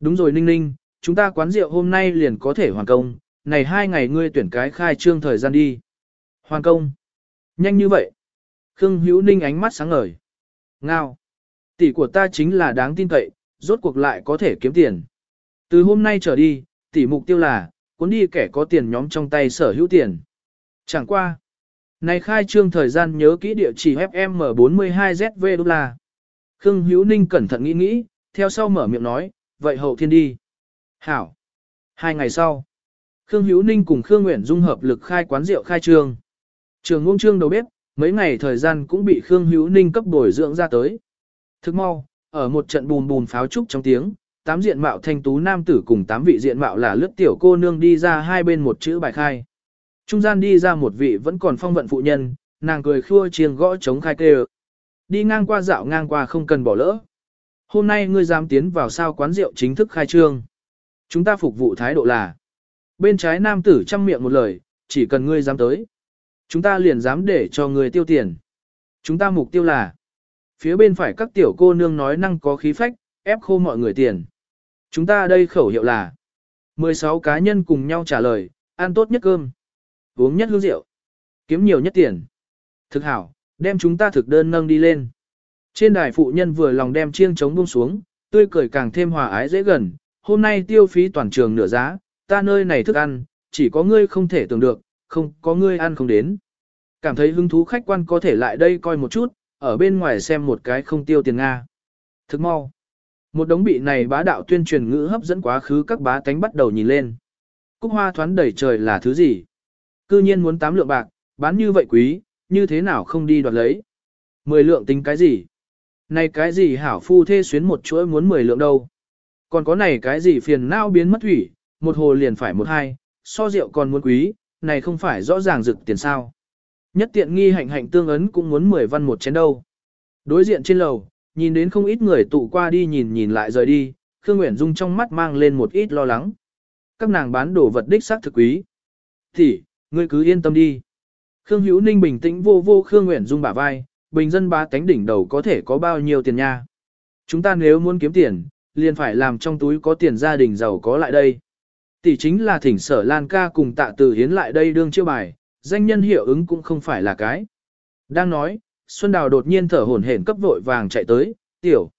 S1: Đúng rồi Ninh Ninh, chúng ta quán rượu hôm nay liền có thể hoàn công, này hai ngày ngươi tuyển cái khai trương thời gian đi. Hoàn công. Nhanh như vậy. Khương Hữu Ninh ánh mắt sáng ngời. Ngao. Tỷ của ta chính là đáng tin cậy, rốt cuộc lại có thể kiếm tiền. Từ hôm nay trở đi, tỷ mục tiêu là, cuốn đi kẻ có tiền nhóm trong tay sở hữu tiền. Chẳng qua. Này khai trương thời gian nhớ kỹ địa chỉ FM42ZV đô la. Khương Hữu Ninh cẩn thận nghĩ nghĩ, theo sau mở miệng nói, vậy hậu thiên đi. Hảo. Hai ngày sau, Khương Hữu Ninh cùng Khương Nguyễn Dung hợp lực khai quán rượu khai trương. Trường ngôn trương đầu bếp, mấy ngày thời gian cũng bị Khương Hữu Ninh cấp bồi dưỡng ra tới. Thức mau, ở một trận bùn bùn pháo trúc trong tiếng, tám diện mạo thanh tú nam tử cùng tám vị diện mạo là lướt tiểu cô nương đi ra hai bên một chữ bài khai. Trung gian đi ra một vị vẫn còn phong vận phụ nhân, nàng cười khua chiêng gõ chống khai kê Đi ngang qua dạo ngang qua không cần bỏ lỡ. Hôm nay ngươi dám tiến vào sao quán rượu chính thức khai trương. Chúng ta phục vụ thái độ là. Bên trái nam tử chăm miệng một lời, chỉ cần ngươi dám tới. Chúng ta liền dám để cho ngươi tiêu tiền. Chúng ta mục tiêu là. Phía bên phải các tiểu cô nương nói năng có khí phách, ép khô mọi người tiền. Chúng ta đây khẩu hiệu là. 16 cá nhân cùng nhau trả lời, ăn tốt nhất cơm. Uống nhất hương rượu. Kiếm nhiều nhất tiền. Thực hảo, đem chúng ta thực đơn nâng đi lên. Trên đài phụ nhân vừa lòng đem chiêng trống buông xuống, tươi cười càng thêm hòa ái dễ gần, hôm nay tiêu phí toàn trường nửa giá, ta nơi này thức ăn, chỉ có ngươi không thể tưởng được, không có ngươi ăn không đến. Cảm thấy hứng thú khách quan có thể lại đây coi một chút, ở bên ngoài xem một cái không tiêu tiền Nga. Thức mau. Một đống bị này bá đạo tuyên truyền ngữ hấp dẫn quá khứ các bá tánh bắt đầu nhìn lên. Cúc hoa thoán đầy trời là thứ gì? Cư nhiên muốn tám lượng bạc, bán như vậy quý, như thế nào không đi đoạt lấy? Mười lượng tính cái gì? Này cái gì hảo phu thê xuyến một chuỗi muốn mười lượng đâu? Còn có này cái gì phiền não biến mất thủy, một hồ liền phải một hai, so rượu còn muốn quý, này không phải rõ ràng rực tiền sao. Nhất tiện nghi hạnh hạnh tương ấn cũng muốn 10 văn một chén đâu. Đối diện trên lầu, nhìn đến không ít người tụ qua đi nhìn nhìn lại rời đi, Khương Nguyễn Dung trong mắt mang lên một ít lo lắng. Các nàng bán đồ vật đích xác thực quý. Thì, ngươi cứ yên tâm đi. Khương Hữu Ninh bình tĩnh vô vô Khương Nguyễn Dung bả vai, bình dân ba tánh đỉnh đầu có thể có bao nhiêu tiền nha. Chúng ta nếu muốn kiếm tiền, liền phải làm trong túi có tiền gia đình giàu có lại đây. Tỷ chính là thỉnh sở Lan ca cùng tạ từ hiến lại đây đương chiêu bài, danh nhân hiệu ứng cũng không phải là cái. Đang nói, Xuân Đào đột nhiên thở hổn hển cấp vội vàng chạy tới, tiểu.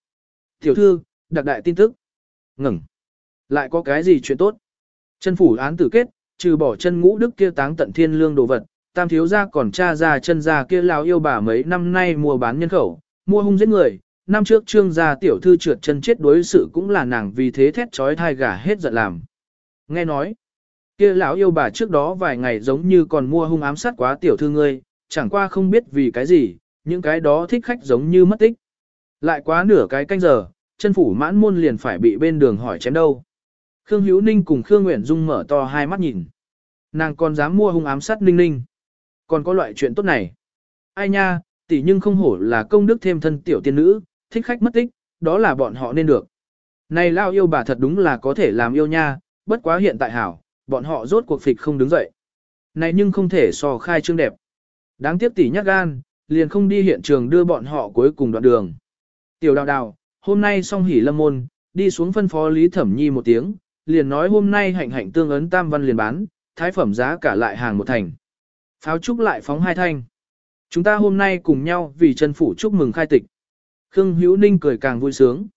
S1: Tiểu thư, đặc đại tin tức. Ngừng. Lại có cái gì chuyện tốt? Chân phủ án tử kết, trừ bỏ chân ngũ đức kia táng tận thiên lương đồ vật, tam thiếu gia còn cha ra chân gia kia lao yêu bà mấy năm nay mua bán nhân khẩu, mua hung giết người, năm trước trương gia tiểu thư trượt chân chết đối sự cũng là nàng vì thế thét trói thai gà hết giận làm. Nghe nói, kia lão yêu bà trước đó vài ngày giống như còn mua hung ám sát quá tiểu thư ngươi, chẳng qua không biết vì cái gì, những cái đó thích khách giống như mất tích. Lại quá nửa cái canh giờ, chân phủ mãn môn liền phải bị bên đường hỏi chém đâu. Khương Hữu Ninh cùng Khương Nguyễn Dung mở to hai mắt nhìn. Nàng còn dám mua hung ám sát Ninh Ninh. Còn có loại chuyện tốt này. Ai nha, tỷ nhưng không hổ là công đức thêm thân tiểu tiên nữ, thích khách mất tích, đó là bọn họ nên được. Này lao yêu bà thật đúng là có thể làm yêu nha, bất quá hiện tại hảo, bọn họ rốt cuộc phịch không đứng dậy. Này nhưng không thể so khai trương đẹp. Đáng tiếc tỷ nhắc gan, liền không đi hiện trường đưa bọn họ cuối cùng đoạn đường. Tiểu đào đào, hôm nay xong hỉ lâm môn, đi xuống phân phó Lý Thẩm Nhi một tiếng, liền nói hôm nay hạnh hạnh tương ấn tam văn liền bán, thái phẩm giá cả lại hàng một thành. Pháo trúc lại phóng hai thanh. Chúng ta hôm nay cùng nhau vì chân phủ chúc mừng khai tịch. Khương Hữu Ninh cười càng vui sướng.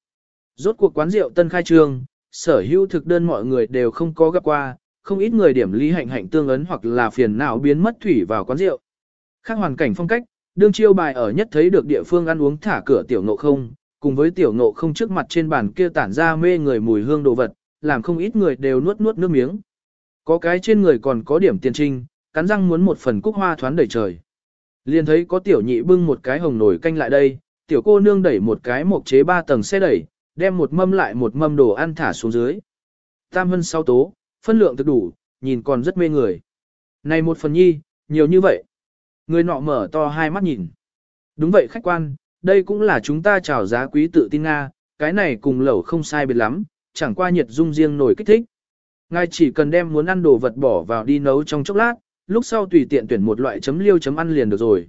S1: Rốt cuộc quán rượu tân khai trương, sở hữu thực đơn mọi người đều không có gặp qua, không ít người điểm lý hạnh hạnh tương ấn hoặc là phiền não biến mất thủy vào quán rượu. Khác hoàn cảnh phong cách, đương chiêu bài ở nhất thấy được địa phương ăn uống thả cửa tiểu ngộ không, cùng với tiểu ngộ không trước mặt trên bàn kia tản ra mê người mùi hương đồ vật, làm không ít người đều nuốt nuốt nước miếng. Có cái trên người còn có điểm tiền trinh, cắn răng muốn một phần cúc hoa thoán đầy trời. Liền thấy có tiểu nhị bưng một cái hồng nổi canh lại đây, tiểu cô nương đẩy một cái mộc chế ba tầng xe đẩy, đem một mâm lại một mâm đồ ăn thả xuống dưới. Tam hân sau tố, phân lượng thực đủ, nhìn còn rất mê người. Này một phần nhi, nhiều như vậy. Người nọ mở to hai mắt nhìn. Đúng vậy khách quan, đây cũng là chúng ta chào giá quý tự tin Nga, cái này cùng lẩu không sai biệt lắm, chẳng qua nhiệt dung riêng nổi kích thích. Ngài chỉ cần đem muốn ăn đồ vật bỏ vào đi nấu trong chốc lát, lúc sau tùy tiện tuyển một loại chấm liêu chấm ăn liền được rồi.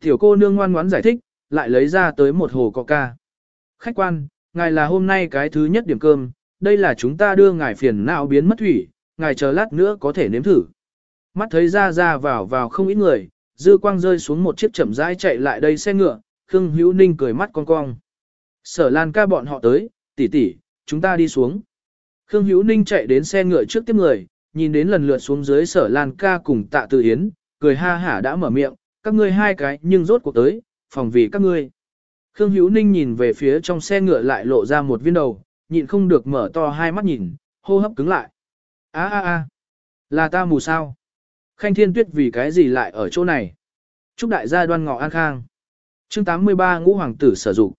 S1: Tiểu cô nương ngoan ngoãn giải thích, lại lấy ra tới một hồ coca. Khách quan, ngài là hôm nay cái thứ nhất điểm cơm, đây là chúng ta đưa ngài phiền não biến mất thủy, ngài chờ lát nữa có thể nếm thử. Mắt thấy ra ra vào vào không ít người, dư quang rơi xuống một chiếc chậm rãi chạy lại đây xe ngựa, Khương Hữu Ninh cười mắt cong cong. Sở Lan ca bọn họ tới, tỷ tỷ, chúng ta đi xuống. Khương Hữu Ninh chạy đến xe ngựa trước tiếp người, nhìn đến lần lượt xuống dưới sở Lan ca cùng tạ từ hiến, cười ha hả đã mở miệng, các ngươi hai cái nhưng rốt cuộc tới, phòng vì các ngươi. Khương Hữu Ninh nhìn về phía trong xe ngựa lại lộ ra một viên đầu, nhịn không được mở to hai mắt nhìn, hô hấp cứng lại. a a a là ta mù sao? Khanh Thiên Tuyết vì cái gì lại ở chỗ này? Chúc đại gia đoan ngọ an khang. Chương 83 ngũ hoàng tử sử dụng.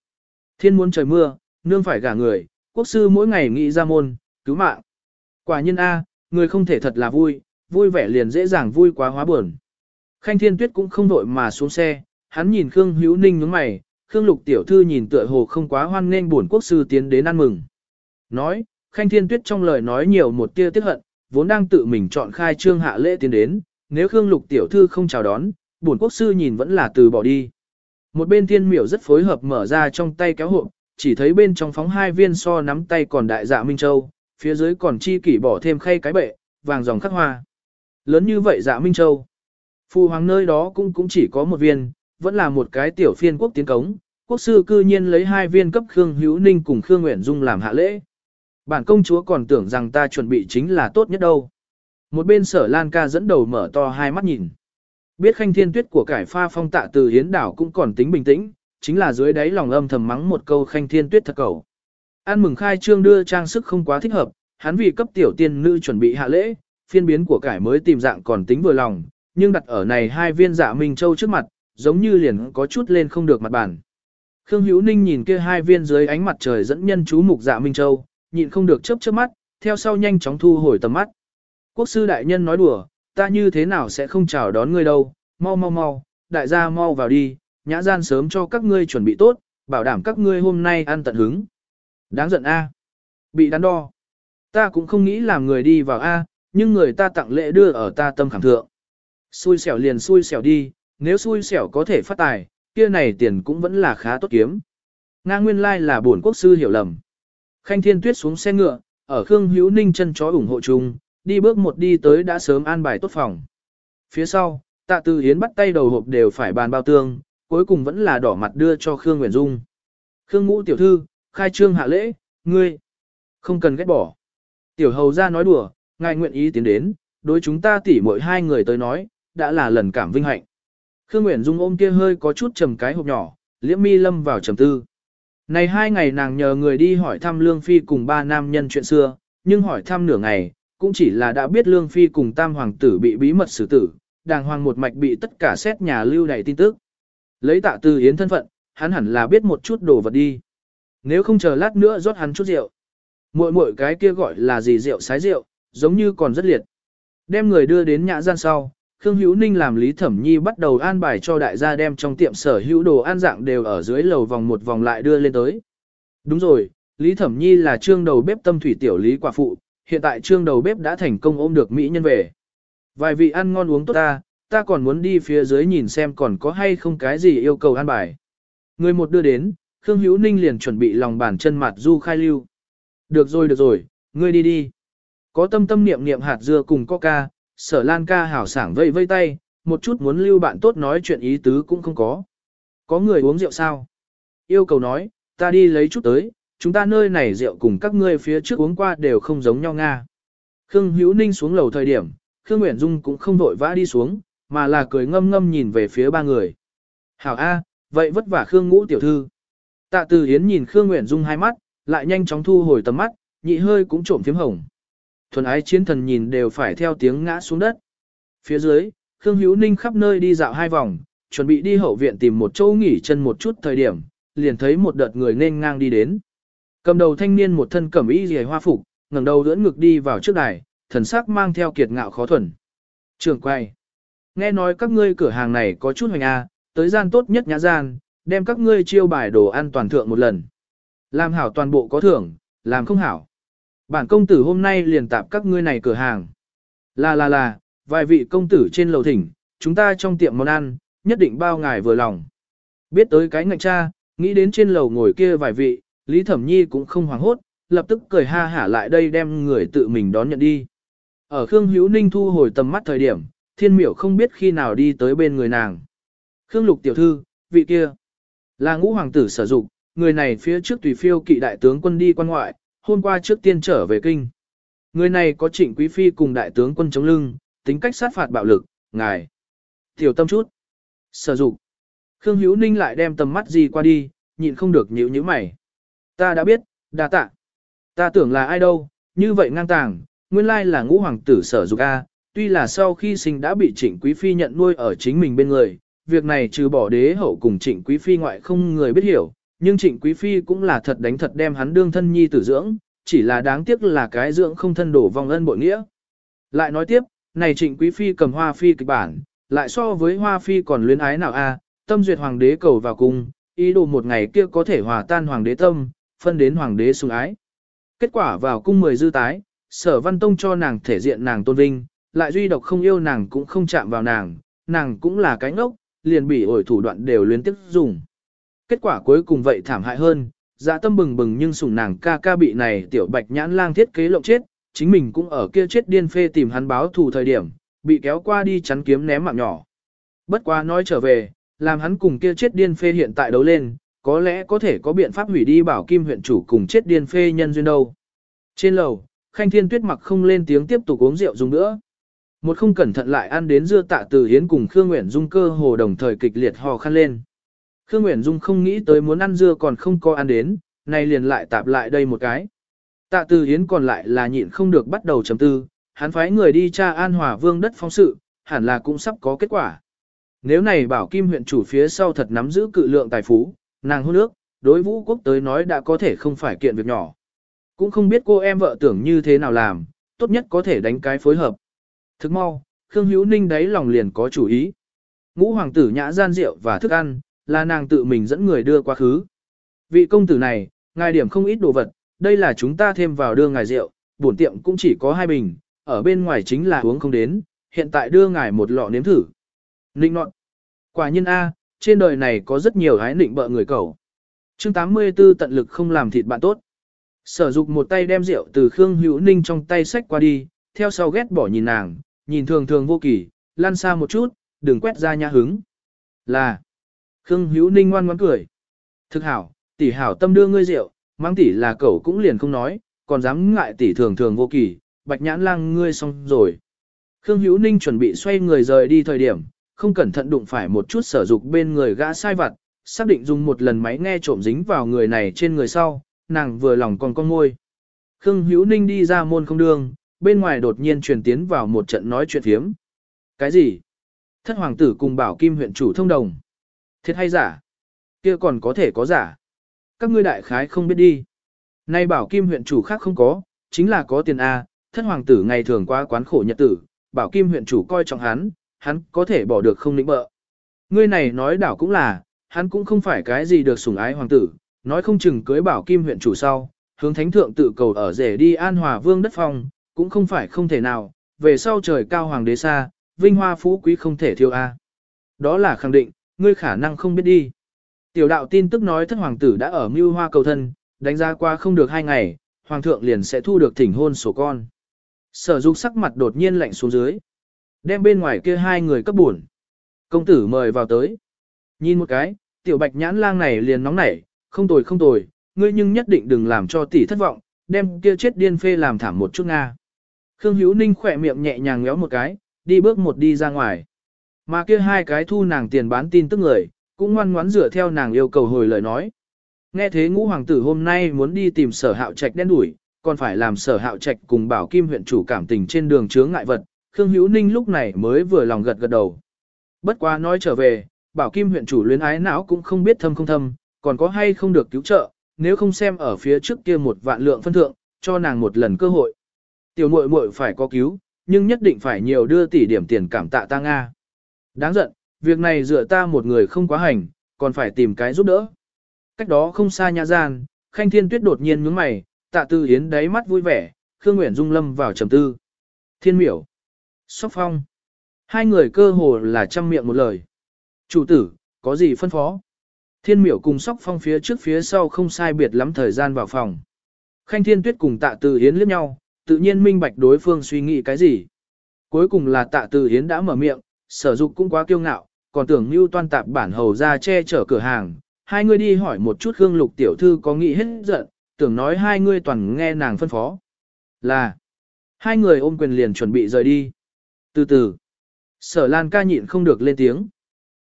S1: Thiên muốn trời mưa, nương phải gả người, quốc sư mỗi ngày nghĩ ra môn, cứu mạng. Quả nhân A, người không thể thật là vui, vui vẻ liền dễ dàng vui quá hóa buồn. Khanh Thiên Tuyết cũng không vội mà xuống xe, hắn nhìn Khương Hữu Ninh nhướng mày, Khương Lục tiểu thư nhìn tựa hồ không quá hoan nghênh buồn quốc sư tiến đến ăn mừng. Nói, Khanh Thiên Tuyết trong lời nói nhiều một tia tiếc hận, vốn đang tự mình chọn khai trương hạ lễ tiến đến, nếu Khương Lục tiểu thư không chào đón, buồn quốc sư nhìn vẫn là từ bỏ đi. Một bên thiên miểu rất phối hợp mở ra trong tay kéo hộp, chỉ thấy bên trong phóng hai viên so nắm tay còn đại dạ Minh Châu, phía dưới còn chi kỷ bỏ thêm khay cái bệ, vàng dòng khắc hoa. Lớn như vậy dạ Minh Châu. Phu hoàng nơi đó cũng cũng chỉ có một viên, vẫn là một cái tiểu phiên quốc tiến cống, quốc sư cư nhiên lấy hai viên cấp Khương Hữu Ninh cùng Khương Nguyễn Dung làm hạ lễ. Bản công chúa còn tưởng rằng ta chuẩn bị chính là tốt nhất đâu. Một bên sở Lan ca dẫn đầu mở to hai mắt nhìn. Biết khanh thiên tuyết của cải pha phong tạ từ hiến đảo cũng còn tính bình tĩnh, chính là dưới đáy lòng âm thầm mắng một câu khanh thiên tuyết thật cầu. An mừng khai trương đưa trang sức không quá thích hợp, hắn vì cấp tiểu tiên nữ chuẩn bị hạ lễ, phiên biến của cải mới tìm dạng còn tính vừa lòng, nhưng đặt ở này hai viên dạ minh châu trước mặt, giống như liền có chút lên không được mặt bản. Khương Hữu Ninh nhìn kia hai viên dưới ánh mặt trời dẫn nhân chú mục dạ minh châu, nhịn không được chớp chớp mắt, theo sau nhanh chóng thu hồi tầm mắt. Quốc sư đại nhân nói đùa, ta như thế nào sẽ không chào đón ngươi đâu, mau mau mau, đại gia mau vào đi, nhã gian sớm cho các ngươi chuẩn bị tốt, bảo đảm các ngươi hôm nay ăn tận hứng. Đáng giận a, Bị đắn đo. Ta cũng không nghĩ làm người đi vào a, nhưng người ta tặng lễ đưa ở ta tâm khảm thượng. Xui xẻo liền xui xẻo đi, nếu xui xẻo có thể phát tài, kia này tiền cũng vẫn là khá tốt kiếm. Nga nguyên lai là bổn quốc sư hiểu lầm. Khanh Thiên Tuyết xuống xe ngựa, ở Khương Hữu Ninh chân chó ủng hộ chung, đi bước một đi tới đã sớm an bài tốt phòng. Phía sau, tạ tư hiến bắt tay đầu hộp đều phải bàn bao tương, cuối cùng vẫn là đỏ mặt đưa cho Khương Nguyễn Dung. Khương ngũ tiểu thư, khai trương hạ lễ, ngươi, không cần ghét bỏ. Tiểu hầu ra nói đùa, ngài nguyện ý tiến đến, đối chúng ta tỉ mỗi hai người tới nói, đã là lần cảm vinh hạnh. Khương Nguyễn Dung ôm kia hơi có chút trầm cái hộp nhỏ, liễm mi lâm vào trầm tư. Này hai ngày nàng nhờ người đi hỏi thăm Lương Phi cùng ba nam nhân chuyện xưa, nhưng hỏi thăm nửa ngày, cũng chỉ là đã biết Lương Phi cùng tam hoàng tử bị bí mật xử tử, đàng hoàng một mạch bị tất cả xét nhà lưu đầy tin tức. Lấy tạ từ yến thân phận, hắn hẳn là biết một chút đồ vật đi. Nếu không chờ lát nữa rót hắn chút rượu. Muội muội cái kia gọi là gì rượu sái rượu, giống như còn rất liệt. Đem người đưa đến nhã gian sau, Khương Hữu Ninh làm Lý Thẩm Nhi bắt đầu an bài cho đại gia đem trong tiệm sở hữu đồ an dạng đều ở dưới lầu vòng một vòng lại đưa lên tới. Đúng rồi, Lý Thẩm Nhi là trương đầu bếp tâm thủy tiểu lý quả phụ, hiện tại trương đầu bếp đã thành công ôm được mỹ nhân về. Vài vị ăn ngon uống tốt ta, ta còn muốn đi phía dưới nhìn xem còn có hay không cái gì yêu cầu an bài. Người một đưa đến, Khương Hữu Ninh liền chuẩn bị lòng bàn chân mặt du khai lưu. Được rồi được rồi, ngươi đi đi. Có tâm tâm niệm niệm hạt dưa cùng coca, sở lan ca hảo sảng vây vây tay, một chút muốn lưu bạn tốt nói chuyện ý tứ cũng không có. Có người uống rượu sao? Yêu cầu nói, ta đi lấy chút tới, chúng ta nơi này rượu cùng các ngươi phía trước uống qua đều không giống nhau nga. Khương Hữu Ninh xuống lầu thời điểm, Khương Nguyễn Dung cũng không vội vã đi xuống, mà là cười ngâm ngâm nhìn về phía ba người. Hảo A, vậy vất vả Khương Ngũ tiểu thư. Tạ Từ Hiến nhìn Khương Nguyễn Dung hai mắt, lại nhanh chóng thu hồi tầm mắt, nhị hơi cũng trộm phím hồng. Thuần ái chiến thần nhìn đều phải theo tiếng ngã xuống đất. Phía dưới, Khương Hữu Ninh khắp nơi đi dạo hai vòng, chuẩn bị đi hậu viện tìm một chỗ nghỉ chân một chút thời điểm, liền thấy một đợt người nên ngang đi đến. Cầm đầu thanh niên một thân cẩm y rìa hoa phục, ngẩng đầu ưỡn ngực đi vào trước đài, thần sắc mang theo kiệt ngạo khó thuần. Trường quay. Nghe nói các ngươi cửa hàng này có chút hoành a, tới gian tốt nhất nhã gian, đem các ngươi chiêu bài đồ ăn toàn thượng một lần. Làm hảo toàn bộ có thưởng, làm không hảo. Bản công tử hôm nay liền tạp các ngươi này cửa hàng. Là là là, vài vị công tử trên lầu thỉnh, chúng ta trong tiệm món ăn, nhất định bao ngài vừa lòng. Biết tới cái ngạnh cha, nghĩ đến trên lầu ngồi kia vài vị, Lý Thẩm Nhi cũng không hoảng hốt, lập tức cười ha hả lại đây đem người tự mình đón nhận đi. Ở Khương Hữu Ninh thu hồi tầm mắt thời điểm, thiên miểu không biết khi nào đi tới bên người nàng. Khương Lục tiểu thư, vị kia, là ngũ hoàng tử sở dụng, người này phía trước tùy phiêu kỵ đại tướng quân đi quan ngoại, hôm qua trước tiên trở về kinh. Người này có trịnh quý phi cùng đại tướng quân chống lưng, tính cách sát phạt bạo lực, ngài. Tiểu tâm chút. Sở dụng. Khương Hữu Ninh lại đem tầm mắt gì qua đi, nhịn không được nhíu nhíu mày. Ta đã biết, đa tạ. Ta tưởng là ai đâu, như vậy ngang tàng, nguyên lai là ngũ hoàng tử sở dục A, tuy là sau khi sinh đã bị trịnh quý phi nhận nuôi ở chính mình bên người, việc này trừ bỏ đế hậu cùng trịnh quý phi ngoại không người biết hiểu, nhưng trịnh quý phi cũng là thật đánh thật đem hắn đương thân nhi tử dưỡng, chỉ là đáng tiếc là cái dưỡng không thân đổ vong ân bội nghĩa. Lại nói tiếp, này trịnh quý phi cầm hoa phi kịch bản, lại so với hoa phi còn luyến ái nào a tâm duyệt hoàng đế cầu vào cung, ý đồ một ngày kia có thể hòa tan hoàng đế tâm, phân đến hoàng đế sùng ái. Kết quả vào cung mười dư tái, sở văn tông cho nàng thể diện nàng tôn vinh, lại duy độc không yêu nàng cũng không chạm vào nàng, nàng cũng là cái ngốc, liền bị ổi thủ đoạn đều liên tiếp dùng. Kết quả cuối cùng vậy thảm hại hơn, dạ tâm bừng bừng nhưng sủng nàng ca ca bị này tiểu bạch nhãn lang thiết kế lộng chết, chính mình cũng ở kia chết điên phê tìm hắn báo thù thời điểm, bị kéo qua đi chắn kiếm ném mạng nhỏ. Bất quá nói trở về, làm hắn cùng kia chết điên phê hiện tại đấu lên, có lẽ có thể có biện pháp hủy đi bảo kim huyện chủ cùng chết điên phê nhân duyên đâu. Trên lầu, Khanh Thiên Tuyết mặc không lên tiếng tiếp tục uống rượu dùng nữa. Một không cẩn thận lại ăn đến dưa tạ từ hiến cùng Khương Nguyễn Dung cơ hồ đồng thời kịch liệt hò khăn lên. Khương Nguyễn Dung không nghĩ tới muốn ăn dưa còn không có ăn đến, nay liền lại tạp lại đây một cái. Tạ từ hiến còn lại là nhịn không được bắt đầu chấm tư, hắn phái người đi tra an hòa vương đất phong sự, hẳn là cũng sắp có kết quả. Nếu này bảo kim huyện chủ phía sau thật nắm giữ cự lượng tài phú, nàng hôn nước, đối vũ quốc tới nói đã có thể không phải kiện việc nhỏ. Cũng không biết cô em vợ tưởng như thế nào làm, tốt nhất có thể đánh cái phối hợp. Thức mau, Khương Hữu Ninh đấy lòng liền có chủ ý. Ngũ hoàng tử nhã gian rượu và thức ăn, là nàng tự mình dẫn người đưa quá khứ. Vị công tử này, ngài điểm không ít đồ vật, đây là chúng ta thêm vào đưa ngài rượu, bổn tiệm cũng chỉ có hai bình, ở bên ngoài chính là uống không đến, hiện tại đưa ngài một lọ nếm thử. Ninh nọt. Quả nhân A, trên đời này có rất nhiều hái nịnh bợ người cầu. chương 84 tận lực không làm thịt bạn tốt. Sở dục một tay đem rượu từ Khương Hữu Ninh trong tay sách qua đi, theo sau ghét bỏ nhìn nàng, nhìn thường thường vô kỳ, lăn xa một chút, đừng quét ra nha hứng. Là. Khương Hữu Ninh ngoan ngoãn cười. Thực hảo, tỷ hảo tâm đưa ngươi rượu, mang tỷ là cậu cũng liền không nói, còn dám ngại tỷ thường thường vô kỳ, bạch nhãn lang ngươi xong rồi. Khương Hữu Ninh chuẩn bị xoay người rời đi thời điểm, không cẩn thận đụng phải một chút sở dục bên người gã sai vặt, xác định dùng một lần máy nghe trộm dính vào người này trên người sau, nàng vừa lòng còn con môi. Khương Hữu Ninh đi ra môn không đường, bên ngoài đột nhiên truyền tiến vào một trận nói chuyện hiếm. Cái gì? Thất hoàng tử cùng bảo kim huyện chủ thông đồng. Thiệt hay giả? kia còn có thể có giả. Các ngươi đại khái không biết đi. Nay bảo kim huyện chủ khác không có, chính là có tiền A, thất hoàng tử ngày thường qua quán khổ nhật tử, bảo kim huyện chủ coi trọng hắn, hắn có thể bỏ được không lĩnh bợ. Ngươi này nói đảo cũng là, hắn cũng không phải cái gì được sủng ái hoàng tử, nói không chừng cưới bảo kim huyện chủ sau, hướng thánh thượng tự cầu ở rể đi an hòa vương đất phong, cũng không phải không thể nào, về sau trời cao hoàng đế xa, vinh hoa phú quý không thể thiêu a. Đó là khẳng định, ngươi khả năng không biết đi. Tiểu đạo tin tức nói thất hoàng tử đã ở mưu hoa cầu thân, đánh giá qua không được hai ngày, hoàng thượng liền sẽ thu được thỉnh hôn sổ con. Sở dục sắc mặt đột nhiên lạnh xuống dưới. Đem bên ngoài kia hai người cấp buồn. Công tử mời vào tới. Nhìn một cái, tiểu bạch nhãn lang này liền nóng nảy, không tồi không tồi, ngươi nhưng nhất định đừng làm cho tỷ thất vọng, đem kia chết điên phê làm thảm một chút Nga. Khương Hữu Ninh khỏe miệng nhẹ nhàng ngéo một cái, đi bước một đi ra ngoài. Mà kia hai cái thu nàng tiền bán tin tức người, cũng ngoan ngoãn dựa theo nàng yêu cầu hồi lời nói. Nghe thế ngũ hoàng tử hôm nay muốn đi tìm sở hạo trạch đen đuổi, còn phải làm sở hạo trạch cùng bảo kim huyện chủ cảm tình trên đường chướng ngại vật, Khương Hữu Ninh lúc này mới vừa lòng gật gật đầu. Bất quá nói trở về, bảo kim huyện chủ luyến ái não cũng không biết thâm không thâm, còn có hay không được cứu trợ, nếu không xem ở phía trước kia một vạn lượng phân thượng, cho nàng một lần cơ hội. Tiểu muội muội phải có cứu, nhưng nhất định phải nhiều đưa tỷ điểm tiền cảm tạ ta Nga. Đáng giận, việc này dựa ta một người không quá hành, còn phải tìm cái giúp đỡ. Cách đó không xa nhà gian, Khanh Thiên Tuyết đột nhiên nhướng mày, tạ tư yến đáy mắt vui vẻ, Khương Nguyễn Dung lâm vào trầm tư. Thiên miểu, Sóc Phong. Hai người cơ hồ là trăm miệng một lời. Chủ tử, có gì phân phó? Thiên miểu cùng Sóc Phong phía trước phía sau không sai biệt lắm thời gian vào phòng. Khanh Thiên Tuyết cùng tạ tư yến liếc nhau, tự nhiên minh bạch đối phương suy nghĩ cái gì. Cuối cùng là tạ tư yến đã mở miệng, sở dục cũng quá kiêu ngạo, còn tưởng mưu toan tạp bản hầu ra che chở cửa hàng. Hai người đi hỏi một chút Khương Lục tiểu thư có nghĩ hết giận, tưởng nói hai người toàn nghe nàng phân phó. Là, hai người ôm quyền liền chuẩn bị rời đi. Từ từ, sở Lan ca nhịn không được lên tiếng.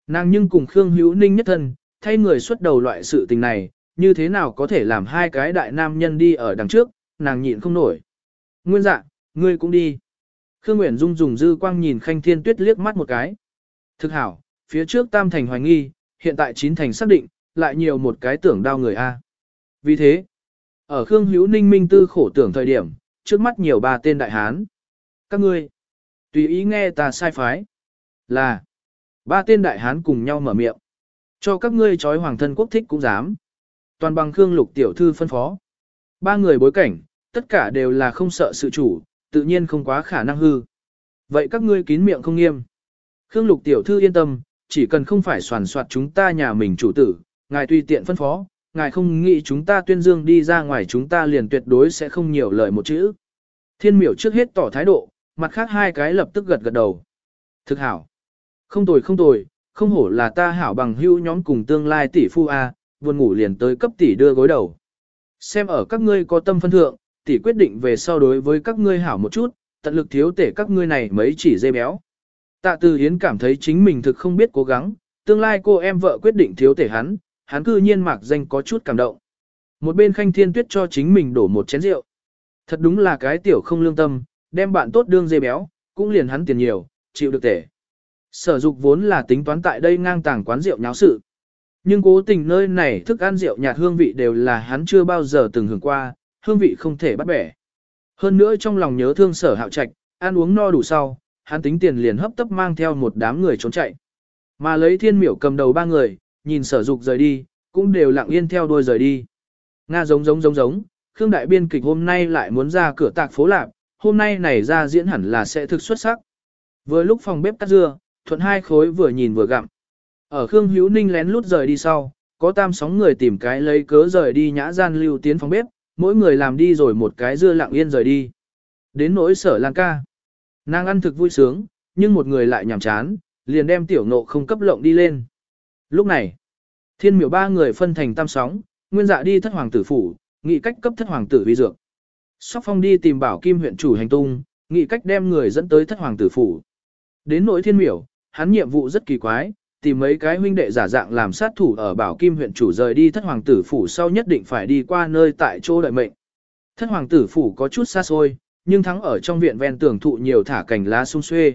S1: Nàng nhưng cùng Khương Hữu Ninh nhất thân, thay người xuất đầu loại sự tình này, như thế nào có thể làm hai cái đại nam nhân đi ở đằng trước, nàng nhịn không nổi. Nguyên dạ, ngươi cũng đi. Khương Nguyễn Dung dùng dư quang nhìn Khanh Thiên Tuyết liếc mắt một cái. Thực hảo, phía trước tam thành hoài nghi, hiện tại chín thành xác định, lại nhiều một cái tưởng đau người A. Vì thế, ở Khương Hữu Ninh Minh Tư khổ tưởng thời điểm, trước mắt nhiều ba tên đại hán. Các ngươi, tùy ý nghe ta sai phái. Là, ba tên đại hán cùng nhau mở miệng. Cho các ngươi trói hoàng thân quốc thích cũng dám. Toàn bằng Khương Lục Tiểu Thư phân phó. Ba người bối cảnh, tất cả đều là không sợ sự chủ, tự nhiên không quá khả năng hư. Vậy các ngươi kín miệng không nghiêm. Khương Lục Tiểu Thư yên tâm, chỉ cần không phải soàn soạt chúng ta nhà mình chủ tử, ngài tùy tiện phân phó, ngài không nghĩ chúng ta tuyên dương đi ra ngoài chúng ta liền tuyệt đối sẽ không nhiều lời một chữ. Thiên miểu trước hết tỏ thái độ, mặt khác hai cái lập tức gật gật đầu. Thực hảo. Không tồi không tồi, không hổ là ta hảo bằng hữu nhóm cùng tương lai tỷ phu A, buồn ngủ liền tới cấp tỷ đưa gối đầu. Xem ở các ngươi có tâm phân thượng, tỷ quyết định về sau đối với các ngươi hảo một chút, tận lực thiếu tể các ngươi này mấy chỉ dây béo. Tạ Từ Hiến cảm thấy chính mình thực không biết cố gắng, tương lai cô em vợ quyết định thiếu tể hắn, hắn cư nhiên mạc danh có chút cảm động. Một bên khanh thiên tuyết cho chính mình đổ một chén rượu. Thật đúng là cái tiểu không lương tâm, đem bạn tốt đương dây béo, cũng liền hắn tiền nhiều, chịu được tể. Sở dục vốn là tính toán tại đây ngang tàng quán rượu nháo sự. Nhưng cố tình nơi này thức ăn rượu nhạt hương vị đều là hắn chưa bao giờ từng hưởng qua, hương vị không thể bắt bẻ. Hơn nữa trong lòng nhớ thương sở hạo trạch, ăn uống no đủ sau, hắn tính tiền liền hấp tấp mang theo một đám người trốn chạy. Mà lấy thiên miểu cầm đầu ba người, nhìn sở dục rời đi, cũng đều lặng yên theo đuôi rời đi. Nga giống giống giống giống, Khương Đại Biên kịch hôm nay lại muốn ra cửa tạc phố lạp, hôm nay này ra diễn hẳn là sẽ thực xuất sắc. Vừa lúc phòng bếp cắt dưa, thuận hai khối vừa nhìn vừa gặm. Ở Khương Hữu Ninh lén lút rời đi sau, có tam sóng người tìm cái lấy cớ rời đi nhã gian lưu tiến phòng bếp, mỗi người làm đi rồi một cái dưa lặng yên rời đi. Đến nỗi sở lan ca. Nàng ăn thực vui sướng, nhưng một người lại nhàm chán, liền đem tiểu nộ không cấp lộng đi lên. Lúc này, thiên miểu ba người phân thành tam sóng, nguyên dạ đi thất hoàng tử phủ, nghị cách cấp thất hoàng tử vi dược. Sóc phong đi tìm bảo kim huyện chủ hành tung, nghị cách đem người dẫn tới thất hoàng tử phủ. Đến nỗi thiên miểu, hắn nhiệm vụ rất kỳ quái, tìm mấy cái huynh đệ giả dạng làm sát thủ ở bảo kim huyện chủ rời đi thất hoàng tử phủ sau nhất định phải đi qua nơi tại chỗ đợi mệnh. Thất hoàng tử phủ có chút xa xôi, nhưng thắng ở trong viện ven tường thụ nhiều thả cành lá sung xuê.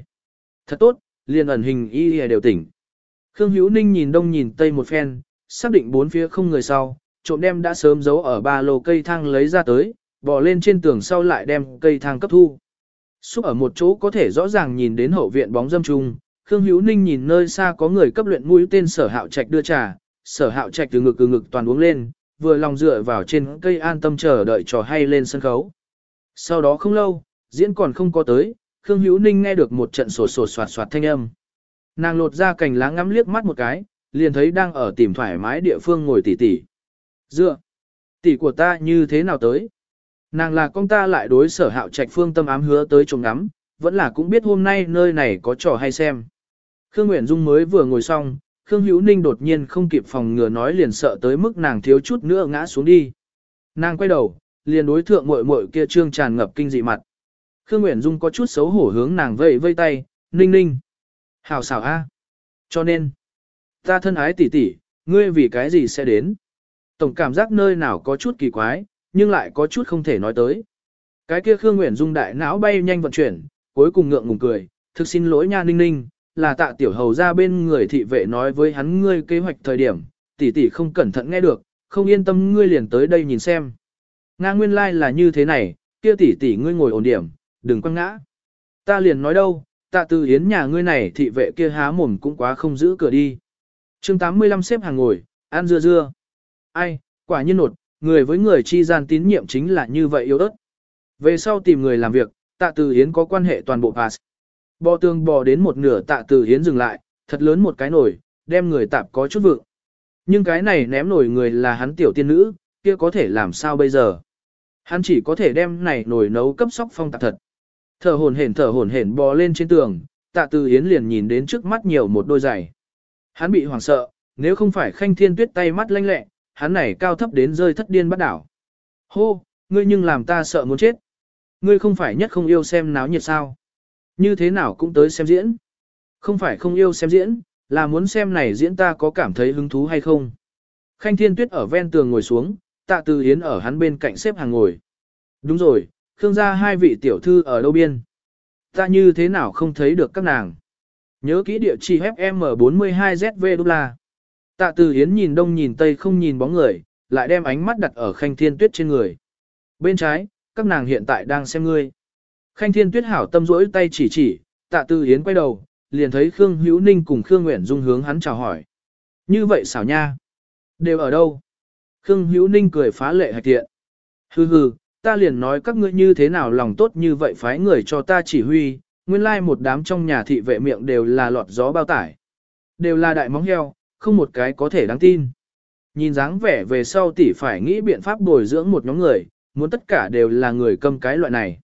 S1: Thật tốt, liền ẩn hình y đều tỉnh. Khương Hữu Ninh nhìn đông nhìn tây một phen, xác định bốn phía không người sau, trộm đem đã sớm giấu ở ba lô cây thang lấy ra tới, bò lên trên tường sau lại đem cây thang cấp thu. Xúc ở một chỗ có thể rõ ràng nhìn đến hậu viện bóng dâm trung, Khương Hữu Ninh nhìn nơi xa có người cấp luyện mũi tên sở hạo trạch đưa trà, sở hạo trạch từ ngực từ ngực toàn uống lên, vừa lòng dựa vào trên cây an tâm chờ đợi trò hay lên sân khấu. Sau đó không lâu, diễn còn không có tới, Khương Hữu Ninh nghe được một trận sổ sổ soạt soạt thanh âm. Nàng lột ra cành lá ngắm liếc mắt một cái, liền thấy đang ở tìm thoải mái địa phương ngồi tỉ tỉ. Dựa, tỷ của ta như thế nào tới? Nàng là con ta lại đối sở hạo trạch phương tâm ám hứa tới trông ngắm, vẫn là cũng biết hôm nay nơi này có trò hay xem. Khương Nguyễn Dung mới vừa ngồi xong, Khương Hữu Ninh đột nhiên không kịp phòng ngừa nói liền sợ tới mức nàng thiếu chút nữa ngã xuống đi. Nàng quay đầu, liền đối thượng muội muội kia trương tràn ngập kinh dị mặt. Khương Nguyễn Dung có chút xấu hổ hướng nàng vẫy vây tay, ninh ninh. Hảo xảo a. Cho nên, ta thân ái tỷ tỷ, ngươi vì cái gì sẽ đến? Tổng cảm giác nơi nào có chút kỳ quái, nhưng lại có chút không thể nói tới. Cái kia Khương Nguyễn Dung đại não bay nhanh vận chuyển, cuối cùng ngượng ngùng cười, thực xin lỗi nha ninh ninh, là tạ tiểu hầu ra bên người thị vệ nói với hắn ngươi kế hoạch thời điểm, tỷ tỷ không cẩn thận nghe được, không yên tâm ngươi liền tới đây nhìn xem. Nga nguyên lai like là như thế này, kia tỷ tỷ ngươi ngồi ổn điểm, đừng quăng ngã. Ta liền nói đâu, tạ từ yến nhà ngươi này thị vệ kia há mồm cũng quá không giữ cửa đi. chương 85 xếp hàng ngồi, ăn dưa dưa. Ai, quả nhiên nột, người với người chi gian tín nhiệm chính là như vậy yếu ớt. Về sau tìm người làm việc, tạ từ yến có quan hệ toàn bộ pass. Bò tường bò đến một nửa tạ từ Hiến dừng lại, thật lớn một cái nồi, đem người tạp có chút vượng. Nhưng cái này ném nổi người là hắn tiểu tiên nữ, kia có thể làm sao bây giờ? Hắn chỉ có thể đem này nồi nấu cấp sóc phong tạp thật. Thở hồn hển thở hồn hển bò lên trên tường, tạ từ Hiến liền nhìn đến trước mắt nhiều một đôi giày. Hắn bị hoảng sợ, nếu không phải khanh thiên tuyết tay mắt lanh lẹ, hắn này cao thấp đến rơi thất điên bắt đảo. Hô, ngươi nhưng làm ta sợ muốn chết. Ngươi không phải nhất không yêu xem náo nhiệt sao. Như thế nào cũng tới xem diễn. Không phải không yêu xem diễn, là muốn xem này diễn ta có cảm thấy hứng thú hay không. Khanh Thiên Tuyết ở ven tường ngồi xuống, tạ từ hiến ở hắn bên cạnh xếp hàng ngồi. Đúng rồi, Khương gia hai vị tiểu thư ở đâu biên? Ta như thế nào không thấy được các nàng? Nhớ kỹ địa chỉ FM42ZV đô la. Tạ từ hiến nhìn đông nhìn tây không nhìn bóng người, lại đem ánh mắt đặt ở Khanh Thiên Tuyết trên người. Bên trái, các nàng hiện tại đang xem ngươi. Khanh Thiên Tuyết hảo tâm rỗi tay chỉ chỉ, tạ Tư Yến quay đầu, liền thấy Khương Hữu Ninh cùng Khương Nguyễn Dung hướng hắn chào hỏi. Như vậy xảo nha. Đều ở đâu? Khương Hữu Ninh cười phá lệ hạch tiện. Hừ hừ, ta liền nói các ngươi như thế nào lòng tốt như vậy phái người cho ta chỉ huy, nguyên lai một đám trong nhà thị vệ miệng đều là lọt gió bao tải. Đều là đại móng heo, không một cái có thể đáng tin. Nhìn dáng vẻ về sau tỷ phải nghĩ biện pháp bồi dưỡng một nhóm người, muốn tất cả đều là người cầm cái loại này.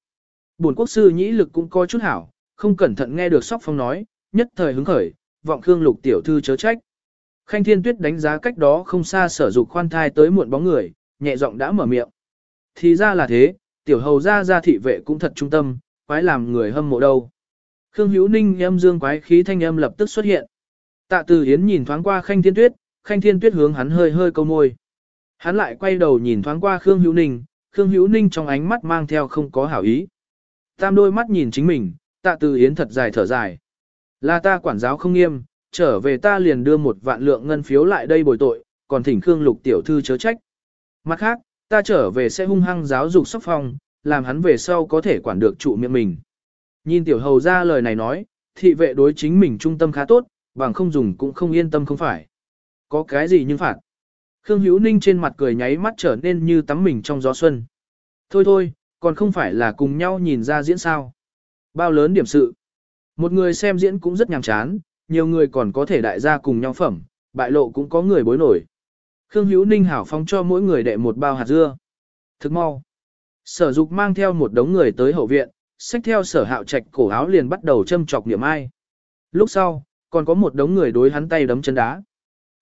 S1: Bổn quốc sư nhĩ lực cũng có chút hảo, không cẩn thận nghe được sóc phong nói, nhất thời hứng khởi, vọng Khương Lục tiểu thư chớ trách. Khanh Thiên Tuyết đánh giá cách đó không xa sở dục khoan thai tới muộn bóng người, nhẹ giọng đã mở miệng. Thì ra là thế, tiểu hầu ra ra thị vệ cũng thật trung tâm, quái làm người hâm mộ đâu. Khương Hữu Ninh âm dương quái khí thanh âm lập tức xuất hiện. Tạ Từ Hiến nhìn thoáng qua Khanh Thiên Tuyết, Khanh Thiên Tuyết hướng hắn hơi hơi câu môi. Hắn lại quay đầu nhìn thoáng qua Khương Hữu Ninh, Khương Hữu Ninh trong ánh mắt mang theo không có hảo ý. Tam đôi mắt nhìn chính mình, Tạ Từ Yến thật dài thở dài. Là ta quản giáo không nghiêm, trở về ta liền đưa một vạn lượng ngân phiếu lại đây bồi tội, còn thỉnh Khương Lục tiểu thư chớ trách. Mặt khác, ta trở về sẽ hung hăng giáo dục sóc phong, làm hắn về sau có thể quản được trụ miệng mình. Nhìn tiểu hầu ra lời này nói, thị vệ đối chính mình trung tâm khá tốt, bằng không dùng cũng không yên tâm không phải. Có cái gì nhưng phạt. Khương Hữu Ninh trên mặt cười nháy mắt trở nên như tắm mình trong gió xuân. Thôi thôi, còn không phải là cùng nhau nhìn ra diễn sao. Bao lớn điểm sự. Một người xem diễn cũng rất nhàm chán, nhiều người còn có thể đại gia cùng nhau phẩm, bại lộ cũng có người bối nổi. Khương Hữu Ninh hảo phong cho mỗi người đệ một bao hạt dưa. Thức mau. Sở dục mang theo một đống người tới hậu viện, xách theo sở hạo trạch cổ áo liền bắt đầu châm chọc niệm ai. Lúc sau, còn có một đống người đối hắn tay đấm chân đá.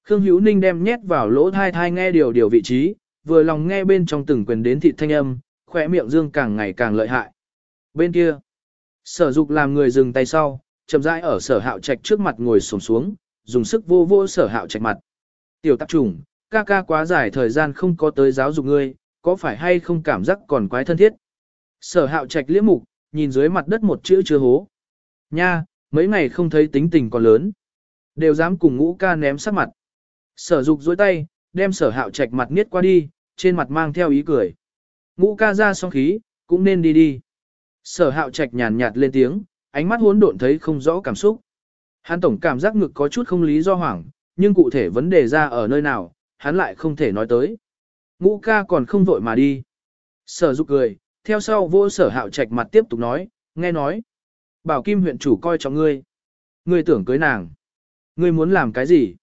S1: Khương Hữu Ninh đem nhét vào lỗ thai thai nghe điều điều vị trí, vừa lòng nghe bên trong từng quyền đến thị thanh âm, khỏe miệng dương càng ngày càng lợi hại. Bên kia, sở dục làm người dừng tay sau, chậm rãi ở sở hạo trạch trước mặt ngồi xổm xuống, dùng sức vô vô sở hạo trạch mặt. Tiểu tạp trùng, ca ca quá dài thời gian không có tới giáo dục ngươi, có phải hay không cảm giác còn quái thân thiết. Sở hạo trạch liễm mục, nhìn dưới mặt đất một chữ chưa hố. Nha, mấy ngày không thấy tính tình còn lớn. Đều dám cùng ngũ ca ném sắc mặt. Sở dục dối tay, đem sở hạo trạch mặt niết qua đi, trên mặt mang theo ý cười. Ngũ ca ra xong khí, cũng nên đi đi. Sở hạo trạch nhàn nhạt lên tiếng, ánh mắt hỗn độn thấy không rõ cảm xúc. Hắn tổng cảm giác ngực có chút không lý do hoảng, nhưng cụ thể vấn đề ra ở nơi nào, hắn lại không thể nói tới. Ngũ ca còn không vội mà đi. Sở dục cười, theo sau vô sở hạo trạch mặt tiếp tục nói, nghe nói. Bảo Kim huyện chủ coi trọng ngươi. Ngươi tưởng cưới nàng. Ngươi muốn làm cái gì?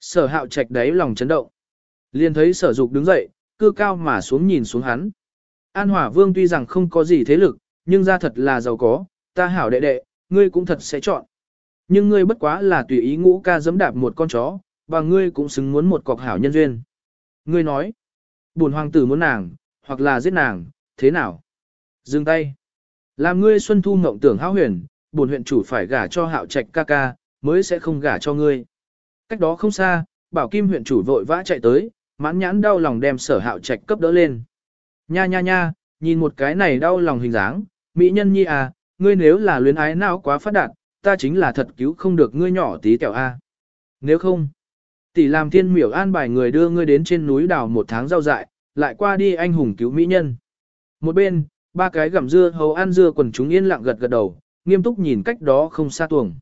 S1: Sở hạo trạch đáy lòng chấn động. Liền thấy sở dục đứng dậy, cư cao mà xuống nhìn xuống hắn. An Hòa Vương tuy rằng không có gì thế lực, nhưng ra thật là giàu có, ta hảo đệ đệ, ngươi cũng thật sẽ chọn. Nhưng ngươi bất quá là tùy ý ngũ ca dẫm đạp một con chó, và ngươi cũng xứng muốn một cọc hảo nhân duyên. Ngươi nói, buồn hoàng tử muốn nàng, hoặc là giết nàng, thế nào? Dừng tay. Làm ngươi xuân thu mộng tưởng hão huyền, buồn huyện chủ phải gả cho hạo trạch ca ca, mới sẽ không gả cho ngươi. Cách đó không xa, bảo kim huyện chủ vội vã chạy tới, mãn nhãn đau lòng đem sở hạo trạch cấp đỡ lên. Nha nha nha, nhìn một cái này đau lòng hình dáng, mỹ nhân nhi à, ngươi nếu là luyến ái não quá phát đạt, ta chính là thật cứu không được ngươi nhỏ tí kẹo a. Nếu không, Tỷ làm thiên miểu an bài người đưa ngươi đến trên núi đào một tháng rau dại, lại qua đi anh hùng cứu mỹ nhân. Một bên, ba cái gặm dưa hầu ăn dưa quần chúng yên lặng gật gật đầu, nghiêm túc nhìn cách đó không xa tuồng.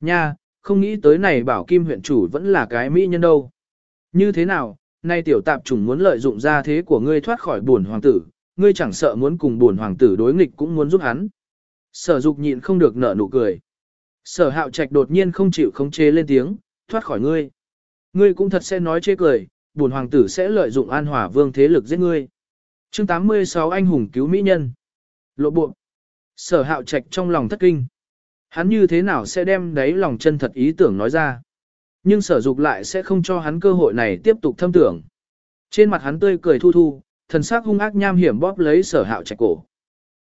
S1: Nha, không nghĩ tới này bảo kim huyện chủ vẫn là cái mỹ nhân đâu. Như thế nào, nay tiểu tạp chủng muốn lợi dụng gia thế của ngươi thoát khỏi buồn hoàng tử, ngươi chẳng sợ muốn cùng buồn hoàng tử đối nghịch cũng muốn giúp hắn. Sở dục nhịn không được nở nụ cười. Sở hạo trạch đột nhiên không chịu khống chế lên tiếng, thoát khỏi ngươi. Ngươi cũng thật sẽ nói chê cười, buồn hoàng tử sẽ lợi dụng an hòa vương thế lực giết ngươi. chương 86 anh hùng cứu mỹ nhân. Lộ bộ. Sở hạo trạch trong lòng thất kinh. Hắn như thế nào sẽ đem đấy lòng chân thật ý tưởng nói ra. Nhưng sở dục lại sẽ không cho hắn cơ hội này tiếp tục thâm tưởng. Trên mặt hắn tươi cười thu thu, thần sắc hung ác nham hiểm bóp lấy sở hạo trạch cổ.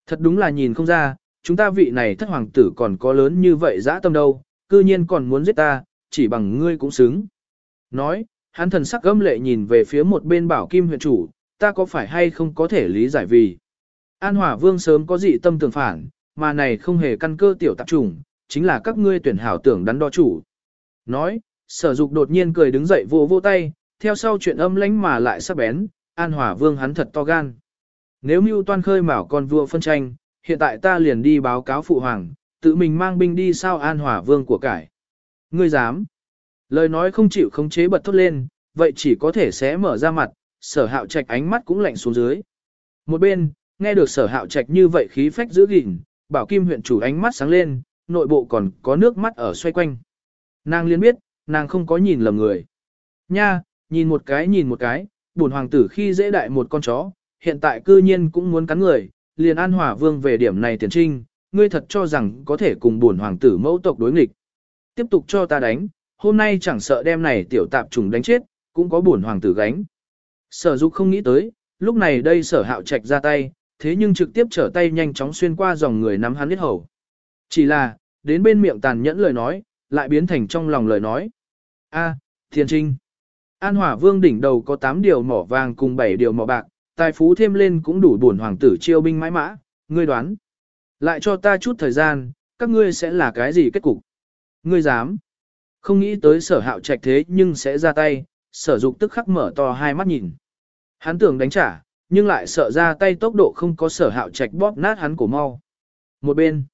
S1: Thật đúng là nhìn không ra, chúng ta vị này thất hoàng tử còn có lớn như vậy dã tâm đâu, cư nhiên còn muốn giết ta, chỉ bằng ngươi cũng xứng. Nói, hắn thần sắc gâm lệ nhìn về phía một bên bảo kim huyện chủ, ta có phải hay không có thể lý giải vì. An Hòa Vương sớm có dị tâm tưởng phản, mà này không hề căn cơ tiểu tạp trùng, chính là các ngươi tuyển hảo tưởng đắn đo chủ. Nói, sở dục đột nhiên cười đứng dậy vô vô tay, theo sau chuyện âm lánh mà lại sắc bén, An Hòa Vương hắn thật to gan. Nếu mưu toan khơi mào con vua phân tranh, hiện tại ta liền đi báo cáo phụ hoàng, tự mình mang binh đi sao An Hòa Vương của cải. Ngươi dám. Lời nói không chịu khống chế bật thốt lên, vậy chỉ có thể sẽ mở ra mặt, sở hạo trạch ánh mắt cũng lạnh xuống dưới. Một bên, nghe được sở hạo trạch như vậy khí phách giữ gìn, bảo kim huyện chủ ánh mắt sáng lên, nội bộ còn có nước mắt ở xoay quanh. Nàng liên biết, nàng không có nhìn lầm người. Nha, nhìn một cái nhìn một cái, buồn hoàng tử khi dễ đại một con chó, hiện tại cư nhiên cũng muốn cắn người, liền an hỏa vương về điểm này tiền trinh, ngươi thật cho rằng có thể cùng buồn hoàng tử mẫu tộc đối nghịch. Tiếp tục cho ta đánh, hôm nay chẳng sợ đem này tiểu tạp trùng đánh chết, cũng có buồn hoàng tử gánh. Sở dục không nghĩ tới, lúc này đây sở hạo trạch ra tay, thế nhưng trực tiếp trở tay nhanh chóng xuyên qua dòng người nắm hắn hết hầu. Chỉ là, đến bên miệng tàn nhẫn lời nói, lại biến thành trong lòng lời nói. A, thiên trinh. An hỏa vương đỉnh đầu có 8 điều mỏ vàng cùng 7 điều mỏ bạc, tài phú thêm lên cũng đủ bổn hoàng tử chiêu binh mãi mã, ngươi đoán. Lại cho ta chút thời gian, các ngươi sẽ là cái gì kết cục? Ngươi dám? Không nghĩ tới sở hạo trạch thế nhưng sẽ ra tay, sở dục tức khắc mở to hai mắt nhìn. Hắn tưởng đánh trả, nhưng lại sợ ra tay tốc độ không có sở hạo trạch bóp nát hắn cổ mau. Một bên,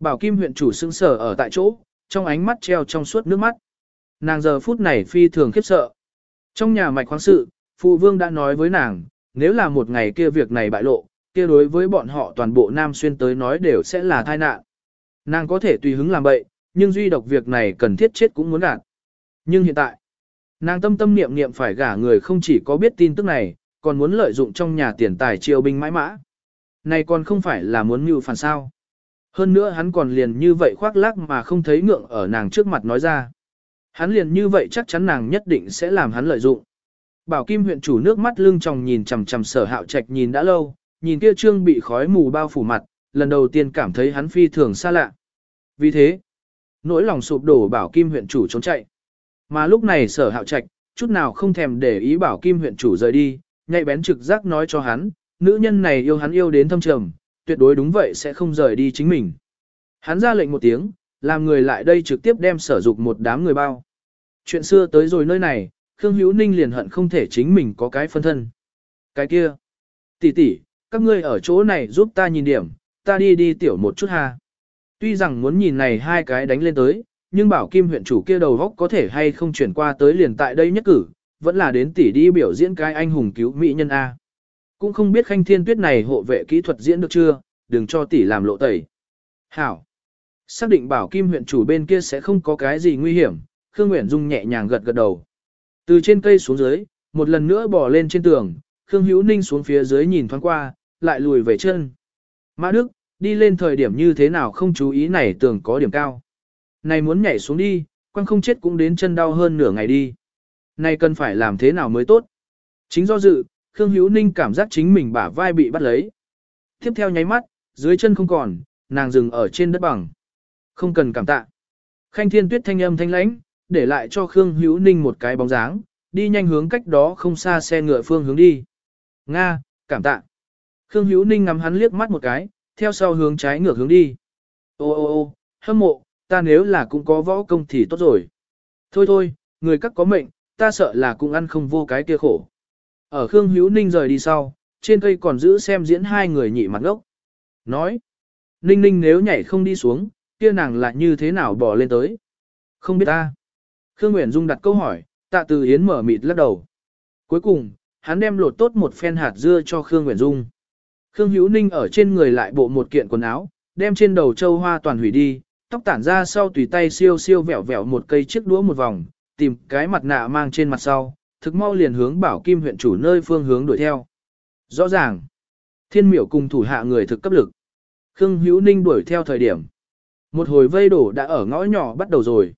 S1: bảo kim huyện chủ sững sở ở tại chỗ, trong ánh mắt treo trong suốt nước mắt. Nàng giờ phút này phi thường khiếp sợ. Trong nhà mạch khoáng sự, phụ vương đã nói với nàng, nếu là một ngày kia việc này bại lộ, kia đối với bọn họ toàn bộ Nam Xuyên tới nói đều sẽ là tai nạn. Nàng có thể tùy hứng làm bậy, nhưng duy độc việc này cần thiết chết cũng muốn gạt. Nhưng hiện tại, nàng tâm tâm niệm niệm phải gả người không chỉ có biết tin tức này, còn muốn lợi dụng trong nhà tiền tài triều binh mãi mã. Này còn không phải là muốn mưu phản sao. Hơn nữa hắn còn liền như vậy khoác lác mà không thấy ngượng ở nàng trước mặt nói ra. Hắn liền như vậy chắc chắn nàng nhất định sẽ làm hắn lợi dụng. Bảo Kim huyện chủ nước mắt lưng tròng nhìn chằm chằm sở hạo trạch nhìn đã lâu, nhìn kia trương bị khói mù bao phủ mặt, lần đầu tiên cảm thấy hắn phi thường xa lạ. Vì thế, nỗi lòng sụp đổ Bảo Kim huyện chủ trốn chạy. Mà lúc này sở hạo trạch, chút nào không thèm để ý Bảo Kim huyện chủ rời đi, nhạy bén trực giác nói cho hắn, nữ nhân này yêu hắn yêu đến thâm trầm, tuyệt đối đúng vậy sẽ không rời đi chính mình. Hắn ra lệnh một tiếng, làm người lại đây trực tiếp đem sở dục một đám người bao. Chuyện xưa tới rồi nơi này, Khương Hữu Ninh liền hận không thể chính mình có cái phân thân. Cái kia, tỷ tỷ, các ngươi ở chỗ này giúp ta nhìn điểm, ta đi đi tiểu một chút ha. Tuy rằng muốn nhìn này hai cái đánh lên tới, nhưng bảo kim huyện chủ kia đầu góc có thể hay không chuyển qua tới liền tại đây nhất cử, vẫn là đến tỷ đi biểu diễn cái anh hùng cứu mỹ nhân A. Cũng không biết khanh thiên tuyết này hộ vệ kỹ thuật diễn được chưa, đừng cho tỷ làm lộ tẩy. Hảo. Xác định bảo kim huyện chủ bên kia sẽ không có cái gì nguy hiểm, Khương Nguyễn Dung nhẹ nhàng gật gật đầu. Từ trên cây xuống dưới, một lần nữa bò lên trên tường, Khương Hữu Ninh xuống phía dưới nhìn thoáng qua, lại lùi về chân. Mã Đức, đi lên thời điểm như thế nào không chú ý này tường có điểm cao. Này muốn nhảy xuống đi, quăng không chết cũng đến chân đau hơn nửa ngày đi. Này cần phải làm thế nào mới tốt. Chính do dự, Khương Hữu Ninh cảm giác chính mình bả vai bị bắt lấy. Tiếp theo nháy mắt, dưới chân không còn, nàng dừng ở trên đất bằng. Không cần cảm tạ. Khanh thiên tuyết thanh âm thanh lãnh, để lại cho Khương Hữu Ninh một cái bóng dáng, đi nhanh hướng cách đó không xa xe ngựa phương hướng đi. Nga, cảm tạ. Khương Hữu Ninh ngắm hắn liếc mắt một cái, theo sau hướng trái ngược hướng đi. Ô ô ô, hâm mộ, ta nếu là cũng có võ công thì tốt rồi. Thôi thôi, người các có mệnh, ta sợ là cũng ăn không vô cái kia khổ. Ở Khương Hữu Ninh rời đi sau, trên cây còn giữ xem diễn hai người nhị mặt ngốc. Nói, Ninh Ninh nếu nhảy không đi xuống, kia nàng là như thế nào bỏ lên tới? Không biết ta. Khương Nguyễn Dung đặt câu hỏi, tạ từ Yến mở mịt lắc đầu. Cuối cùng, hắn đem lột tốt một phen hạt dưa cho Khương Nguyễn Dung. Khương Hữu Ninh ở trên người lại bộ một kiện quần áo, đem trên đầu châu hoa toàn hủy đi, tóc tản ra sau tùy tay siêu siêu vẹo vẹo một cây chiếc đũa một vòng, tìm cái mặt nạ mang trên mặt sau, thực mau liền hướng bảo kim huyện chủ nơi phương hướng đuổi theo. Rõ ràng, thiên miểu cùng thủ hạ người thực cấp lực. Khương Hữu Ninh đuổi theo thời điểm. Một hồi vây đổ đã ở ngõ nhỏ bắt đầu rồi.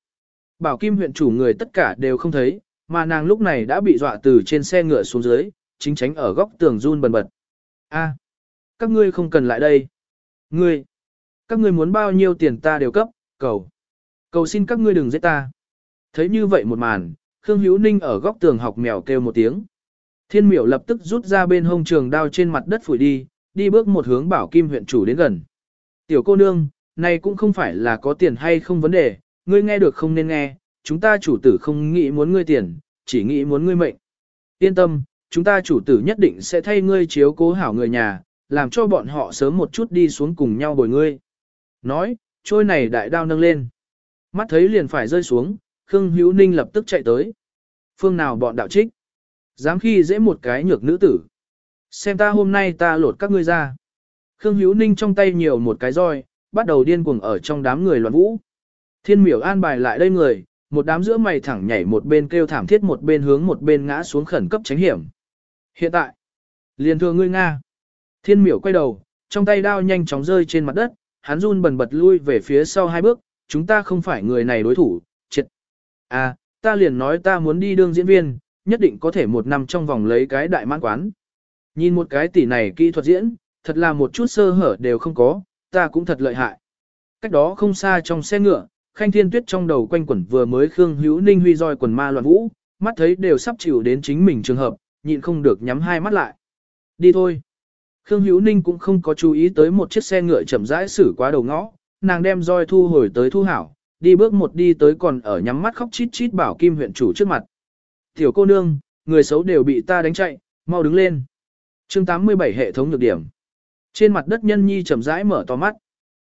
S1: Bảo kim huyện chủ người tất cả đều không thấy, mà nàng lúc này đã bị dọa từ trên xe ngựa xuống dưới, chính tránh ở góc tường run bần bật. A, các ngươi không cần lại đây. Ngươi, các ngươi muốn bao nhiêu tiền ta đều cấp, cầu. Cầu xin các ngươi đừng giết ta. Thấy như vậy một màn, Khương Hữu Ninh ở góc tường học mèo kêu một tiếng. Thiên miểu lập tức rút ra bên hông trường đao trên mặt đất phủi đi, đi bước một hướng bảo kim huyện chủ đến gần. Tiểu cô nương, này cũng không phải là có tiền hay không vấn đề, ngươi nghe được không nên nghe, chúng ta chủ tử không nghĩ muốn ngươi tiền, chỉ nghĩ muốn ngươi mệnh. Yên tâm, chúng ta chủ tử nhất định sẽ thay ngươi chiếu cố hảo người nhà, làm cho bọn họ sớm một chút đi xuống cùng nhau bồi ngươi. Nói, trôi này đại đao nâng lên. Mắt thấy liền phải rơi xuống, Khương Hữu Ninh lập tức chạy tới. Phương nào bọn đạo trích? Dám khi dễ một cái nhược nữ tử. Xem ta hôm nay ta lột các ngươi ra. Khương Hữu Ninh trong tay nhiều một cái roi, bắt đầu điên cuồng ở trong đám người loạn vũ. Thiên miểu an bài lại đây người, một đám giữa mày thẳng nhảy một bên kêu thảm thiết một bên hướng một bên ngã xuống khẩn cấp tránh hiểm. Hiện tại, liền thừa ngươi Nga. Thiên miểu quay đầu, trong tay đao nhanh chóng rơi trên mặt đất, hắn run bần bật lui về phía sau hai bước, chúng ta không phải người này đối thủ, triệt. À, ta liền nói ta muốn đi đương diễn viên, nhất định có thể một năm trong vòng lấy cái đại mãn quán. Nhìn một cái tỷ này kỹ thuật diễn, thật là một chút sơ hở đều không có, ta cũng thật lợi hại. Cách đó không xa trong xe ngựa, Khanh Thiên Tuyết trong đầu quanh quẩn vừa mới Khương Hữu Ninh huy roi quần ma loạn vũ, mắt thấy đều sắp chịu đến chính mình trường hợp, nhịn không được nhắm hai mắt lại. Đi thôi. Khương Hữu Ninh cũng không có chú ý tới một chiếc xe ngựa chậm rãi xử qua đầu ngõ, nàng đem roi thu hồi tới thu hảo, đi bước một đi tới còn ở nhắm mắt khóc chít chít bảo kim huyện chủ trước mặt. Tiểu cô nương, người xấu đều bị ta đánh chạy, mau đứng lên. chương 87 hệ thống nhược điểm. Trên mặt đất nhân nhi chậm rãi mở to mắt.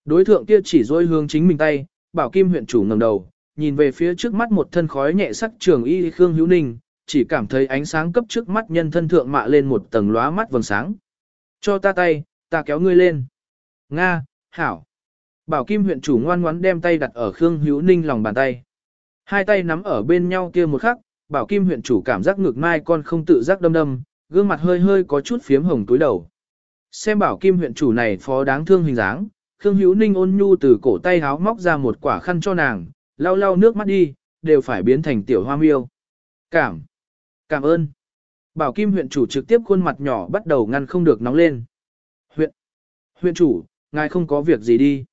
S1: Đối thượng kia chỉ dối hướng chính mình tay, bảo kim huyện chủ ngẩng đầu, nhìn về phía trước mắt một thân khói nhẹ sắc trường y Khương Hữu Ninh, chỉ cảm thấy ánh sáng cấp trước mắt nhân thân thượng mạ lên một tầng lóa mắt vầng sáng. Cho ta tay, ta kéo ngươi lên. Nga, Hảo. Bảo Kim huyện chủ ngoan ngoãn đem tay đặt ở Khương Hữu Ninh lòng bàn tay. Hai tay nắm ở bên nhau kia một khắc, Bảo Kim huyện chủ cảm giác ngược mai con không tự giác đâm đâm, gương mặt hơi hơi có chút phiếm hồng túi đầu. Xem Bảo Kim huyện chủ này phó đáng thương hình dáng, Khương Hữu Ninh ôn nhu từ cổ tay háo móc ra một quả khăn cho nàng, lau lau nước mắt đi, đều phải biến thành tiểu hoa miêu. Cảm. Cảm ơn. Bảo Kim huyện chủ trực tiếp khuôn mặt nhỏ bắt đầu ngăn không được nóng lên. Huyện. Huyện chủ, ngài không có việc gì đi.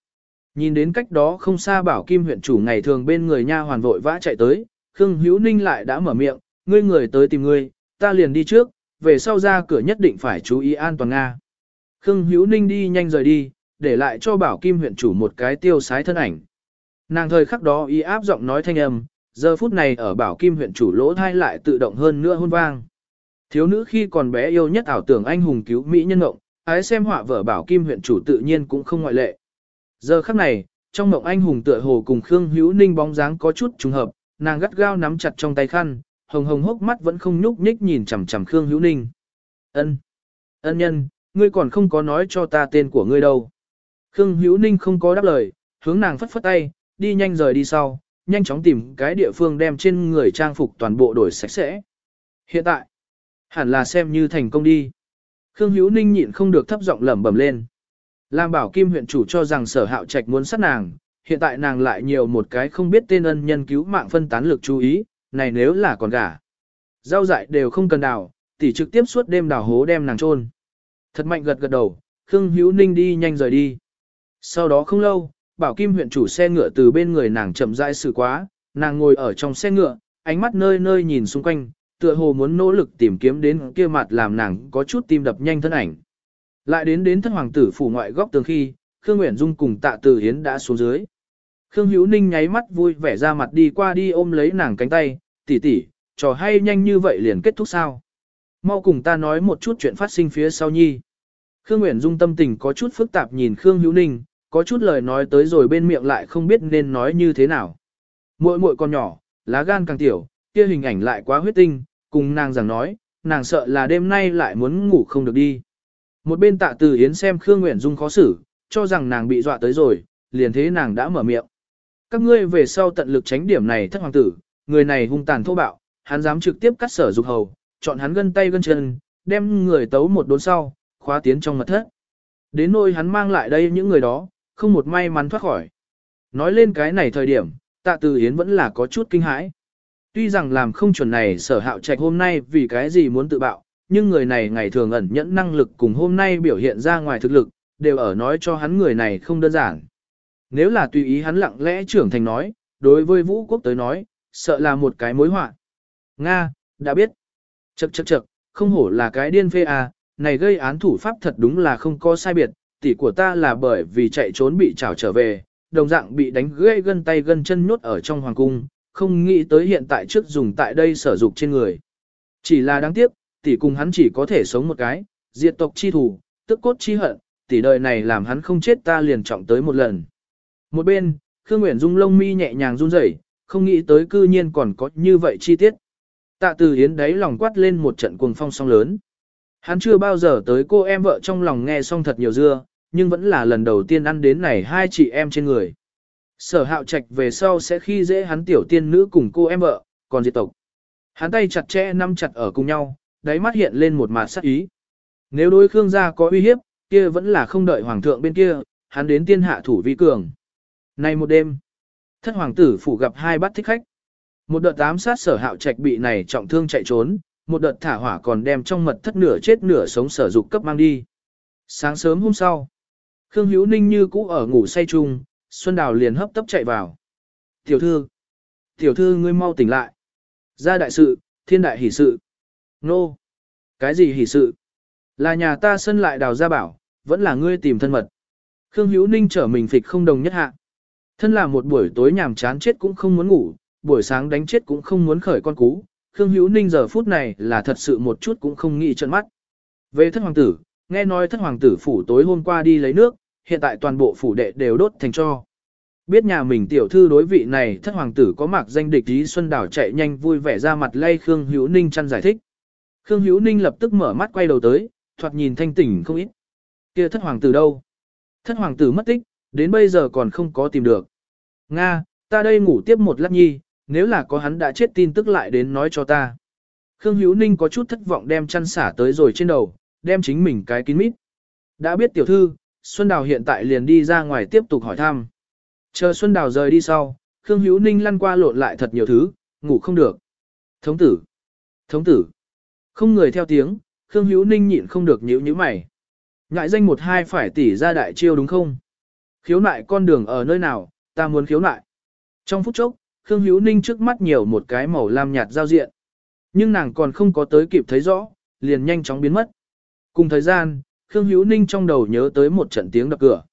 S1: Nhìn đến cách đó không xa Bảo Kim huyện chủ ngày thường bên người nha hoàn vội vã chạy tới, Khương Hữu Ninh lại đã mở miệng, ngươi người tới tìm ngươi, ta liền đi trước, về sau ra cửa nhất định phải chú ý an toàn Nga. Khương Hữu Ninh đi nhanh rời đi, để lại cho Bảo Kim huyện chủ một cái tiêu sái thân ảnh. Nàng thời khắc đó y áp giọng nói thanh âm, giờ phút này ở Bảo Kim huyện chủ lỗ thai lại tự động hơn nữa hôn vang. Thiếu nữ khi còn bé yêu nhất ảo tưởng anh hùng cứu mỹ nhân ngộng, ái xem họa vở Bảo Kim huyện chủ tự nhiên cũng không ngoại lệ. Giờ khắc này, trong mộng anh hùng tựa hồ cùng Khương Hữu Ninh bóng dáng có chút trùng hợp, nàng gắt gao nắm chặt trong tay khăn, hồng hồng hốc mắt vẫn không nhúc nhích nhìn chằm chằm Khương Hữu Ninh. Ân, ân nhân, ngươi còn không có nói cho ta tên của ngươi đâu. Khương Hữu Ninh không có đáp lời, hướng nàng phất phất tay, đi nhanh rời đi sau, nhanh chóng tìm cái địa phương đem trên người trang phục toàn bộ đổi sạch sẽ. Hiện tại, hẳn là xem như thành công đi. Khương Hữu Ninh nhịn không được thấp giọng lẩm bẩm lên. Lam Bảo Kim huyện chủ cho rằng sở hạo trạch muốn sát nàng, hiện tại nàng lại nhiều một cái không biết tên ân nhân cứu mạng phân tán lực chú ý, này nếu là còn gả. Rau dại đều không cần đào, tỷ trực tiếp suốt đêm đào hố đem nàng chôn. Thật mạnh gật gật đầu, Khương Hữu Ninh đi nhanh rời đi. Sau đó không lâu, Bảo Kim huyện chủ xe ngựa từ bên người nàng chậm rãi xử quá, nàng ngồi ở trong xe ngựa, ánh mắt nơi nơi nhìn xung quanh, tựa hồ muốn nỗ lực tìm kiếm đến kia mặt làm nàng có chút tim đập nhanh thân ảnh. Lại đến đến thân hoàng tử phủ ngoại góc tường khi, Khương uyển Dung cùng tạ tử hiến đã xuống dưới. Khương Hữu Ninh nháy mắt vui vẻ ra mặt đi qua đi ôm lấy nàng cánh tay, tỷ tỷ, trò hay nhanh như vậy liền kết thúc sao. Mau cùng ta nói một chút chuyện phát sinh phía sau nhi. Khương Nguyễn Dung tâm tình có chút phức tạp nhìn Khương Hữu Ninh, có chút lời nói tới rồi bên miệng lại không biết nên nói như thế nào. Muội muội con nhỏ, lá gan càng tiểu, kia hình ảnh lại quá huyết tinh, cùng nàng rằng nói, nàng sợ là đêm nay lại muốn ngủ không được đi. Một bên tạ từ Yến xem Khương Nguyễn Dung khó xử, cho rằng nàng bị dọa tới rồi, liền thế nàng đã mở miệng. Các ngươi về sau tận lực tránh điểm này thất hoàng tử, người này hung tàn thô bạo, hắn dám trực tiếp cắt sở dục hầu, chọn hắn gân tay gân chân, đem người tấu một đốn sau, khóa tiến trong mật thất. Đến nơi hắn mang lại đây những người đó, không một may mắn thoát khỏi. Nói lên cái này thời điểm, tạ từ Yến vẫn là có chút kinh hãi. Tuy rằng làm không chuẩn này sở hạo trạch hôm nay vì cái gì muốn tự bạo, nhưng người này ngày thường ẩn nhẫn năng lực cùng hôm nay biểu hiện ra ngoài thực lực, đều ở nói cho hắn người này không đơn giản. Nếu là tùy ý hắn lặng lẽ trưởng thành nói, đối với vũ quốc tới nói, sợ là một cái mối họa. Nga, đã biết. Chậc chậc chậc, không hổ là cái điên phê à, này gây án thủ pháp thật đúng là không có sai biệt, tỷ của ta là bởi vì chạy trốn bị trảo trở về, đồng dạng bị đánh gãy gân tay gân chân nhốt ở trong hoàng cung, không nghĩ tới hiện tại trước dùng tại đây sở dụng trên người. Chỉ là đáng tiếc, tỷ cùng hắn chỉ có thể sống một cái, diệt tộc chi thủ, tức cốt chi hận, tỷ đời này làm hắn không chết ta liền trọng tới một lần. Một bên, Khương Nguyễn Dung lông mi nhẹ nhàng run rẩy, không nghĩ tới cư nhiên còn có như vậy chi tiết. Tạ Từ Hiến đấy lòng quát lên một trận cuồng phong song lớn. Hắn chưa bao giờ tới cô em vợ trong lòng nghe xong thật nhiều dưa, nhưng vẫn là lần đầu tiên ăn đến này hai chị em trên người. Sở hạo trạch về sau sẽ khi dễ hắn tiểu tiên nữ cùng cô em vợ, còn diệt tộc. Hắn tay chặt chẽ nắm chặt ở cùng nhau, đáy mắt hiện lên một mạt sắc ý. Nếu đối Khương gia có uy hiếp, kia vẫn là không đợi hoàng thượng bên kia, hắn đến tiên hạ thủ vi cường. Nay một đêm, thất hoàng tử phủ gặp hai bát thích khách. Một đợt ám sát sở hạo trạch bị này trọng thương chạy trốn, một đợt thả hỏa còn đem trong mật thất nửa chết nửa sống sở dục cấp mang đi. Sáng sớm hôm sau, Khương Hữu Ninh như cũ ở ngủ say chung, Xuân Đào liền hấp tấp chạy vào. Tiểu thư, tiểu thư ngươi mau tỉnh lại. Ra đại sự, thiên đại hỷ sự. Nô, cái gì hỷ sự? Là nhà ta sân lại đào ra bảo, vẫn là ngươi tìm thân mật. Khương Hữu Ninh trở mình phịch không đồng nhất hạ. Thân là một buổi tối nhàm chán chết cũng không muốn ngủ, buổi sáng đánh chết cũng không muốn khởi con cú. Khương Hữu Ninh giờ phút này là thật sự một chút cũng không nghĩ trợn mắt. Về thất hoàng tử, nghe nói thất hoàng tử phủ tối hôm qua đi lấy nước, hiện tại toàn bộ phủ đệ đều đốt thành cho. Biết nhà mình tiểu thư đối vị này thất hoàng tử có mạc danh địch ý Xuân Đảo chạy nhanh vui vẻ ra mặt lay Khương Hữu Ninh chăn giải thích. Khương Hữu Ninh lập tức mở mắt quay đầu tới, thoạt nhìn thanh tỉnh không ít. Kia thất hoàng tử đâu? Thất hoàng tử mất tích, đến bây giờ còn không có tìm được. Nga, ta đây ngủ tiếp một lát nhi, nếu là có hắn đã chết tin tức lại đến nói cho ta. Khương Hữu Ninh có chút thất vọng đem chăn xả tới rồi trên đầu, đem chính mình cái kín mít. Đã biết tiểu thư, Xuân Đào hiện tại liền đi ra ngoài tiếp tục hỏi thăm. Chờ Xuân Đào rời đi sau, Khương Hữu Ninh lăn qua lộn lại thật nhiều thứ, ngủ không được. Thống tử! Thống tử! Không người theo tiếng, Khương Hữu Ninh nhịn không được nhíu nhíu mày. Ngại danh một hai phải tỉ ra đại chiêu đúng không? Khiếu nại con đường ở nơi nào, ta muốn khiếu nại. Trong phút chốc, Khương Hữu Ninh trước mắt nhiều một cái màu lam nhạt giao diện. Nhưng nàng còn không có tới kịp thấy rõ, liền nhanh chóng biến mất. Cùng thời gian, Khương Hữu Ninh trong đầu nhớ tới một trận tiếng đập cửa.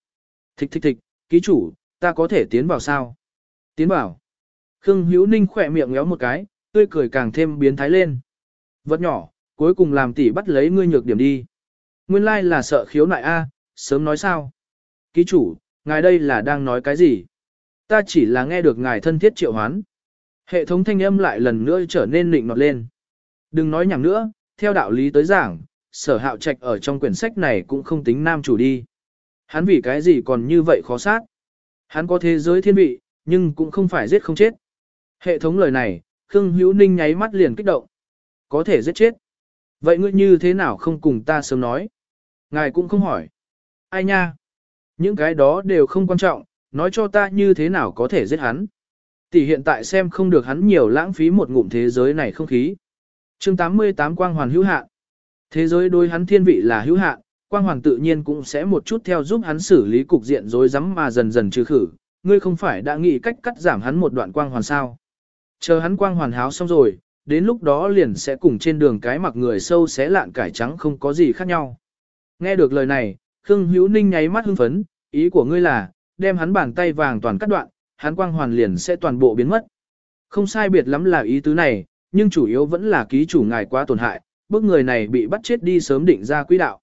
S1: Thịch thịch thịch, ký chủ, ta có thể tiến vào sao? Tiến vào. Khương Hữu Ninh khỏe miệng ngéo một cái, tươi cười càng thêm biến thái lên. Vật nhỏ, cuối cùng làm tỷ bắt lấy ngươi nhược điểm đi. Nguyên lai like là sợ khiếu nại A, sớm nói sao? Ký chủ, ngài đây là đang nói cái gì? Ta chỉ là nghe được ngài thân thiết triệu hoán. Hệ thống thanh âm lại lần nữa trở nên nịnh nọt lên. Đừng nói nhảm nữa, theo đạo lý tới giảng, sở hạo trạch ở trong quyển sách này cũng không tính nam chủ đi. Hắn vì cái gì còn như vậy khó sát. Hắn có thế giới thiên vị, nhưng cũng không phải giết không chết. Hệ thống lời này, Khương Hữu Ninh nháy mắt liền kích động. Có thể giết chết. Vậy ngươi như thế nào không cùng ta sớm nói? Ngài cũng không hỏi. Ai nha? Những cái đó đều không quan trọng, nói cho ta như thế nào có thể giết hắn. Tỷ hiện tại xem không được hắn nhiều lãng phí một ngụm thế giới này không khí. chương 88 quang hoàn hữu hạn. Thế giới đối hắn thiên vị là hữu hạn, quang hoàn tự nhiên cũng sẽ một chút theo giúp hắn xử lý cục diện rối rắm mà dần dần trừ khử. Ngươi không phải đã nghĩ cách cắt giảm hắn một đoạn quang hoàn sao. Chờ hắn quang hoàn háo xong rồi, đến lúc đó liền sẽ cùng trên đường cái mặc người sâu xé lạn cải trắng không có gì khác nhau. Nghe được lời này, Khương Hữu Ninh nháy mắt hưng phấn, ý của ngươi là, đem hắn bàn tay vàng toàn cắt đoạn, hắn quang hoàn liền sẽ toàn bộ biến mất. Không sai biệt lắm là ý tứ này, nhưng chủ yếu vẫn là ký chủ ngài quá tổn hại, bức người này bị bắt chết đi sớm định ra quỹ đạo.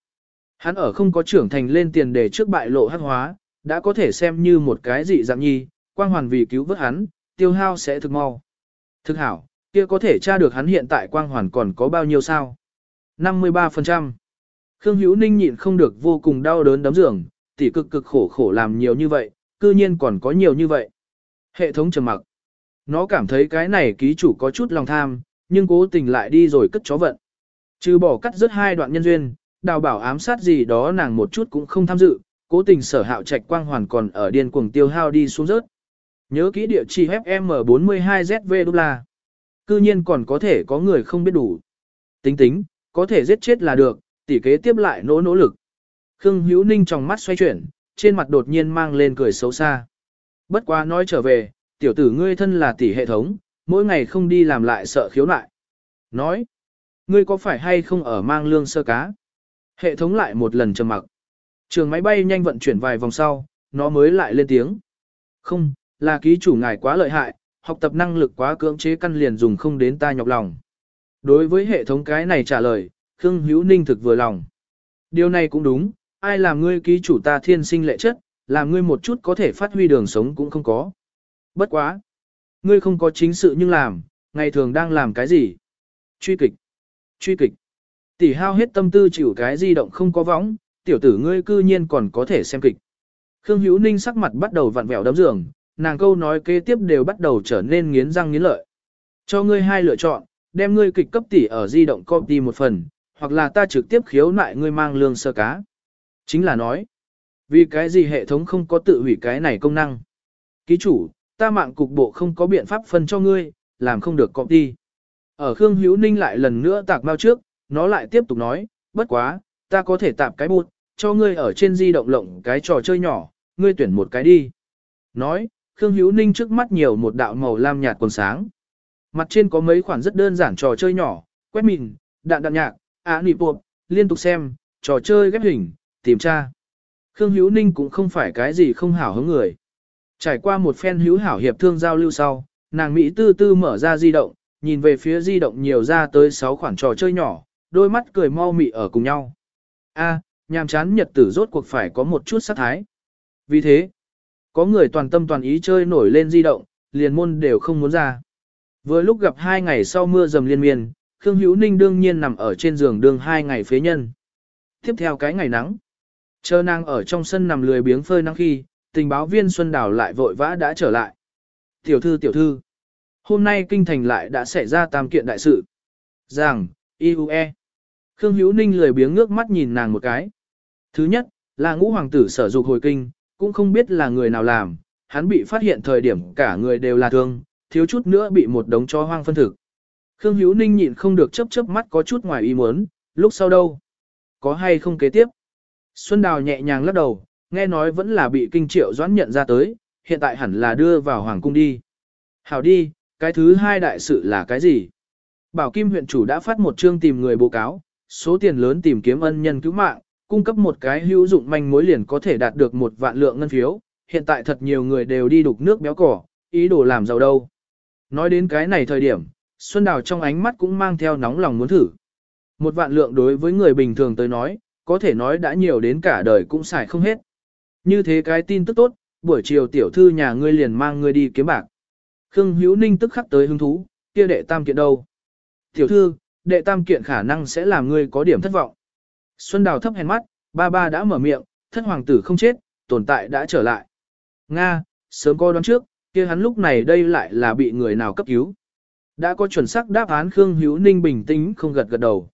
S1: Hắn ở không có trưởng thành lên tiền đề trước bại lộ hắc hóa, đã có thể xem như một cái dị dạng nhi, quang hoàn vì cứu vớt hắn, tiêu hao sẽ thực mau. Thực hảo, kia có thể tra được hắn hiện tại quang hoàn còn có bao nhiêu sao? 53%. Khương Hữu Ninh nhịn không được vô cùng đau đớn đấm giường, tỷ cực cực khổ khổ làm nhiều như vậy, cư nhiên còn có nhiều như vậy. Hệ thống trầm mặc. Nó cảm thấy cái này ký chủ có chút lòng tham, nhưng cố tình lại đi rồi cất chó vận. Trừ bỏ cắt rất hai đoạn nhân duyên, đào bảo ám sát gì đó nàng một chút cũng không tham dự, cố tình sở hạo trạch quang hoàn còn ở điên cuồng tiêu hao đi xuống rớt. Nhớ kỹ địa chỉ FM42ZV đô la. Cư nhiên còn có thể có người không biết đủ. Tính tính, có thể giết chết là được, tỷ kế tiếp lại nỗ nỗ lực. Khương Hữu Ninh trong mắt xoay chuyển, trên mặt đột nhiên mang lên cười xấu xa. Bất quá nói trở về, tiểu tử ngươi thân là tỷ hệ thống, mỗi ngày không đi làm lại sợ khiếu nại. Nói, ngươi có phải hay không ở mang lương sơ cá? Hệ thống lại một lần trầm mặc. Trường máy bay nhanh vận chuyển vài vòng sau, nó mới lại lên tiếng. Không, là ký chủ ngài quá lợi hại, học tập năng lực quá cưỡng chế căn liền dùng không đến ta nhọc lòng. Đối với hệ thống cái này trả lời, Khương Hữu Ninh thực vừa lòng. Điều này cũng đúng, ai làm ngươi ký chủ ta thiên sinh lệ chất, làm ngươi một chút có thể phát huy đường sống cũng không có. Bất quá. Ngươi không có chính sự nhưng làm, ngày thường đang làm cái gì? Truy kịch. Truy kịch. Tỷ hao hết tâm tư chịu cái di động không có võng, tiểu tử ngươi cư nhiên còn có thể xem kịch. Khương Hữu Ninh sắc mặt bắt đầu vặn vẹo đấm giường, nàng câu nói kế tiếp đều bắt đầu trở nên nghiến răng nghiến lợi. Cho ngươi hai lựa chọn, đem ngươi kịch cấp tỷ ở di động copy một phần, hoặc là ta trực tiếp khiếu nại ngươi mang lương sơ cá. Chính là nói, vì cái gì hệ thống không có tự hủy cái này công năng. Ký chủ, ta mạng cục bộ không có biện pháp phân cho ngươi, làm không được copy. Ở Khương Hữu Ninh lại lần nữa tạc mau trước, nó lại tiếp tục nói, bất quá, ta có thể tạp cái bút, cho ngươi ở trên di động lộng cái trò chơi nhỏ, ngươi tuyển một cái đi. Nói, Khương Hữu Ninh trước mắt nhiều một đạo màu lam nhạt còn sáng. Mặt trên có mấy khoản rất đơn giản trò chơi nhỏ, quét mìn, đạn đạn nhạc, á nịp buộc, liên tục xem, trò chơi ghép hình, tìm tra. Khương Hữu Ninh cũng không phải cái gì không hảo hứng người. Trải qua một phen hữu hảo hiệp thương giao lưu sau, nàng Mỹ tư tư mở ra di động, nhìn về phía di động nhiều ra tới 6 khoản trò chơi nhỏ, đôi mắt cười mau mị ở cùng nhau. A, nhàm chán nhật tử rốt cuộc phải có một chút sát thái. Vì thế, có người toàn tâm toàn ý chơi nổi lên di động, liền môn đều không muốn ra. Vừa lúc gặp hai ngày sau mưa dầm liên miên, Khương Hữu Ninh đương nhiên nằm ở trên giường đường hai ngày phế nhân. Tiếp theo cái ngày nắng, chờ nàng ở trong sân nằm lười biếng phơi nắng khi, tình báo viên Xuân Đào lại vội vã đã trở lại. Tiểu thư tiểu thư, hôm nay kinh thành lại đã xảy ra tam kiện đại sự. Giảng, IUE. Khương Hữu Ninh lười biếng ngước mắt nhìn nàng một cái. Thứ nhất, là ngũ hoàng tử sở dục hồi kinh, cũng không biết là người nào làm, hắn bị phát hiện thời điểm cả người đều là thương, thiếu chút nữa bị một đống chó hoang phân thực. Khương Hữu Ninh nhịn không được chớp chớp mắt có chút ngoài ý muốn, lúc sau đâu? Có hay không kế tiếp? Xuân Đào nhẹ nhàng lắc đầu, nghe nói vẫn là bị kinh triệu doãn nhận ra tới, hiện tại hẳn là đưa vào hoàng cung đi. Hảo đi, cái thứ hai đại sự là cái gì? Bảo Kim huyện chủ đã phát một chương tìm người báo cáo, số tiền lớn tìm kiếm ân nhân cứu mạng, cung cấp một cái hữu dụng manh mối liền có thể đạt được một vạn lượng ngân phiếu. Hiện tại thật nhiều người đều đi đục nước béo cỏ, ý đồ làm giàu đâu. Nói đến cái này thời điểm, Xuân Đào trong ánh mắt cũng mang theo nóng lòng muốn thử. Một vạn lượng đối với người bình thường tới nói, có thể nói đã nhiều đến cả đời cũng xài không hết. Như thế cái tin tức tốt, buổi chiều tiểu thư nhà ngươi liền mang ngươi đi kiếm bạc. Khương Hữu Ninh tức khắc tới hứng thú, kia đệ tam kiện đâu? Tiểu thư, đệ tam kiện khả năng sẽ làm ngươi có điểm thất vọng. Xuân Đào thấp hèn mắt, ba ba đã mở miệng, thất hoàng tử không chết, tồn tại đã trở lại. Nga, sớm coi đoán trước, kia hắn lúc này đây lại là bị người nào cấp cứu. Đã có chuẩn xác đáp án Khương Hữu Ninh bình tĩnh không gật gật đầu.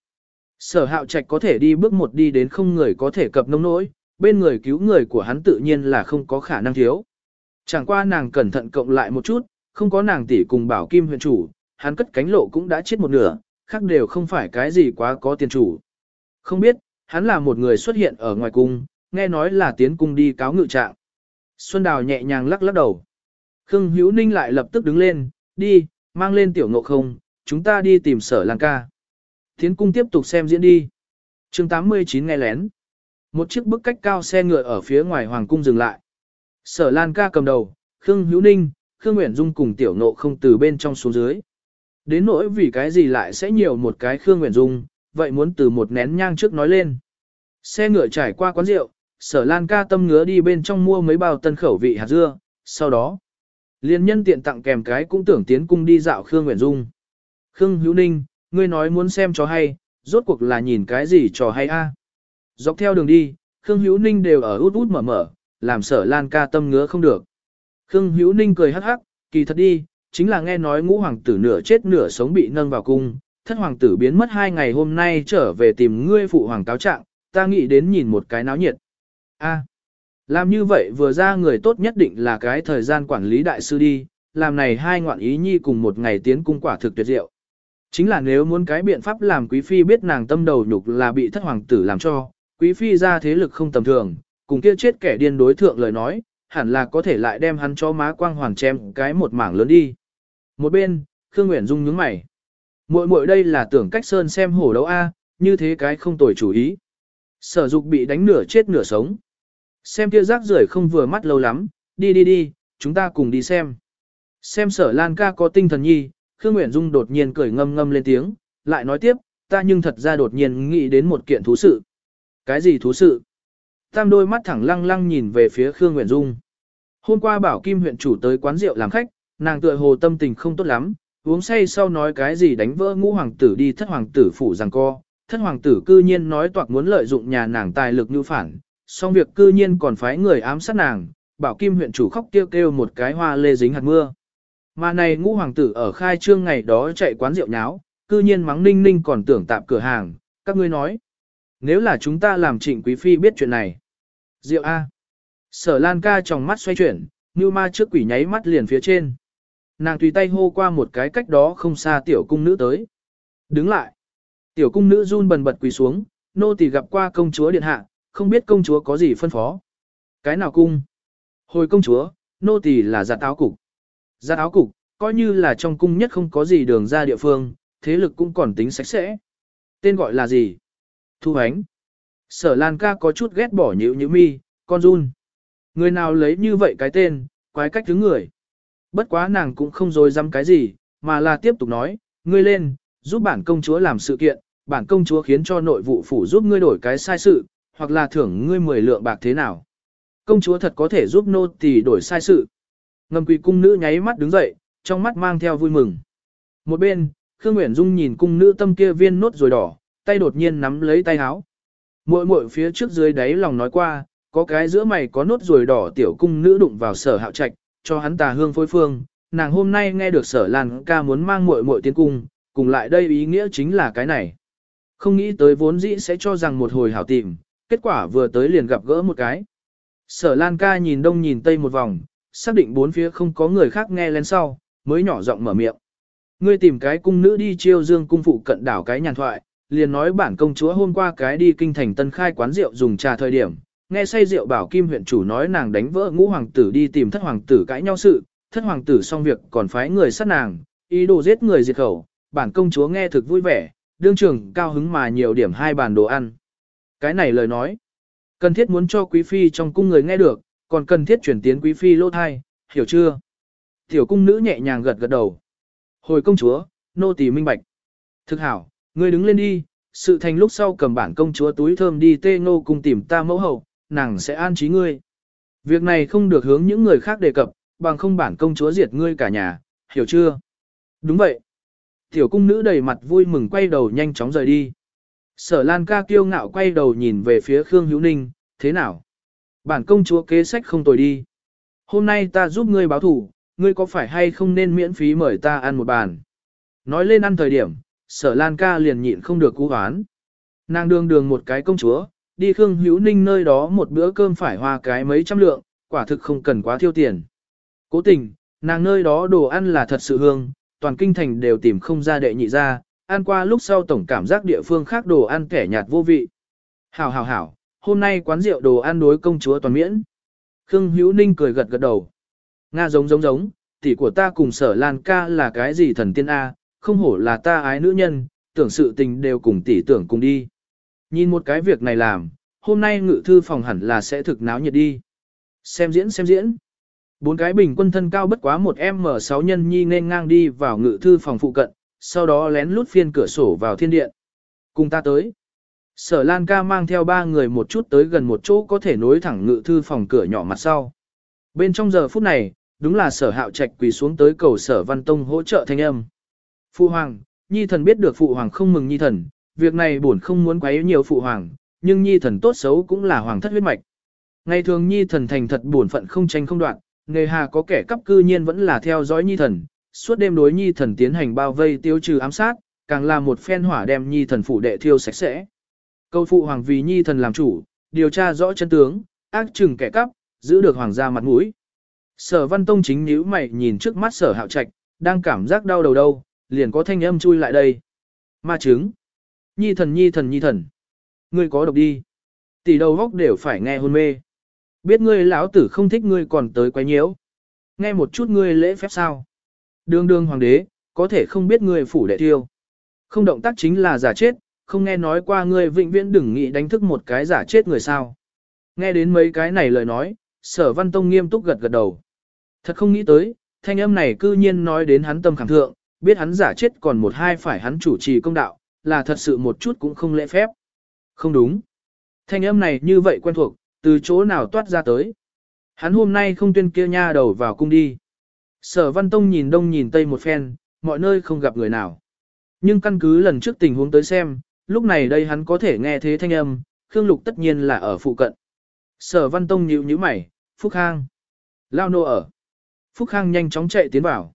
S1: Sở hạo trạch có thể đi bước một đi đến không người có thể cập nông nỗi, bên người cứu người của hắn tự nhiên là không có khả năng thiếu. Chẳng qua nàng cẩn thận cộng lại một chút, không có nàng tỷ cùng bảo kim huyện chủ, hắn cất cánh lộ cũng đã chết một nửa, khác đều không phải cái gì quá có tiền chủ. Không biết, hắn là một người xuất hiện ở ngoài cung, nghe nói là tiến cung đi cáo ngự trạng. Xuân Đào nhẹ nhàng lắc lắc đầu. Khương Hữu Ninh lại lập tức đứng lên, đi, mang lên tiểu ngộ không, chúng ta đi tìm sở làng ca. Tiến cung tiếp tục xem diễn đi. chương 89 nghe lén. Một chiếc bức cách cao xe ngựa ở phía ngoài hoàng cung dừng lại. Sở Lan ca cầm đầu, Khương Hữu Ninh, Khương Nguyễn Dung cùng tiểu nộ không từ bên trong xuống dưới. Đến nỗi vì cái gì lại sẽ nhiều một cái Khương Nguyễn Dung, vậy muốn từ một nén nhang trước nói lên. Xe ngựa trải qua quán rượu, sở lan ca tâm ngứa đi bên trong mua mấy bao tân khẩu vị hạt dưa, sau đó, liên nhân tiện tặng kèm cái cũng tưởng tiến cung đi dạo Khương Nguyễn Dung. Khương Hữu Ninh, ngươi nói muốn xem cho hay, rốt cuộc là nhìn cái gì trò hay a? Dọc theo đường đi, Khương Hữu Ninh đều ở út út mở mở, làm sở lan ca tâm ngứa không được. Khương Hữu Ninh cười hắc hắc, kỳ thật đi, chính là nghe nói ngũ hoàng tử nửa chết nửa sống bị nâng vào cung, thất hoàng tử biến mất hai ngày hôm nay trở về tìm ngươi phụ hoàng cáo trạng, ta nghĩ đến nhìn một cái náo nhiệt. A, làm như vậy vừa ra người tốt nhất định là cái thời gian quản lý đại sư đi, làm này hai ngoạn ý nhi cùng một ngày tiến cung quả thực tuyệt diệu. Chính là nếu muốn cái biện pháp làm quý phi biết nàng tâm đầu nhục là bị thất hoàng tử làm cho, quý phi ra thế lực không tầm thường, cùng kia chết kẻ điên đối thượng lời nói, hẳn là có thể lại đem hắn cho má quang hoàn chém cái một mảng lớn đi. Một bên, Khương Nguyễn Dung nhướng mày. Muội muội đây là tưởng cách sơn xem hổ đấu A, như thế cái không tồi chủ ý. Sở dục bị đánh nửa chết nửa sống. Xem kia rác rưởi không vừa mắt lâu lắm, đi đi đi, chúng ta cùng đi xem. Xem sở Lan ca có tinh thần nhi, Khương Nguyễn Dung đột nhiên cười ngâm ngâm lên tiếng, lại nói tiếp, ta nhưng thật ra đột nhiên nghĩ đến một kiện thú sự. Cái gì thú sự? Tam đôi mắt thẳng lăng lăng nhìn về phía Khương Nguyễn Dung. Hôm qua bảo Kim huyện chủ tới quán rượu làm khách, nàng tựa hồ tâm tình không tốt lắm, uống say sau nói cái gì đánh vỡ ngũ hoàng tử đi thất hoàng tử phủ rằng co. Thất hoàng tử cư nhiên nói toạc muốn lợi dụng nhà nàng tài lực như phản, song việc cư nhiên còn phái người ám sát nàng, bảo Kim huyện chủ khóc kêu kêu một cái hoa lê dính hạt mưa. Mà này ngũ hoàng tử ở khai trương ngày đó chạy quán rượu nháo, cư nhiên mắng ninh ninh còn tưởng tạm cửa hàng, các ngươi nói. Nếu là chúng ta làm trịnh quý phi biết chuyện này. Rượu A. Sở Lan ca trong mắt xoay chuyển, như ma trước quỷ nháy mắt liền phía trên. Nàng tùy tay hô qua một cái cách đó không xa tiểu cung nữ tới. Đứng lại. Tiểu cung nữ run bần bật quỳ xuống, nô tỳ gặp qua công chúa điện hạ, không biết công chúa có gì phân phó. Cái nào cung? Hồi công chúa, nô tỳ là giả táo cục. Giặt áo cục, coi như là trong cung nhất không có gì đường ra địa phương, thế lực cũng còn tính sạch sẽ. Tên gọi là gì? Thu ánh. Sở Lan ca có chút ghét bỏ nhữ nhữ mi, con run. Người nào lấy như vậy cái tên, quái cách thứ người. Bất quá nàng cũng không dối dăm cái gì, mà là tiếp tục nói, ngươi lên, giúp bản công chúa làm sự kiện, bản công chúa khiến cho nội vụ phủ giúp ngươi đổi cái sai sự, hoặc là thưởng ngươi 10 lượng bạc thế nào. Công chúa thật có thể giúp nô tỳ đổi sai sự. Ngầm quỳ cung nữ nháy mắt đứng dậy, trong mắt mang theo vui mừng. Một bên, Khương Nguyễn Dung nhìn cung nữ tâm kia viên nốt rồi đỏ, tay đột nhiên nắm lấy tay áo. Muội muội phía trước dưới đáy lòng nói qua, có cái giữa mày có nốt ruồi đỏ tiểu cung nữ đụng vào sở hạo trạch, cho hắn tà hương phối phương. Nàng hôm nay nghe được sở lan ca muốn mang muội muội tiến cung, cùng lại đây ý nghĩa chính là cái này. Không nghĩ tới vốn dĩ sẽ cho rằng một hồi hảo tìm, kết quả vừa tới liền gặp gỡ một cái. Sở lan ca nhìn đông nhìn tây một vòng, xác định bốn phía không có người khác nghe lên sau, mới nhỏ giọng mở miệng. Ngươi tìm cái cung nữ đi chiêu dương cung phụ cận đảo cái nhàn thoại, liền nói bản công chúa hôm qua cái đi kinh thành tân khai quán rượu dùng trà thời điểm, nghe say rượu bảo kim huyện chủ nói nàng đánh vỡ ngũ hoàng tử đi tìm thất hoàng tử cãi nhau sự, thất hoàng tử xong việc còn phái người sát nàng, ý đồ giết người diệt khẩu, bản công chúa nghe thực vui vẻ, đương trường cao hứng mà nhiều điểm hai bàn đồ ăn. Cái này lời nói, cần thiết muốn cho quý phi trong cung người nghe được, còn cần thiết chuyển tiến quý phi lô thai, hiểu chưa? Tiểu cung nữ nhẹ nhàng gật gật đầu. Hồi công chúa, nô tỳ minh bạch. Thực hảo, ngươi đứng lên đi, sự thành lúc sau cầm bản công chúa túi thơm đi tê ngô cùng tìm ta mẫu hậu, nàng sẽ an trí ngươi. Việc này không được hướng những người khác đề cập, bằng không bản công chúa diệt ngươi cả nhà, hiểu chưa? Đúng vậy. Tiểu cung nữ đầy mặt vui mừng quay đầu nhanh chóng rời đi. Sở Lan ca kiêu ngạo quay đầu nhìn về phía Khương Hữu Ninh, thế nào? Bản công chúa kế sách không tồi đi. Hôm nay ta giúp ngươi báo thủ, ngươi có phải hay không nên miễn phí mời ta ăn một bàn? Nói lên ăn thời điểm, sở Lan ca liền nhịn không được cú hoán. Nàng đương đường một cái công chúa, đi Khương Hữu Ninh nơi đó một bữa cơm phải hoa cái mấy trăm lượng, quả thực không cần quá thiêu tiền. Cố tình, nàng nơi đó đồ ăn là thật sự hương, toàn kinh thành đều tìm không ra đệ nhị ra, ăn qua lúc sau tổng cảm giác địa phương khác đồ ăn kẻ nhạt vô vị. Hảo hảo hảo, hôm nay quán rượu đồ ăn đối công chúa toàn miễn. Khương Hữu Ninh cười gật gật đầu. Nga giống giống giống, tỷ của ta cùng sở Lan ca là cái gì thần tiên A, không hổ là ta ái nữ nhân, tưởng sự tình đều cùng tỷ tưởng cùng đi. Nhìn một cái việc này làm, hôm nay ngự thư phòng hẳn là sẽ thực náo nhiệt đi. Xem diễn xem diễn. Bốn cái bình quân thân cao bất quá một M6 nhân nhi nên ngang đi vào ngự thư phòng phụ cận, sau đó lén lút phiên cửa sổ vào thiên điện. Cùng ta tới. Sở Lan ca mang theo ba người một chút tới gần một chỗ có thể nối thẳng ngự thư phòng cửa nhỏ mặt sau. Bên trong giờ phút này, đúng là sở hạo trạch quỳ xuống tới cầu sở văn tông hỗ trợ thanh âm. Phụ hoàng, nhi thần biết được phụ hoàng không mừng nhi thần, việc này buồn không muốn quấy nhiều phụ hoàng, nhưng nhi thần tốt xấu cũng là hoàng thất huyết mạch. Ngày thường nhi thần thành thật buồn phận không tranh không đoạn, nghề hà có kẻ cấp cư nhiên vẫn là theo dõi nhi thần, suốt đêm đối nhi thần tiến hành bao vây tiêu trừ ám sát, càng là một phen hỏa đem nhi thần phủ đệ thiêu sạch sẽ. Câu phụ hoàng vì nhi thần làm chủ, điều tra rõ chân tướng, ác chừng kẻ cắp, giữ được hoàng gia mặt mũi. Sở văn tông chính nhíu mày nhìn trước mắt sở hạo trạch, đang cảm giác đau đầu đâu, liền có thanh âm chui lại đây. Ma chứng. Nhi thần nhi thần nhi thần. Ngươi có độc đi. Tỷ đầu góc đều phải nghe hôn mê. Biết ngươi lão tử không thích ngươi còn tới quấy nhiễu. Nghe một chút ngươi lễ phép sao. Đường đường hoàng đế, có thể không biết ngươi phủ đệ tiêu. Không động tác chính là giả chết, không nghe nói qua ngươi vĩnh viễn đừng nghĩ đánh thức một cái giả chết người sao. Nghe đến mấy cái này lời nói, sở văn tông nghiêm túc gật gật đầu. Thật không nghĩ tới, thanh âm này cư nhiên nói đến hắn tâm khảm thượng, biết hắn giả chết còn một hai phải hắn chủ trì công đạo, là thật sự một chút cũng không lễ phép. Không đúng. Thanh âm này như vậy quen thuộc, từ chỗ nào toát ra tới. Hắn hôm nay không tuyên kia nha đầu vào cung đi. Sở Văn Tông nhìn đông nhìn tây một phen, mọi nơi không gặp người nào. Nhưng căn cứ lần trước tình huống tới xem, lúc này đây hắn có thể nghe thế thanh âm, Khương Lục tất nhiên là ở phụ cận. Sở Văn Tông nhíu nhíu mày, Phúc Khang. Lao nô ở. Phúc Khang nhanh chóng chạy tiến vào.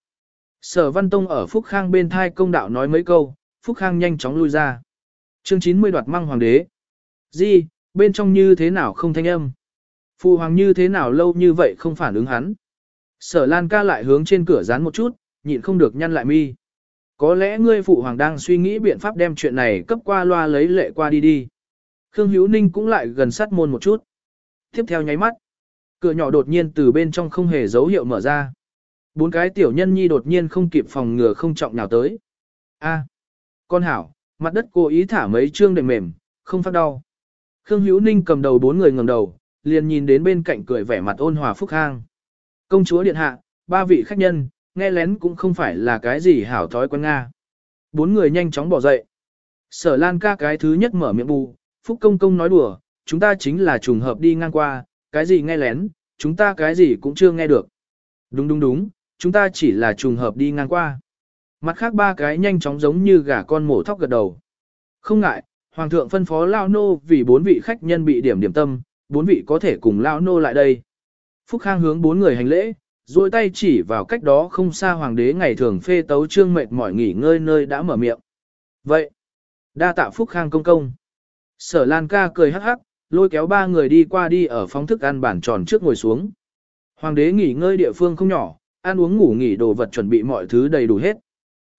S1: Sở Văn Tông ở Phúc Khang bên thai công đạo nói mấy câu, Phúc Khang nhanh chóng lui ra. Chương 90 đoạt măng hoàng đế. gì bên trong như thế nào không thanh âm? Phụ hoàng như thế nào lâu như vậy không phản ứng hắn? Sở Lan ca lại hướng trên cửa dán một chút, nhịn không được nhăn lại mi. Có lẽ ngươi phụ hoàng đang suy nghĩ biện pháp đem chuyện này cấp qua loa lấy lệ qua đi đi. Khương Hữu Ninh cũng lại gần sát môn một chút. Tiếp theo nháy mắt. Cửa nhỏ đột nhiên từ bên trong không hề dấu hiệu mở ra. Bốn cái tiểu nhân nhi đột nhiên không kịp phòng ngừa không trọng nào tới. A, con hảo, mặt đất cố ý thả mấy chương đệm mềm, không phát đau. Khương Hữu Ninh cầm đầu bốn người ngẩng đầu, liền nhìn đến bên cạnh cười vẻ mặt ôn hòa phúc hang. Công chúa điện hạ, ba vị khách nhân, nghe lén cũng không phải là cái gì hảo thói quen Nga. Bốn người nhanh chóng bỏ dậy. Sở Lan ca cái thứ nhất mở miệng bù, Phúc Công Công nói đùa, chúng ta chính là trùng hợp đi ngang qua, cái gì nghe lén, chúng ta cái gì cũng chưa nghe được. Đúng đúng đúng, chúng ta chỉ là trùng hợp đi ngang qua. Mặt khác ba cái nhanh chóng giống như gà con mổ thóc gật đầu. Không ngại, Hoàng thượng phân phó Lao Nô vì bốn vị khách nhân bị điểm điểm tâm, bốn vị có thể cùng Lao Nô lại đây. Phúc Khang hướng bốn người hành lễ, duỗi tay chỉ vào cách đó không xa hoàng đế ngày thường phê tấu trương mệt mỏi nghỉ ngơi nơi đã mở miệng. Vậy, đa tạ Phúc Khang công công. Sở Lan ca cười hắc hắc, lôi kéo ba người đi qua đi ở phóng thức ăn bản tròn trước ngồi xuống. Hoàng đế nghỉ ngơi địa phương không nhỏ, ăn uống ngủ nghỉ đồ vật chuẩn bị mọi thứ đầy đủ hết.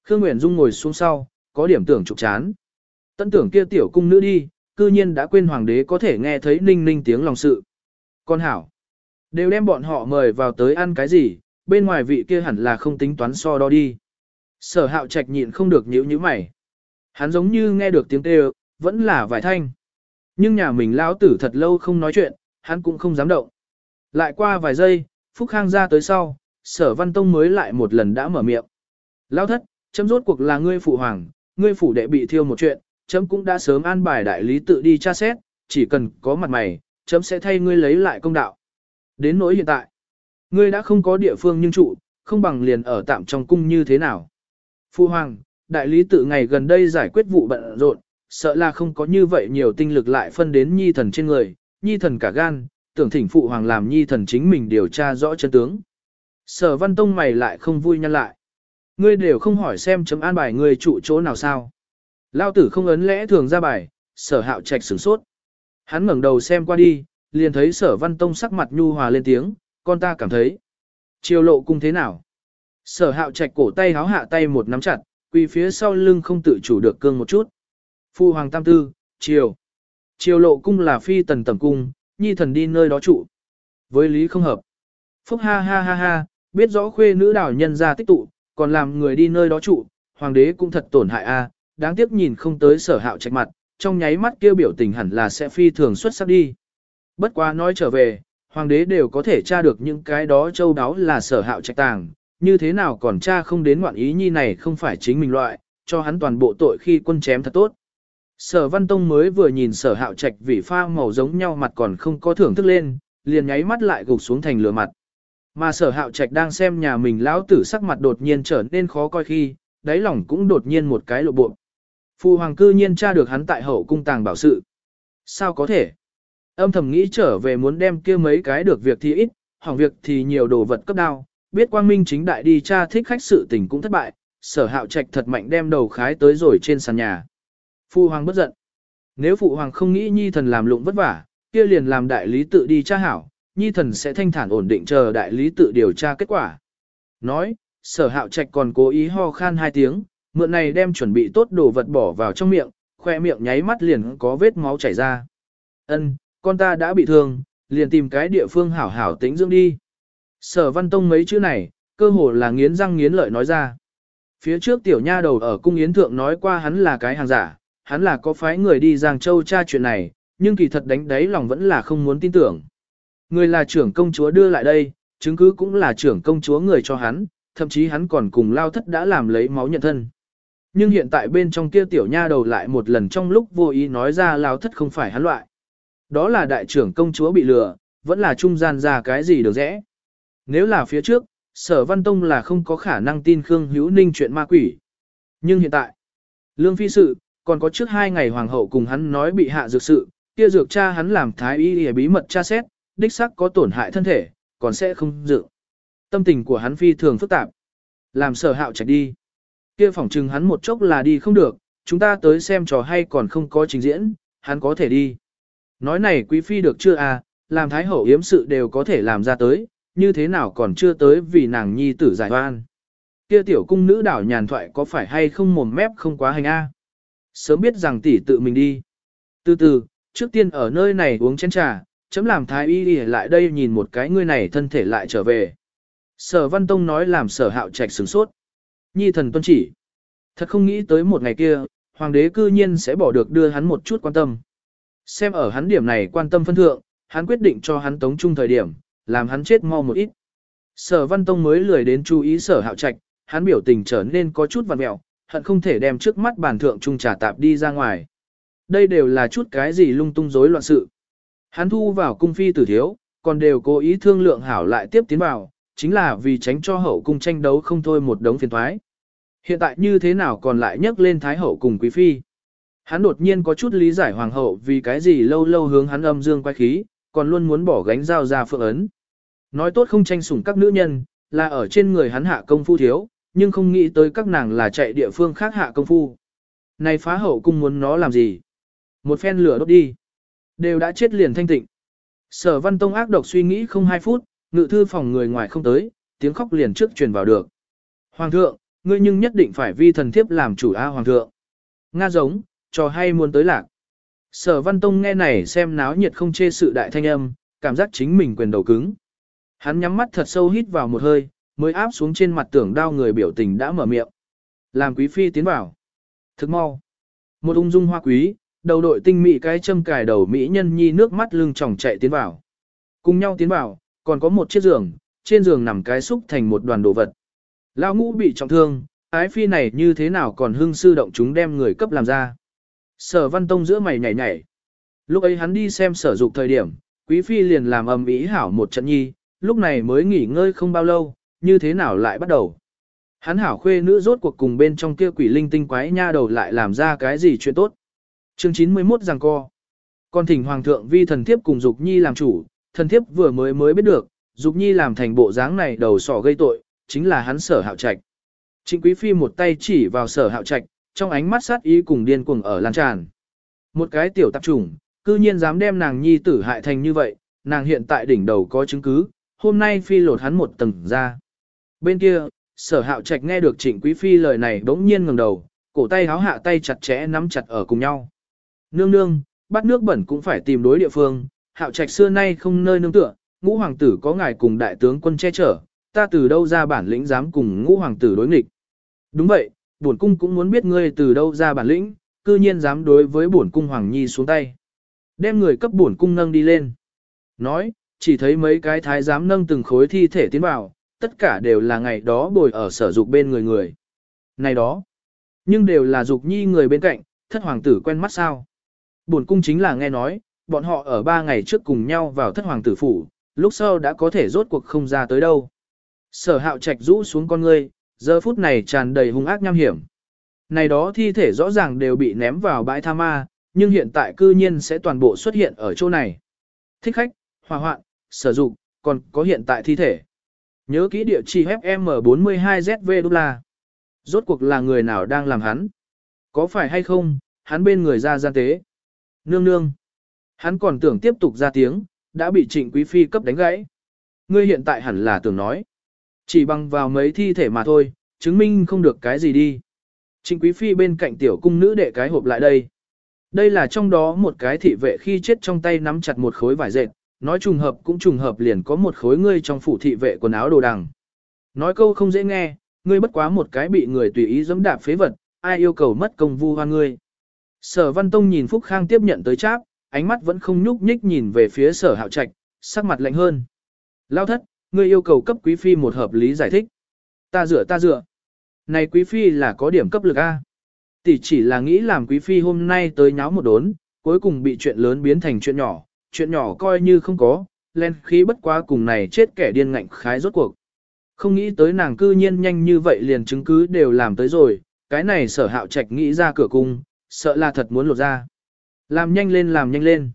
S1: Khương Nguyễn Dung ngồi xuống sau, có điểm tưởng trục chán. Tân tưởng kia tiểu cung nữ đi, cư nhiên đã quên hoàng đế có thể nghe thấy ninh ninh tiếng lòng sự. Con hảo, đều đem bọn họ mời vào tới ăn cái gì, bên ngoài vị kia hẳn là không tính toán so đo đi. Sở hạo trạch nhịn không được nhíu nhíu mày. Hắn giống như nghe được tiếng kêu, vẫn là vài thanh. Nhưng nhà mình lão tử thật lâu không nói chuyện, hắn cũng không dám động. Lại qua vài giây, Phúc Khang ra tới sau, sở văn tông mới lại một lần đã mở miệng. Lão thất, chấm rốt cuộc là ngươi phụ hoàng, ngươi phủ đệ bị thiêu một chuyện, chấm cũng đã sớm an bài đại lý tự đi tra xét, chỉ cần có mặt mày, chấm sẽ thay ngươi lấy lại công đạo. Đến nỗi hiện tại, ngươi đã không có địa phương nhưng trụ, không bằng liền ở tạm trong cung như thế nào. Phu hoàng, đại lý tự ngày gần đây giải quyết vụ bận rộn, sợ là không có như vậy nhiều tinh lực lại phân đến nhi thần trên người, nhi thần cả gan, tưởng thỉnh phụ hoàng làm nhi thần chính mình điều tra rõ chân tướng. Sở văn tông mày lại không vui nhăn lại. Ngươi đều không hỏi xem chấm an bài ngươi trụ chỗ nào sao. Lao tử không ấn lẽ thường ra bài, sở hạo trạch sửng sốt. Hắn ngẩng đầu xem qua đi, liền thấy sở văn tông sắc mặt nhu hòa lên tiếng, con ta cảm thấy. Chiều lộ cung thế nào? Sở hạo trạch cổ tay háo hạ tay một nắm chặt, quỳ phía sau lưng không tự chủ được cương một chút. Phu hoàng tam tư, chiều. Chiều lộ cung là phi tần tầm cung, nhi thần đi nơi đó trụ. Với lý không hợp. Phúc ha ha ha ha, biết rõ khuê nữ đảo nhân ra tích tụ, còn làm người đi nơi đó trụ, hoàng đế cũng thật tổn hại a, à, đáng tiếc nhìn không tới sở hạo trạch mặt, trong nháy mắt kêu biểu tình hẳn là sẽ phi thường xuất sắc đi. Bất quá nói trở về, hoàng đế đều có thể tra được những cái đó châu đáo là sở hạo trạch tàng, như thế nào còn tra không đến ngoạn ý nhi này không phải chính mình loại, cho hắn toàn bộ tội khi quân chém thật tốt. Sở Văn Tông mới vừa nhìn sở hạo trạch vì pha màu giống nhau mặt còn không có thưởng thức lên, liền nháy mắt lại gục xuống thành lửa mặt. Mà sở hạo trạch đang xem nhà mình lão tử sắc mặt đột nhiên trở nên khó coi khi, đáy lòng cũng đột nhiên một cái lộ bộ. Phu hoàng cư nhiên tra được hắn tại hậu cung tàng bảo sự. Sao có thể? Âm thầm nghĩ trở về muốn đem kia mấy cái được việc thì ít, hỏng việc thì nhiều đồ vật cấp đao, biết quang minh chính đại đi tra thích khách sự tình cũng thất bại, sở hạo trạch thật mạnh đem đầu khái tới rồi trên sàn nhà. Phu hoàng bất giận. Nếu phụ hoàng không nghĩ nhi thần làm lụng vất vả, kia liền làm đại lý tự đi tra hảo, nhi thần sẽ thanh thản ổn định chờ đại lý tự điều tra kết quả. Nói, sở hạo trạch còn cố ý ho khan hai tiếng, mượn này đem chuẩn bị tốt đồ vật bỏ vào trong miệng, khoe miệng nháy mắt liền có vết máu chảy ra. Ân, con ta đã bị thương, liền tìm cái địa phương hảo hảo tĩnh dưỡng đi. Sở văn tông mấy chữ này, cơ hồ là nghiến răng nghiến lợi nói ra. Phía trước tiểu nha đầu ở cung yến thượng nói qua hắn là cái hàng giả, hắn là có phái người đi Giang Châu tra chuyện này, nhưng kỳ thật đánh đáy lòng vẫn là không muốn tin tưởng. Người là trưởng công chúa đưa lại đây, chứng cứ cũng là trưởng công chúa người cho hắn, thậm chí hắn còn cùng lao thất đã làm lấy máu nhận thân. Nhưng hiện tại bên trong kia tiểu nha đầu lại một lần trong lúc vô ý nói ra lao thất không phải hắn loại. Đó là đại trưởng công chúa bị lừa, vẫn là trung gian ra cái gì được rẽ. Nếu là phía trước, sở văn tông là không có khả năng tin Khương Hữu Ninh chuyện ma quỷ. Nhưng hiện tại, lương phi sự, còn có trước hai ngày hoàng hậu cùng hắn nói bị hạ dược sự, kia dược cha hắn làm thái y y bí mật tra xét, đích xác có tổn hại thân thể, còn sẽ không dự. Tâm tình của hắn phi thường phức tạp. Làm sở hạo chạy đi. Kia phỏng chừng hắn một chốc là đi không được, chúng ta tới xem trò hay còn không có trình diễn, hắn có thể đi. Nói này quý phi được chưa à, làm thái hậu yếm sự đều có thể làm ra tới, như thế nào còn chưa tới vì nàng nhi tử giải oan. Kia tiểu cung nữ đảo nhàn thoại có phải hay không mồm mép không quá hành a? Sớm biết rằng tỷ tự mình đi. Từ từ, trước tiên ở nơi này uống chén trà, chấm làm thái y đi lại đây nhìn một cái ngươi này thân thể lại trở về. Sở Văn Tông nói làm sở hạo trạch sửng sốt. Nhi thần tuân chỉ. Thật không nghĩ tới một ngày kia, hoàng đế cư nhiên sẽ bỏ được đưa hắn một chút quan tâm. Xem ở hắn điểm này quan tâm phân thượng, hắn quyết định cho hắn tống trung thời điểm, làm hắn chết mau một ít. Sở Văn Tông mới lười đến chú ý sở hạo trạch, hắn biểu tình trở nên có chút vằn mẹo, hận không thể đem trước mắt bàn thượng trung trà tạp đi ra ngoài. Đây đều là chút cái gì lung tung rối loạn sự. Hắn thu vào cung phi tử thiếu, còn đều cố ý thương lượng hảo lại tiếp tiến vào, chính là vì tránh cho hậu cung tranh đấu không thôi một đống phiền thoái. Hiện tại như thế nào còn lại nhắc lên thái hậu cùng quý phi. Hắn đột nhiên có chút lý giải hoàng hậu vì cái gì lâu lâu hướng hắn âm dương quay khí, còn luôn muốn bỏ gánh giao ra phượng ấn. Nói tốt không tranh sủng các nữ nhân, là ở trên người hắn hạ công phu thiếu, nhưng không nghĩ tới các nàng là chạy địa phương khác hạ công phu. Này phá hậu cung muốn nó làm gì? Một phen lửa đốt đi. Đều đã chết liền thanh tịnh. Sở văn tông ác độc suy nghĩ không hai phút, ngự thư phòng người ngoài không tới, tiếng khóc liền trước truyền vào được. Hoàng thượng, ngươi nhưng nhất định phải vi thần thiếp làm chủ A hoàng thượng. Nga giống, trò hay muốn tới lạc. Sở văn tông nghe này xem náo nhiệt không chê sự đại thanh âm, cảm giác chính mình quyền đầu cứng. Hắn nhắm mắt thật sâu hít vào một hơi, mới áp xuống trên mặt tưởng đau người biểu tình đã mở miệng. Làm quý phi tiến vào. Thức mau. Một ung dung hoa quý, đầu đội tinh mỹ cái châm cài đầu mỹ nhân nhi nước mắt lưng tròng chạy tiến vào. Cùng nhau tiến vào, còn có một chiếc giường, trên giường nằm cái xúc thành một đoàn đồ vật. Lão ngũ bị trọng thương, ái phi này như thế nào còn hưng sư động chúng đem người cấp làm ra. Sở văn tông giữa mày nhảy nhảy. Lúc ấy hắn đi xem sở dục thời điểm, quý phi liền làm ầm ĩ hảo một trận nhi, lúc này mới nghỉ ngơi không bao lâu, như thế nào lại bắt đầu. Hắn hảo khuê nữ rốt cuộc cùng bên trong kia quỷ linh tinh quái nha đầu lại làm ra cái gì chuyện tốt. Chương 91 rằng co. con thỉnh hoàng thượng vi thần thiếp cùng Dục Nhi làm chủ, thần thiếp vừa mới mới biết được, Dục Nhi làm thành bộ dáng này đầu sỏ gây tội, chính là hắn sở hạo trạch. Trịnh Quý Phi một tay chỉ vào sở hạo trạch, trong ánh mắt sát ý cùng điên cuồng ở lan tràn. Một cái tiểu tạp chủng, cư nhiên dám đem nàng nhi tử hại thành như vậy, nàng hiện tại đỉnh đầu có chứng cứ, hôm nay phi lột hắn một tầng ra. Bên kia, sở hạo trạch nghe được trịnh quý phi lời này đống nhiên ngẩng đầu, cổ tay háo hạ tay chặt chẽ nắm chặt ở cùng nhau. Nương nương, bắt nước bẩn cũng phải tìm đối địa phương, hạo trạch xưa nay không nơi nương tựa, ngũ hoàng tử có ngài cùng đại tướng quân che chở, ta từ đâu ra bản lĩnh dám cùng ngũ hoàng tử đối nghịch. Đúng vậy, bổn cung cũng muốn biết ngươi từ đâu ra bản lĩnh, cư nhiên dám đối với bổn cung hoàng nhi xuống tay. Đem người cấp bổn cung nâng đi lên. Nói, chỉ thấy mấy cái thái giám nâng từng khối thi thể tiến vào, tất cả đều là ngày đó bồi ở sở dục bên người người. Này đó, Nhưng đều là dục nhi người bên cạnh, thất hoàng tử quen mắt sao. Buồn cung chính là nghe nói, bọn họ ở ba ngày trước cùng nhau vào thất hoàng tử phủ, lúc sau đã có thể rốt cuộc không ra tới đâu. Sở hạo trạch rũ xuống con ngươi, giờ phút này tràn đầy hung ác nham hiểm. Này đó thi thể rõ ràng đều bị ném vào bãi tha ma, nhưng hiện tại cư nhiên sẽ toàn bộ xuất hiện ở chỗ này. Thích khách, hòa hoạn, sử dụng, còn có hiện tại thi thể. Nhớ kỹ địa chỉ FM42ZV đô la. Rốt cuộc là người nào đang làm hắn? Có phải hay không, hắn bên người ra gian tế? Nương nương. Hắn còn tưởng tiếp tục ra tiếng, đã bị trịnh quý phi cấp đánh gãy. Ngươi hiện tại hẳn là tưởng nói. Chỉ bằng vào mấy thi thể mà thôi, chứng minh không được cái gì đi. Trịnh quý phi bên cạnh tiểu cung nữ đệ cái hộp lại đây. Đây là trong đó một cái thị vệ khi chết trong tay nắm chặt một khối vải dệt, nói trùng hợp cũng trùng hợp liền có một khối ngươi trong phủ thị vệ quần áo đồ đằng. Nói câu không dễ nghe, ngươi bất quá một cái bị người tùy ý giẫm đạp phế vật, ai yêu cầu mất công vu hoan ngươi. Sở Văn Tông nhìn Phúc Khang tiếp nhận tới cháp, ánh mắt vẫn không nhúc nhích nhìn về phía sở hạo trạch, sắc mặt lạnh hơn. Lao thất, ngươi yêu cầu cấp quý phi một hợp lý giải thích. Ta dựa ta dựa. Này quý phi là có điểm cấp lực A. Tỷ chỉ là nghĩ làm quý phi hôm nay tới nháo một đốn, cuối cùng bị chuyện lớn biến thành chuyện nhỏ, chuyện nhỏ coi như không có, len khí bất quá cùng này chết kẻ điên ngạnh khái rốt cuộc. Không nghĩ tới nàng cư nhiên nhanh như vậy liền chứng cứ đều làm tới rồi, cái này sở hạo trạch nghĩ ra cửa cung, sợ là thật muốn lột ra. Làm nhanh lên làm nhanh lên.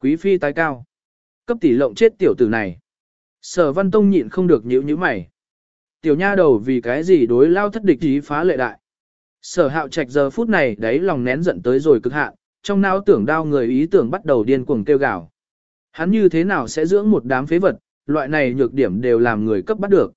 S1: Quý phi tái cao. Cấp tỷ lộng chết tiểu tử này. Sở văn tông nhịn không được nhíu nhíu mày. Tiểu nha đầu vì cái gì đối lao thất địch ý phá lệ đại. Sở hạo trạch giờ phút này đấy lòng nén giận tới rồi cực hạn, trong não tưởng đau người ý tưởng bắt đầu điên cuồng kêu gào. Hắn như thế nào sẽ dưỡng một đám phế vật, loại này nhược điểm đều làm người cấp bắt được.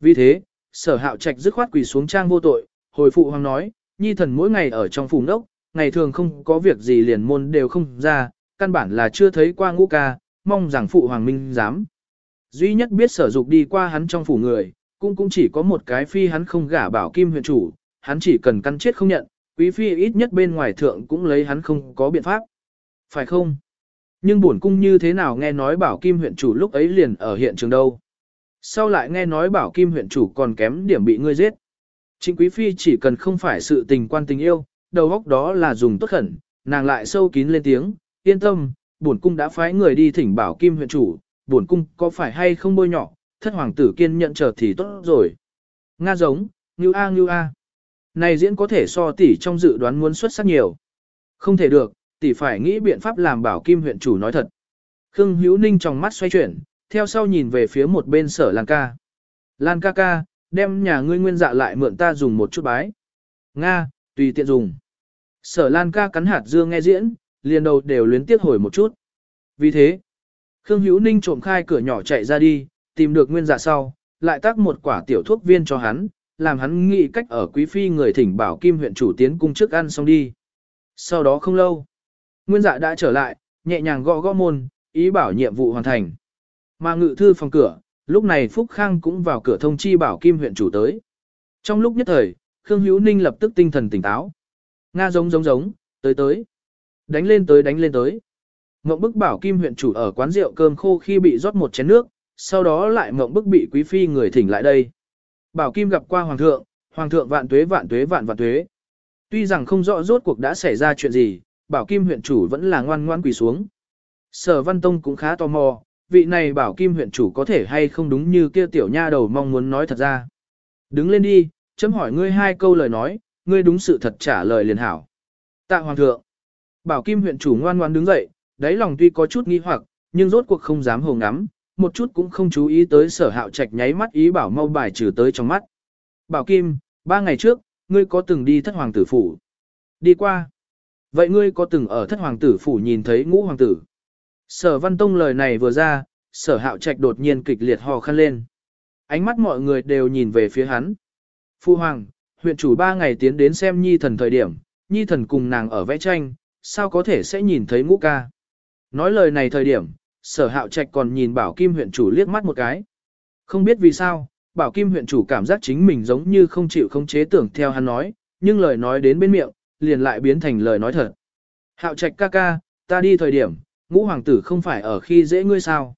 S1: Vì thế, sở hạo trạch dứt khoát quỳ xuống trang vô tội, hồi phụ hoàng nói, nhi thần mỗi ngày ở trong phủ nốc, ngày thường không có việc gì liền môn đều không ra, căn bản là chưa thấy qua ngũ ca, mong rằng phụ hoàng minh dám. Duy nhất biết sở dục đi qua hắn trong phủ người, cũng cũng chỉ có một cái phi hắn không gả bảo kim huyện chủ, hắn chỉ cần căn chết không nhận, quý phi ít nhất bên ngoài thượng cũng lấy hắn không có biện pháp. Phải không? Nhưng bổn cung như thế nào nghe nói bảo kim huyện chủ lúc ấy liền ở hiện trường đâu? Sau lại nghe nói bảo kim huyện chủ còn kém điểm bị ngươi giết. Trịnh quý phi chỉ cần không phải sự tình quan tình yêu, đầu óc đó là dùng tốt khẩn, nàng lại sâu kín lên tiếng, yên tâm, bổn cung đã phái người đi thỉnh bảo kim huyện chủ, bổn cung có phải hay không bôi nhỏ, thất hoàng tử kiên nhận chờ thì tốt rồi. Nga giống, như a như a. Này diễn có thể so tỷ trong dự đoán muốn xuất sắc nhiều. Không thể được, tỷ phải nghĩ biện pháp làm bảo kim huyện chủ nói thật. Khương Hữu Ninh trong mắt xoay chuyển, theo sau nhìn về phía một bên sở Lan ca. Lan ca ca, đem nhà ngươi nguyên dạ lại mượn ta dùng một chút bái. Nga, tùy tiện dùng. Sở Lan ca cắn hạt dương nghe diễn, liền đầu đều luyến tiếc hồi một chút. Vì thế, Khương Hữu Ninh trộm khai cửa nhỏ chạy ra đi, tìm được nguyên dạ sau, lại tác một quả tiểu thuốc viên cho hắn, làm hắn nghĩ cách ở quý phi người thỉnh bảo kim huyện chủ tiến cung trước ăn xong đi. Sau đó không lâu, nguyên dạ đã trở lại, nhẹ nhàng gõ gõ môn, ý bảo nhiệm vụ hoàn thành. Mà ngự thư phòng cửa, lúc này Phúc Khang cũng vào cửa thông chi bảo kim huyện chủ tới. Trong lúc nhất thời, Khương Hữu Ninh lập tức tinh thần tỉnh táo. Nga giống giống giống, tới tới. Đánh lên tới đánh lên tới. Mộng bức bảo kim huyện chủ ở quán rượu cơm khô khi bị rót một chén nước, sau đó lại mộng bức bị quý phi người thỉnh lại đây. Bảo kim gặp qua hoàng thượng, hoàng thượng vạn tuế vạn tuế vạn vạn tuế. Tuy rằng không rõ rốt cuộc đã xảy ra chuyện gì, bảo kim huyện chủ vẫn là ngoan ngoan quỳ xuống. Sở Văn Tông cũng khá tò mò, vị này bảo kim huyện chủ có thể hay không đúng như kia tiểu nha đầu mong muốn nói thật ra. Đứng lên đi, chấm hỏi ngươi hai câu lời nói, ngươi đúng sự thật trả lời liền hảo. Tạ hoàng thượng. Bảo kim huyện chủ ngoan ngoan đứng dậy, đáy lòng tuy có chút nghi hoặc, nhưng rốt cuộc không dám hồ ngắm, một chút cũng không chú ý tới sở hạo trạch nháy mắt ý bảo mau bài trừ tới trong mắt. Bảo kim, ba ngày trước, ngươi có từng đi thất hoàng tử phủ? Đi qua. Vậy ngươi có từng ở thất hoàng tử phủ nhìn thấy ngũ hoàng tử? Sở văn tông lời này vừa ra, sở hạo trạch đột nhiên kịch liệt hò khăn lên. Ánh mắt mọi người đều nhìn về phía hắn. Phu hoàng, huyện chủ ba ngày tiến đến xem nhi thần thời điểm, nhi thần cùng nàng ở vẽ tranh, sao có thể sẽ nhìn thấy ngũ ca. Nói lời này thời điểm, sở hạo trạch còn nhìn bảo kim huyện chủ liếc mắt một cái. Không biết vì sao, bảo kim huyện chủ cảm giác chính mình giống như không chịu không chế tưởng theo hắn nói, nhưng lời nói đến bên miệng, liền lại biến thành lời nói thật. Hạo trạch ca ca, ta đi thời điểm, ngũ hoàng tử không phải ở khi dễ ngươi sao.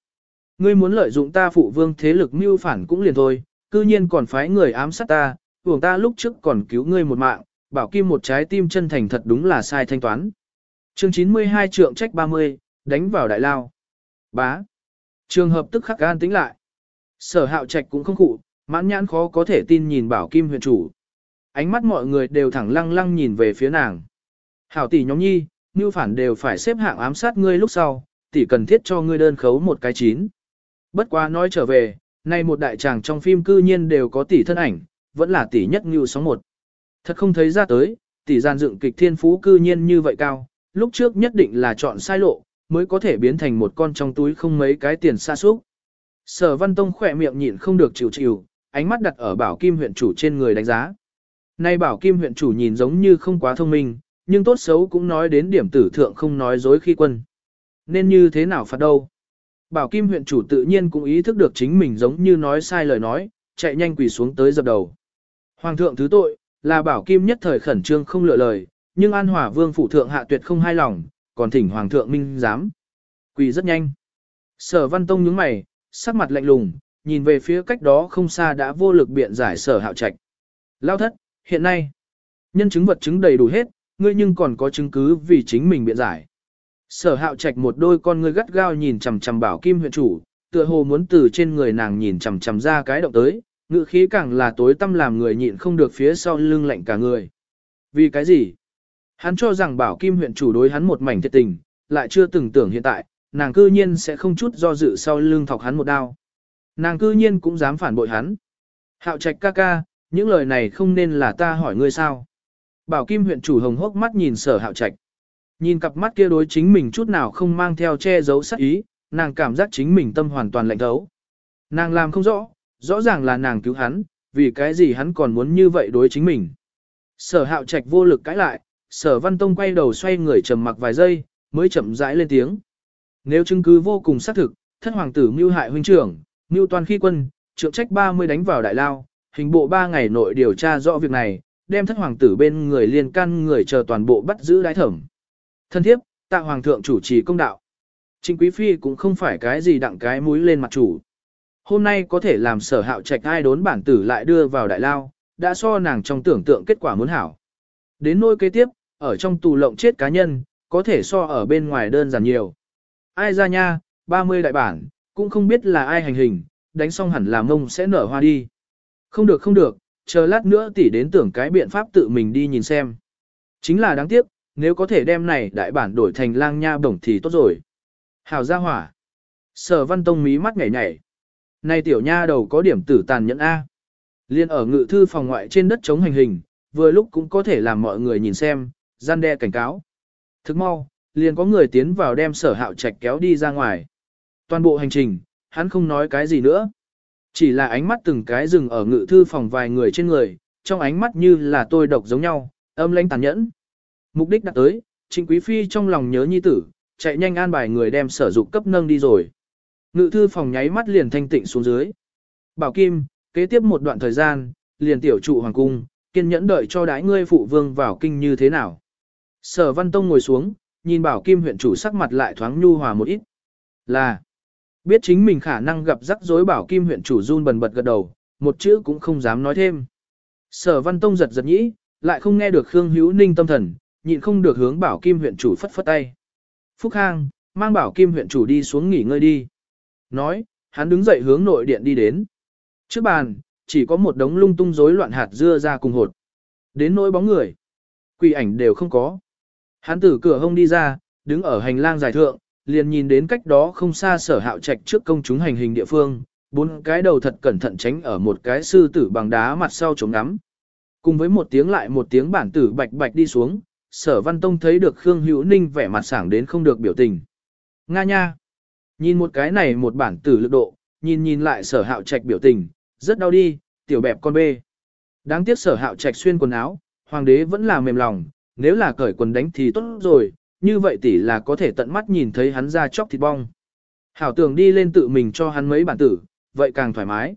S1: Ngươi muốn lợi dụng ta phụ vương thế lực mưu phản cũng liền thôi, cư nhiên còn phái người ám sát ta, vùng ta lúc trước còn cứu ngươi một mạng, bảo kim một trái tim chân thành thật đúng là sai thanh toán. Chương 92 trượng trách 30, đánh vào đại lao. Bá. Trường hợp tức khắc gan tính lại. Sở hạo trạch cũng không cụ, mãn nhãn khó có thể tin nhìn bảo kim huyện chủ. Ánh mắt mọi người đều thẳng lăng lăng nhìn về phía nàng. Hảo tỷ nhóm nhi, như phản đều phải xếp hạng ám sát ngươi lúc sau, tỷ cần thiết cho ngươi đơn khấu một cái chín. Bất quá nói trở về, nay một đại tràng trong phim cư nhiên đều có tỷ thân ảnh, vẫn là tỷ nhất như sóng một. Thật không thấy ra tới, tỷ gian dựng kịch thiên phú cư nhiên như vậy cao, lúc trước nhất định là chọn sai lộ, mới có thể biến thành một con trong túi không mấy cái tiền xa xúc. Sở Văn Tông khỏe miệng nhịn không được chịu chịu, ánh mắt đặt ở Bảo Kim huyện chủ trên người đánh giá. Nay Bảo Kim huyện chủ nhìn giống như không quá thông minh, nhưng tốt xấu cũng nói đến điểm tử thượng không nói dối khi quân. Nên như thế nào phạt đâu? Bảo Kim huyện chủ tự nhiên cũng ý thức được chính mình giống như nói sai lời nói, chạy nhanh quỳ xuống tới dập đầu. Hoàng thượng thứ tội, là Bảo Kim nhất thời khẩn trương không lựa lời, nhưng An Hòa Vương phủ thượng hạ tuyệt không hai lòng, còn thỉnh Hoàng thượng minh giám. Quỳ rất nhanh. Sở Văn Tông nhướng mày, sắc mặt lạnh lùng, nhìn về phía cách đó không xa đã vô lực biện giải sở hạo trạch. Lao thất, hiện nay, nhân chứng vật chứng đầy đủ hết, ngươi nhưng còn có chứng cứ vì chính mình biện giải. Sở hạo trạch một đôi con ngươi gắt gao nhìn chằm chằm bảo kim huyện chủ, tựa hồ muốn từ trên người nàng nhìn chằm chằm ra cái động tới, ngự khí càng là tối tâm làm người nhịn không được phía sau lưng lạnh cả người. Vì cái gì? Hắn cho rằng bảo kim huyện chủ đối hắn một mảnh thiệt tình, lại chưa từng tưởng hiện tại, nàng cư nhiên sẽ không chút do dự sau lưng thọc hắn một đao. Nàng cư nhiên cũng dám phản bội hắn. Hạo trạch ca ca, những lời này không nên là ta hỏi ngươi sao. Bảo Kim huyện chủ hồng hốc mắt nhìn sở hạo trạch. Nhìn cặp mắt kia đối chính mình chút nào không mang theo che giấu sắc ý, nàng cảm giác chính mình tâm hoàn toàn lạnh thấu. Nàng làm không rõ, rõ ràng là nàng cứu hắn, vì cái gì hắn còn muốn như vậy đối chính mình. Sở hạo trạch vô lực cãi lại, sở văn tông quay đầu xoay người trầm mặc vài giây, mới chậm rãi lên tiếng. Nếu chứng cứ vô cùng xác thực, thất hoàng tử mưu hại huynh trưởng, mưu toàn khi quân, trượng trách 30 đánh vào đại lao, hình bộ 3 ngày nội điều tra rõ việc này, đem thất hoàng tử bên người liên can người chờ toàn bộ bắt giữ đái thẩm. Thân thiếp, tạ hoàng thượng chủ trì công đạo. Trịnh Quý Phi cũng không phải cái gì đặng cái mũi lên mặt chủ. Hôm nay có thể làm sở hạo trạch ai đốn bản tử lại đưa vào đại lao, đã so nàng trong tưởng tượng kết quả muốn hảo. Đến nôi kế tiếp, ở trong tù lộng chết cá nhân, có thể so ở bên ngoài đơn giản nhiều. Ai ra nha, 30 đại bản, cũng không biết là ai hành hình, đánh xong hẳn là mông sẽ nở hoa đi. Không được không được, chờ lát nữa tỷ đến tưởng cái biện pháp tự mình đi nhìn xem. Chính là đáng tiếc, nếu có thể đem này đại bản đổi thành lang nha bổng thì tốt rồi. Hào gia hỏa. Sở văn tông mí mắt nhảy nhảy. Này tiểu nha đầu có điểm tử tàn nhẫn A. Liên ở ngự thư phòng ngoại trên đất chống hành hình, vừa lúc cũng có thể làm mọi người nhìn xem, gian đe cảnh cáo. Thức mau, liền có người tiến vào đem sở hạo trạch kéo đi ra ngoài. Toàn bộ hành trình, hắn không nói cái gì nữa. Chỉ là ánh mắt từng cái rừng ở ngự thư phòng vài người trên người, trong ánh mắt như là tôi độc giống nhau, âm lãnh tàn nhẫn. Mục đích đặt tới, Trịnh Quý Phi trong lòng nhớ nhi tử, chạy nhanh an bài người đem sở dục cấp nâng đi rồi. Ngự thư phòng nháy mắt liền thanh tịnh xuống dưới. Bảo Kim, kế tiếp một đoạn thời gian, liền tiểu trụ hoàng cung, kiên nhẫn đợi cho đái ngươi phụ vương vào kinh như thế nào. Sở Văn Tông ngồi xuống, nhìn Bảo Kim huyện chủ sắc mặt lại thoáng nhu hòa một ít. Là, biết chính mình khả năng gặp rắc rối Bảo Kim huyện chủ run bần bật gật đầu, một chữ cũng không dám nói thêm. Sở Văn Tông giật giật nhĩ, lại không nghe được Khương Hữu Ninh tâm thần, nhịn không được hướng Bảo Kim huyện chủ phất phất tay. Phúc Khang, mang Bảo Kim huyện chủ đi xuống nghỉ ngơi đi. Nói, hắn đứng dậy hướng nội điện đi đến. Trước bàn, chỉ có một đống lung tung rối loạn hạt dưa ra cùng hột. Đến nỗi bóng người, quỷ ảnh đều không có. Hắn từ cửa hông đi ra, đứng ở hành lang dài thượng, liền nhìn đến cách đó không xa sở hạo trạch trước công chúng hành hình địa phương, bốn cái đầu thật cẩn thận tránh ở một cái sư tử bằng đá mặt sau chống ngắm. Cùng với một tiếng lại một tiếng bản tử bạch bạch đi xuống, sở văn tông thấy được Khương Hữu Ninh vẻ mặt sảng đến không được biểu tình. Nga nha! Nhìn một cái này một bản tử lực độ, nhìn nhìn lại sở hạo trạch biểu tình, rất đau đi, tiểu bẹp con bê. Đáng tiếc sở hạo trạch xuyên quần áo, hoàng đế vẫn là mềm lòng, nếu là cởi quần đánh thì tốt rồi, như vậy tỷ là có thể tận mắt nhìn thấy hắn ra chóc thịt bong. Hảo tưởng đi lên tự mình cho hắn mấy bản tử, vậy càng thoải mái.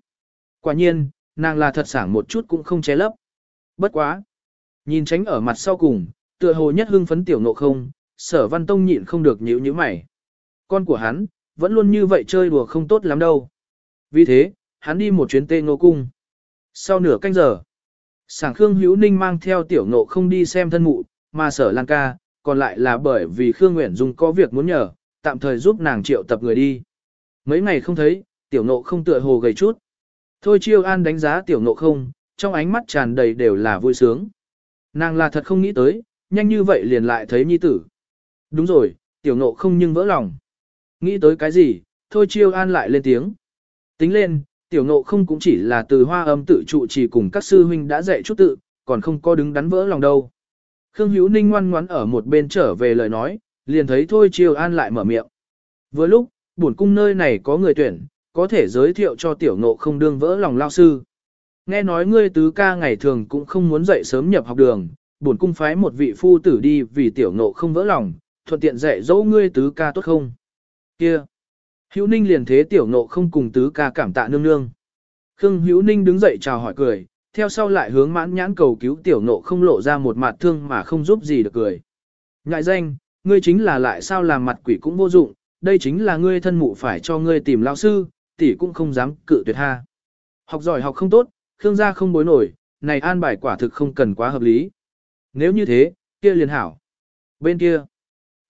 S1: Quả nhiên, nàng là thật sảng một chút cũng không che lấp. Bất quá. Nhìn tránh ở mặt sau cùng, tựa hồ nhất hưng phấn tiểu nộ không, sở văn tông nhịn không được nhíu như mày. Con của hắn, vẫn luôn như vậy chơi đùa không tốt lắm đâu. Vì thế, hắn đi một chuyến tê ngô cung. Sau nửa canh giờ, Sảng Khương Hữu Ninh mang theo tiểu ngộ không đi xem thân mụ, mà sở Lan ca, còn lại là bởi vì Khương Nguyễn Dung có việc muốn nhờ, tạm thời giúp nàng triệu tập người đi. Mấy ngày không thấy, tiểu ngộ không tựa hồ gầy chút. Thôi chiêu an đánh giá tiểu ngộ không, trong ánh mắt tràn đầy đều là vui sướng. Nàng là thật không nghĩ tới, nhanh như vậy liền lại thấy nhi tử. Đúng rồi, tiểu ngộ không nhưng vỡ lòng. Nghĩ tới cái gì, thôi chiêu an lại lên tiếng. Tính lên, tiểu ngộ không cũng chỉ là từ hoa âm tự trụ chỉ cùng các sư huynh đã dạy chút tự, còn không có đứng đắn vỡ lòng đâu. Khương Hữu Ninh ngoan ngoãn ở một bên trở về lời nói, liền thấy thôi chiêu an lại mở miệng. Vừa lúc, bổn cung nơi này có người tuyển, có thể giới thiệu cho tiểu ngộ không đương vỡ lòng lao sư. Nghe nói ngươi tứ ca ngày thường cũng không muốn dậy sớm nhập học đường, bổn cung phái một vị phu tử đi vì tiểu ngộ không vỡ lòng, thuận tiện dạy dỗ ngươi tứ ca tốt không? Kia! Hữu Ninh liền thế tiểu ngộ không cùng tứ ca cảm tạ nương nương. Khương Hữu Ninh đứng dậy chào hỏi cười, theo sau lại hướng mãn nhãn cầu cứu tiểu ngộ không lộ ra một mặt thương mà không giúp gì được cười. Ngại danh, ngươi chính là lại sao làm mặt quỷ cũng vô dụng, đây chính là ngươi thân mụ phải cho ngươi tìm lao sư, tỷ cũng không dám cự tuyệt ha. Học giỏi học không tốt, Khương gia không bối nổi, này an bài quả thực không cần quá hợp lý. Nếu như thế, kia liền hảo. Bên kia,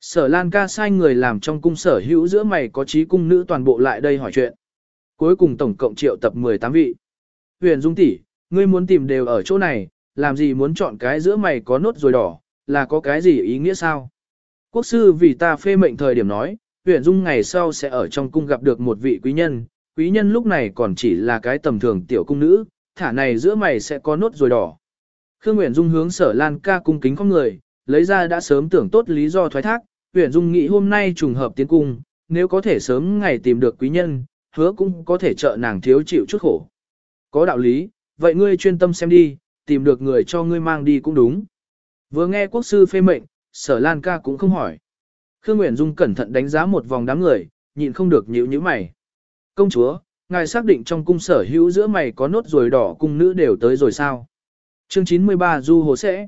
S1: sở Lan ca sai người làm trong cung sở hữu giữa mày có trí cung nữ toàn bộ lại đây hỏi chuyện. Cuối cùng tổng cộng triệu tập 18 vị. Huyền Dung tỷ, ngươi muốn tìm đều ở chỗ này, làm gì muốn chọn cái giữa mày có nốt rồi đỏ, là có cái gì ý nghĩa sao? Quốc sư vì ta phê mệnh thời điểm nói, Huyền Dung ngày sau sẽ ở trong cung gặp được một vị quý nhân, quý nhân lúc này còn chỉ là cái tầm thường tiểu cung nữ, thả này giữa mày sẽ có nốt rồi đỏ. Khương Nguyễn Dung hướng sở Lan ca cung kính con người, lấy ra đã sớm tưởng tốt lý do thoái thác, Nguyễn Dung nghĩ hôm nay trùng hợp tiến cung, nếu có thể sớm ngày tìm được quý nhân, hứa cũng có thể trợ nàng thiếu chịu chút khổ. Có đạo lý, vậy ngươi chuyên tâm xem đi, tìm được người cho ngươi mang đi cũng đúng. Vừa nghe quốc sư phê mệnh, sở Lan ca cũng không hỏi. Khương Nguyễn Dung cẩn thận đánh giá một vòng đám người, nhịn không được nhíu nhíu mày. Công chúa, ngài xác định trong cung sở hữu giữa mày có nốt ruồi đỏ cung nữ đều tới rồi sao? Chương 93 Du Hồ sẽ.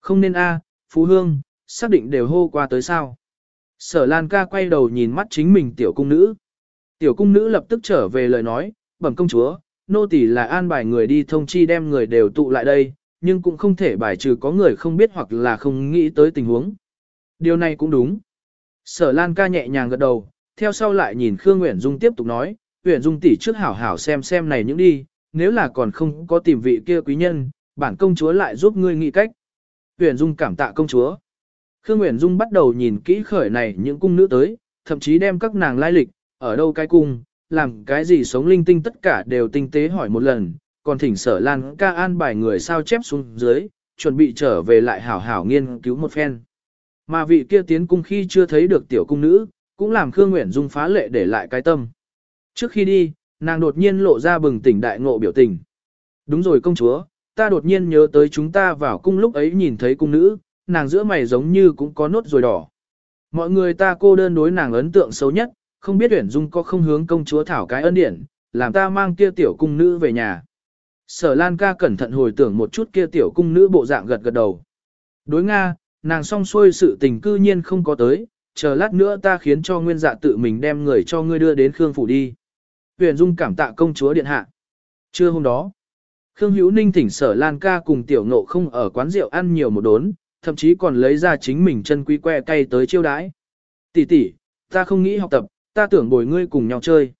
S1: Không nên a, Phú Hương, xác định đều hô qua tới sao? Sở Lan ca quay đầu nhìn mắt chính mình tiểu cung nữ. Tiểu cung nữ lập tức trở về lời nói, bẩm công chúa, nô tỳ là an bài người đi thông chi đem người đều tụ lại đây, nhưng cũng không thể bài trừ có người không biết hoặc là không nghĩ tới tình huống. Điều này cũng đúng. Sở Lan ca nhẹ nhàng gật đầu, theo sau lại nhìn Khương Nguyễn Dung tiếp tục nói, Nguyễn Dung tỷ trước hảo hảo xem xem này những đi, nếu là còn không có tìm vị kia quý nhân, bản công chúa lại giúp ngươi nghĩ cách. Nguyễn Dung cảm tạ công chúa. Khương Nguyễn Dung bắt đầu nhìn kỹ khởi này những cung nữ tới, thậm chí đem các nàng lai lịch, ở đâu cái cung, làm cái gì sống linh tinh tất cả đều tinh tế hỏi một lần, còn thỉnh sở lan ca an bài người sao chép xuống dưới, chuẩn bị trở về lại hảo hảo nghiên cứu một phen. Mà vị kia tiến cung khi chưa thấy được tiểu cung nữ, cũng làm Khương Nguyễn Dung phá lệ để lại cái tâm. Trước khi đi, nàng đột nhiên lộ ra bừng tỉnh đại ngộ biểu tình. Đúng rồi công chúa, ta đột nhiên nhớ tới chúng ta vào cung lúc ấy nhìn thấy cung nữ, nàng giữa mày giống như cũng có nốt rồi đỏ. Mọi người ta cô đơn đối nàng ấn tượng xấu nhất, không biết Uyển Dung có không hướng công chúa thảo cái ân điển, làm ta mang kia tiểu cung nữ về nhà. Sở Lan ca cẩn thận hồi tưởng một chút kia tiểu cung nữ bộ dạng gật gật đầu. Đối Nga, nàng song xuôi sự tình cư nhiên không có tới, chờ lát nữa ta khiến cho nguyên dạ tự mình đem người cho ngươi đưa đến Khương Phủ đi. Huyền Dung cảm tạ công chúa điện hạ. Trưa hôm đó, Khương Hữu Ninh thỉnh sở Lan ca cùng tiểu ngộ không ở quán rượu ăn nhiều một đốn, thậm chí còn lấy ra chính mình chân quý que cay tới chiêu đãi. Tỷ tỷ, ta không nghĩ học tập, ta tưởng bồi ngươi cùng nhau chơi.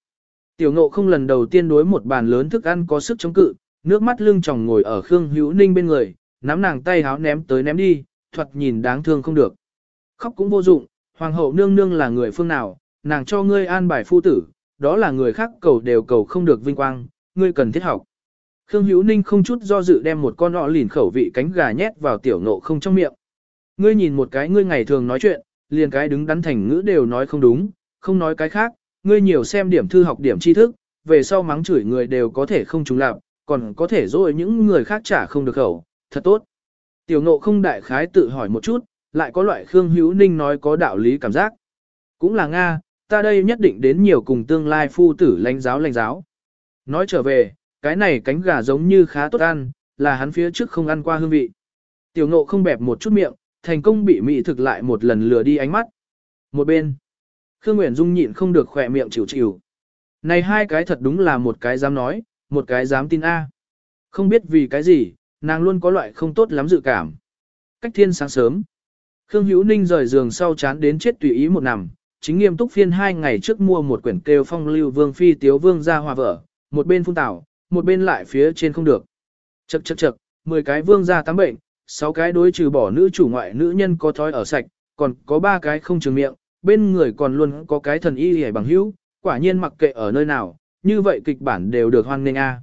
S1: Tiểu ngộ không lần đầu tiên đối một bàn lớn thức ăn có sức chống cự, nước mắt lưng tròng ngồi ở Khương Hữu Ninh bên người, nắm nàng tay háo ném tới ném đi, thuật nhìn đáng thương không được. Khóc cũng vô dụng, hoàng hậu nương nương là người phương nào, nàng cho ngươi an bài phu tử, đó là người khác cầu đều cầu không được vinh quang, ngươi cần thiết học. Khương Hữu Ninh không chút do dự đem một con nọ lìn khẩu vị cánh gà nhét vào tiểu ngộ không trong miệng. Ngươi nhìn một cái ngươi ngày thường nói chuyện, liền cái đứng đắn thành ngữ đều nói không đúng, không nói cái khác, ngươi nhiều xem điểm thư học điểm tri thức, về sau mắng chửi người đều có thể không trùng lạp, còn có thể dối những người khác trả không được khẩu, thật tốt. Tiểu ngộ không đại khái tự hỏi một chút, lại có loại Khương Hữu Ninh nói có đạo lý cảm giác. Cũng là Nga, ta đây nhất định đến nhiều cùng tương lai phu tử lãnh giáo lãnh giáo. Nói trở về, cái này cánh gà giống như khá tốt ăn, là hắn phía trước không ăn qua hương vị. Tiểu ngộ không bẹp một chút miệng, thành công bị mỹ thực lại một lần lừa đi ánh mắt. Một bên, Khương Nguyễn Dung nhịn không được khỏe miệng chịu chịu. Này hai cái thật đúng là một cái dám nói, một cái dám tin A. Không biết vì cái gì, nàng luôn có loại không tốt lắm dự cảm. Cách thiên sáng sớm, Khương Hữu Ninh rời giường sau chán đến chết tùy ý một nằm, chính nghiêm túc phiên hai ngày trước mua một quyển kêu phong lưu vương phi tiếu vương ra hòa vợ, một bên phun tảo, một bên lại phía trên không được. Chậc chậc chậc, 10 cái vương gia tám bệnh, 6 cái đối trừ bỏ nữ chủ ngoại nữ nhân có thói ở sạch, còn có 3 cái không trường miệng, bên người còn luôn có cái thần y hề bằng hữu, quả nhiên mặc kệ ở nơi nào, như vậy kịch bản đều được hoan nghênh a.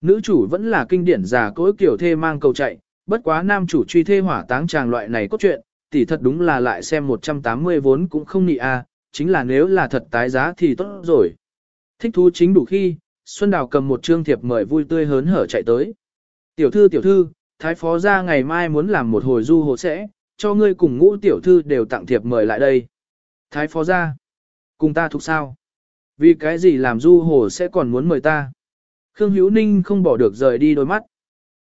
S1: Nữ chủ vẫn là kinh điển già cỗi kiểu thê mang cầu chạy, bất quá nam chủ truy thê hỏa táng chàng loại này cốt truyện, tỷ thật đúng là lại xem 180 vốn cũng không nị a, chính là nếu là thật tái giá thì tốt rồi. Thích thú chính đủ khi, Xuân Đào cầm một trương thiệp mời vui tươi hớn hở chạy tới. Tiểu thư tiểu thư, thái phó ra ngày mai muốn làm một hồi du hồ sẽ, cho ngươi cùng ngũ tiểu thư đều tặng thiệp mời lại đây. Thái phó ra, cùng ta thuộc sao? Vì cái gì làm du hồ sẽ còn muốn mời ta? Khương Hữu Ninh không bỏ được rời đi đôi mắt.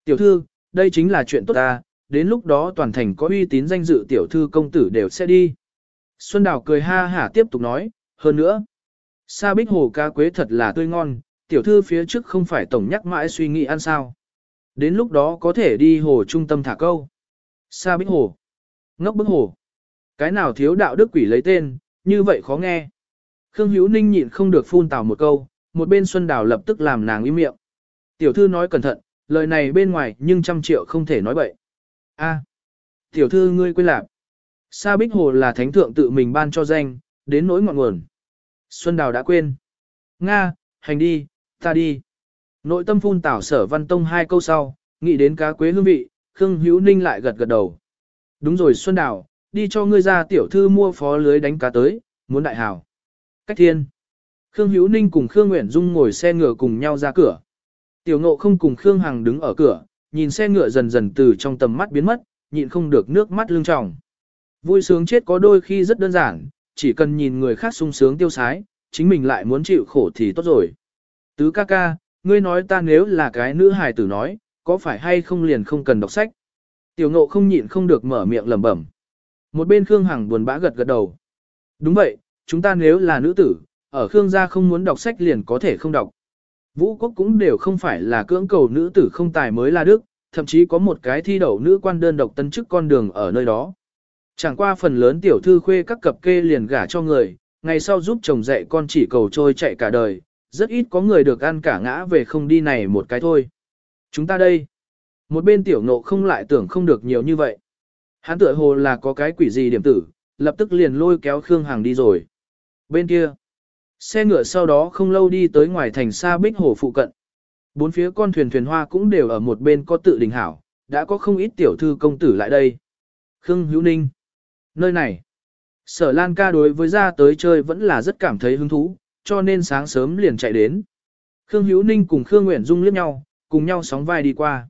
S1: Tiểu thư, đây chính là chuyện tốt ta, đến lúc đó toàn thành có uy tín danh dự tiểu thư công tử đều sẽ đi. Xuân Đào cười ha hả tiếp tục nói, hơn nữa. Sa bích hồ cá quế thật là tươi ngon, tiểu thư phía trước không phải tổng nhắc mãi suy nghĩ ăn sao. Đến lúc đó có thể đi hồ trung tâm thả câu. Sa bích hồ. Ngốc bức hồ. Cái nào thiếu đạo đức quỷ lấy tên, như vậy khó nghe. Khương Hữu Ninh nhịn không được phun tào một câu, một bên Xuân Đào lập tức làm nàng im miệng. Tiểu thư nói cẩn thận, lời này bên ngoài nhưng trăm triệu không thể nói bậy. A, tiểu thư ngươi quên lạc. Sa Bích Hồ là thánh thượng tự mình ban cho danh, đến nỗi ngọn nguồn. Xuân Đào đã quên. Nga, hành đi, ta đi. Nội tâm phun tảo sở văn tông hai câu sau, nghĩ đến cá quế hương vị, Khương Hữu Ninh lại gật gật đầu. Đúng rồi Xuân Đào, đi cho ngươi ra tiểu thư mua phó lưới đánh cá tới, muốn đại hào. Cách thiên. Khương Hữu Ninh cùng Khương Nguyễn Dung ngồi xe ngựa cùng nhau ra cửa. Tiểu ngộ không cùng Khương Hằng đứng ở cửa, nhìn xe ngựa dần dần từ trong tầm mắt biến mất, nhịn không được nước mắt lưng tròng. Vui sướng chết có đôi khi rất đơn giản, chỉ cần nhìn người khác sung sướng tiêu sái, chính mình lại muốn chịu khổ thì tốt rồi. Tứ ca ca, ngươi nói ta nếu là cái nữ hài tử nói, có phải hay không liền không cần đọc sách. Tiểu ngộ không nhịn không được mở miệng lẩm bẩm. Một bên Khương Hằng buồn bã gật gật đầu. Đúng vậy, chúng ta nếu là nữ tử, ở Khương gia không muốn đọc sách liền có thể không đọc. Vũ quốc cũng đều không phải là cưỡng cầu nữ tử không tài mới là đức, thậm chí có một cái thi đậu nữ quan đơn độc tân chức con đường ở nơi đó. Chẳng qua phần lớn tiểu thư khuê các cập kê liền gả cho người, ngày sau giúp chồng dạy con chỉ cầu trôi chạy cả đời, rất ít có người được ăn cả ngã về không đi này một cái thôi. Chúng ta đây, một bên tiểu ngộ không lại tưởng không được nhiều như vậy. Hắn tựa hồ là có cái quỷ gì điểm tử, lập tức liền lôi kéo Khương Hằng đi rồi. Bên kia, xe ngựa sau đó không lâu đi tới ngoài thành xa bích hồ phụ cận. Bốn phía con thuyền thuyền hoa cũng đều ở một bên có tự đình hảo, đã có không ít tiểu thư công tử lại đây. Khương Hữu Ninh Nơi này, sở Lan ca đối với ra tới chơi vẫn là rất cảm thấy hứng thú, cho nên sáng sớm liền chạy đến. Khương Hữu Ninh cùng Khương Nguyễn Dung liếc nhau, cùng nhau sóng vai đi qua.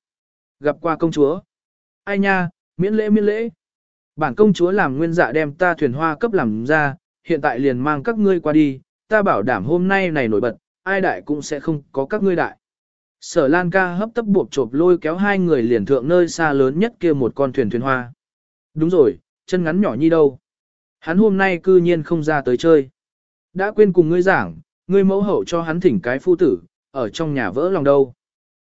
S1: Gặp qua công chúa. Ai nha, miễn lễ miễn lễ. Bản công chúa làm nguyên dạ đem ta thuyền hoa cấp làm ra, hiện tại liền mang các ngươi qua đi, ta bảo đảm hôm nay này nổi bật, ai đại cũng sẽ không có các ngươi đại. Sở Lan ca hấp tấp buộc chộp lôi kéo hai người liền thượng nơi xa lớn nhất kia một con thuyền thuyền hoa. Đúng rồi, chân ngắn nhỏ nhi đâu. Hắn hôm nay cư nhiên không ra tới chơi. Đã quên cùng ngươi giảng, ngươi mẫu hậu cho hắn thỉnh cái phu tử, ở trong nhà vỡ lòng đâu.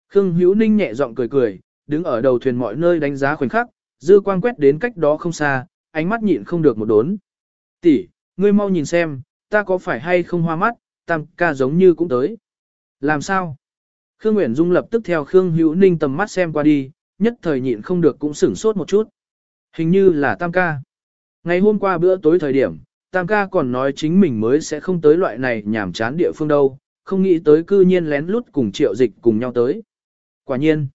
S1: Khương Hữu Ninh nhẹ giọng cười cười, đứng ở đầu thuyền mọi nơi đánh giá khoảnh khắc, dư quang quét đến cách đó không xa, ánh mắt nhịn không được một đốn. Tỷ, ngươi mau nhìn xem, ta có phải hay không hoa mắt, tam ca giống như cũng tới. Làm sao? Khương Nguyễn Dung lập tức theo Khương Hữu Ninh tầm mắt xem qua đi, nhất thời nhịn không được cũng sửng sốt một chút. Hình như là tam ca. Ngày hôm qua bữa tối thời điểm, tam ca còn nói chính mình mới sẽ không tới loại này nhảm chán địa phương đâu, không nghĩ tới cư nhiên lén lút cùng triệu dịch cùng nhau tới. Quả nhiên.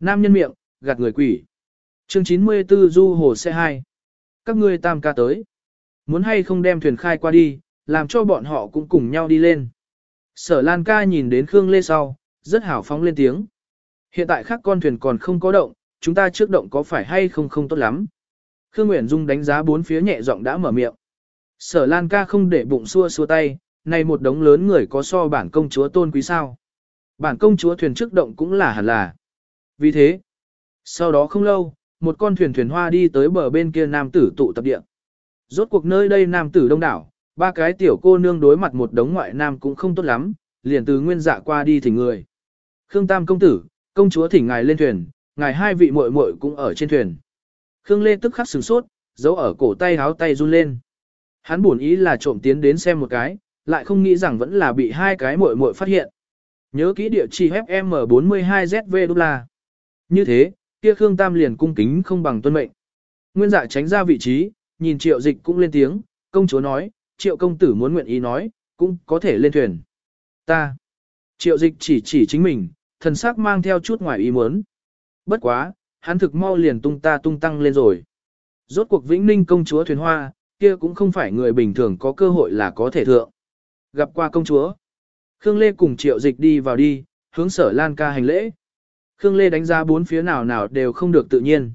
S1: Nam nhân miệng, gạt người quỷ. Chương 94 Du Hồ xe 2. Các ngươi tam ca tới. Muốn hay không đem thuyền khai qua đi, làm cho bọn họ cũng cùng nhau đi lên. Sở Lan ca nhìn đến Khương Lê sau, rất hào phóng lên tiếng. Hiện tại khác con thuyền còn không có động, chúng ta trước động có phải hay không không tốt lắm. Khương Nguyễn Dung đánh giá bốn phía nhẹ giọng đã mở miệng. Sở Lan ca không để bụng xua xua tay, này một đống lớn người có so bản công chúa tôn quý sao. Bản công chúa thuyền trước động cũng là hẳn là. Vì thế, sau đó không lâu, một con thuyền thuyền hoa đi tới bờ bên kia nam tử tụ tập địa. Rốt cuộc nơi đây nam tử đông đảo, ba cái tiểu cô nương đối mặt một đống ngoại nam cũng không tốt lắm, liền từ nguyên dạ qua đi thỉnh người. Khương Tam công tử, công chúa thỉnh ngài lên thuyền, ngài hai vị muội muội cũng ở trên thuyền. Khương Lê tức khắc sửng sốt, giấu ở cổ tay háo tay run lên. Hắn buồn ý là trộm tiến đến xem một cái, lại không nghĩ rằng vẫn là bị hai cái muội muội phát hiện. Nhớ kỹ địa chỉ FM42ZV đô la. Như thế, kia Khương Tam liền cung kính không bằng tuân mệnh. Nguyên dạ tránh ra vị trí, nhìn triệu dịch cũng lên tiếng, công chúa nói, triệu công tử muốn nguyện ý nói, cũng có thể lên thuyền. Ta. Triệu dịch chỉ chỉ chính mình, thần sắc mang theo chút ngoài ý muốn. Bất quá, hắn thực mau liền tung ta tung tăng lên rồi. Rốt cuộc vĩnh ninh công chúa thuyền hoa, kia cũng không phải người bình thường có cơ hội là có thể thượng. Gặp qua công chúa. Khương Lê cùng triệu dịch đi vào đi, hướng sở Lan ca hành lễ. Khương Lê đánh giá bốn phía nào nào đều không được tự nhiên.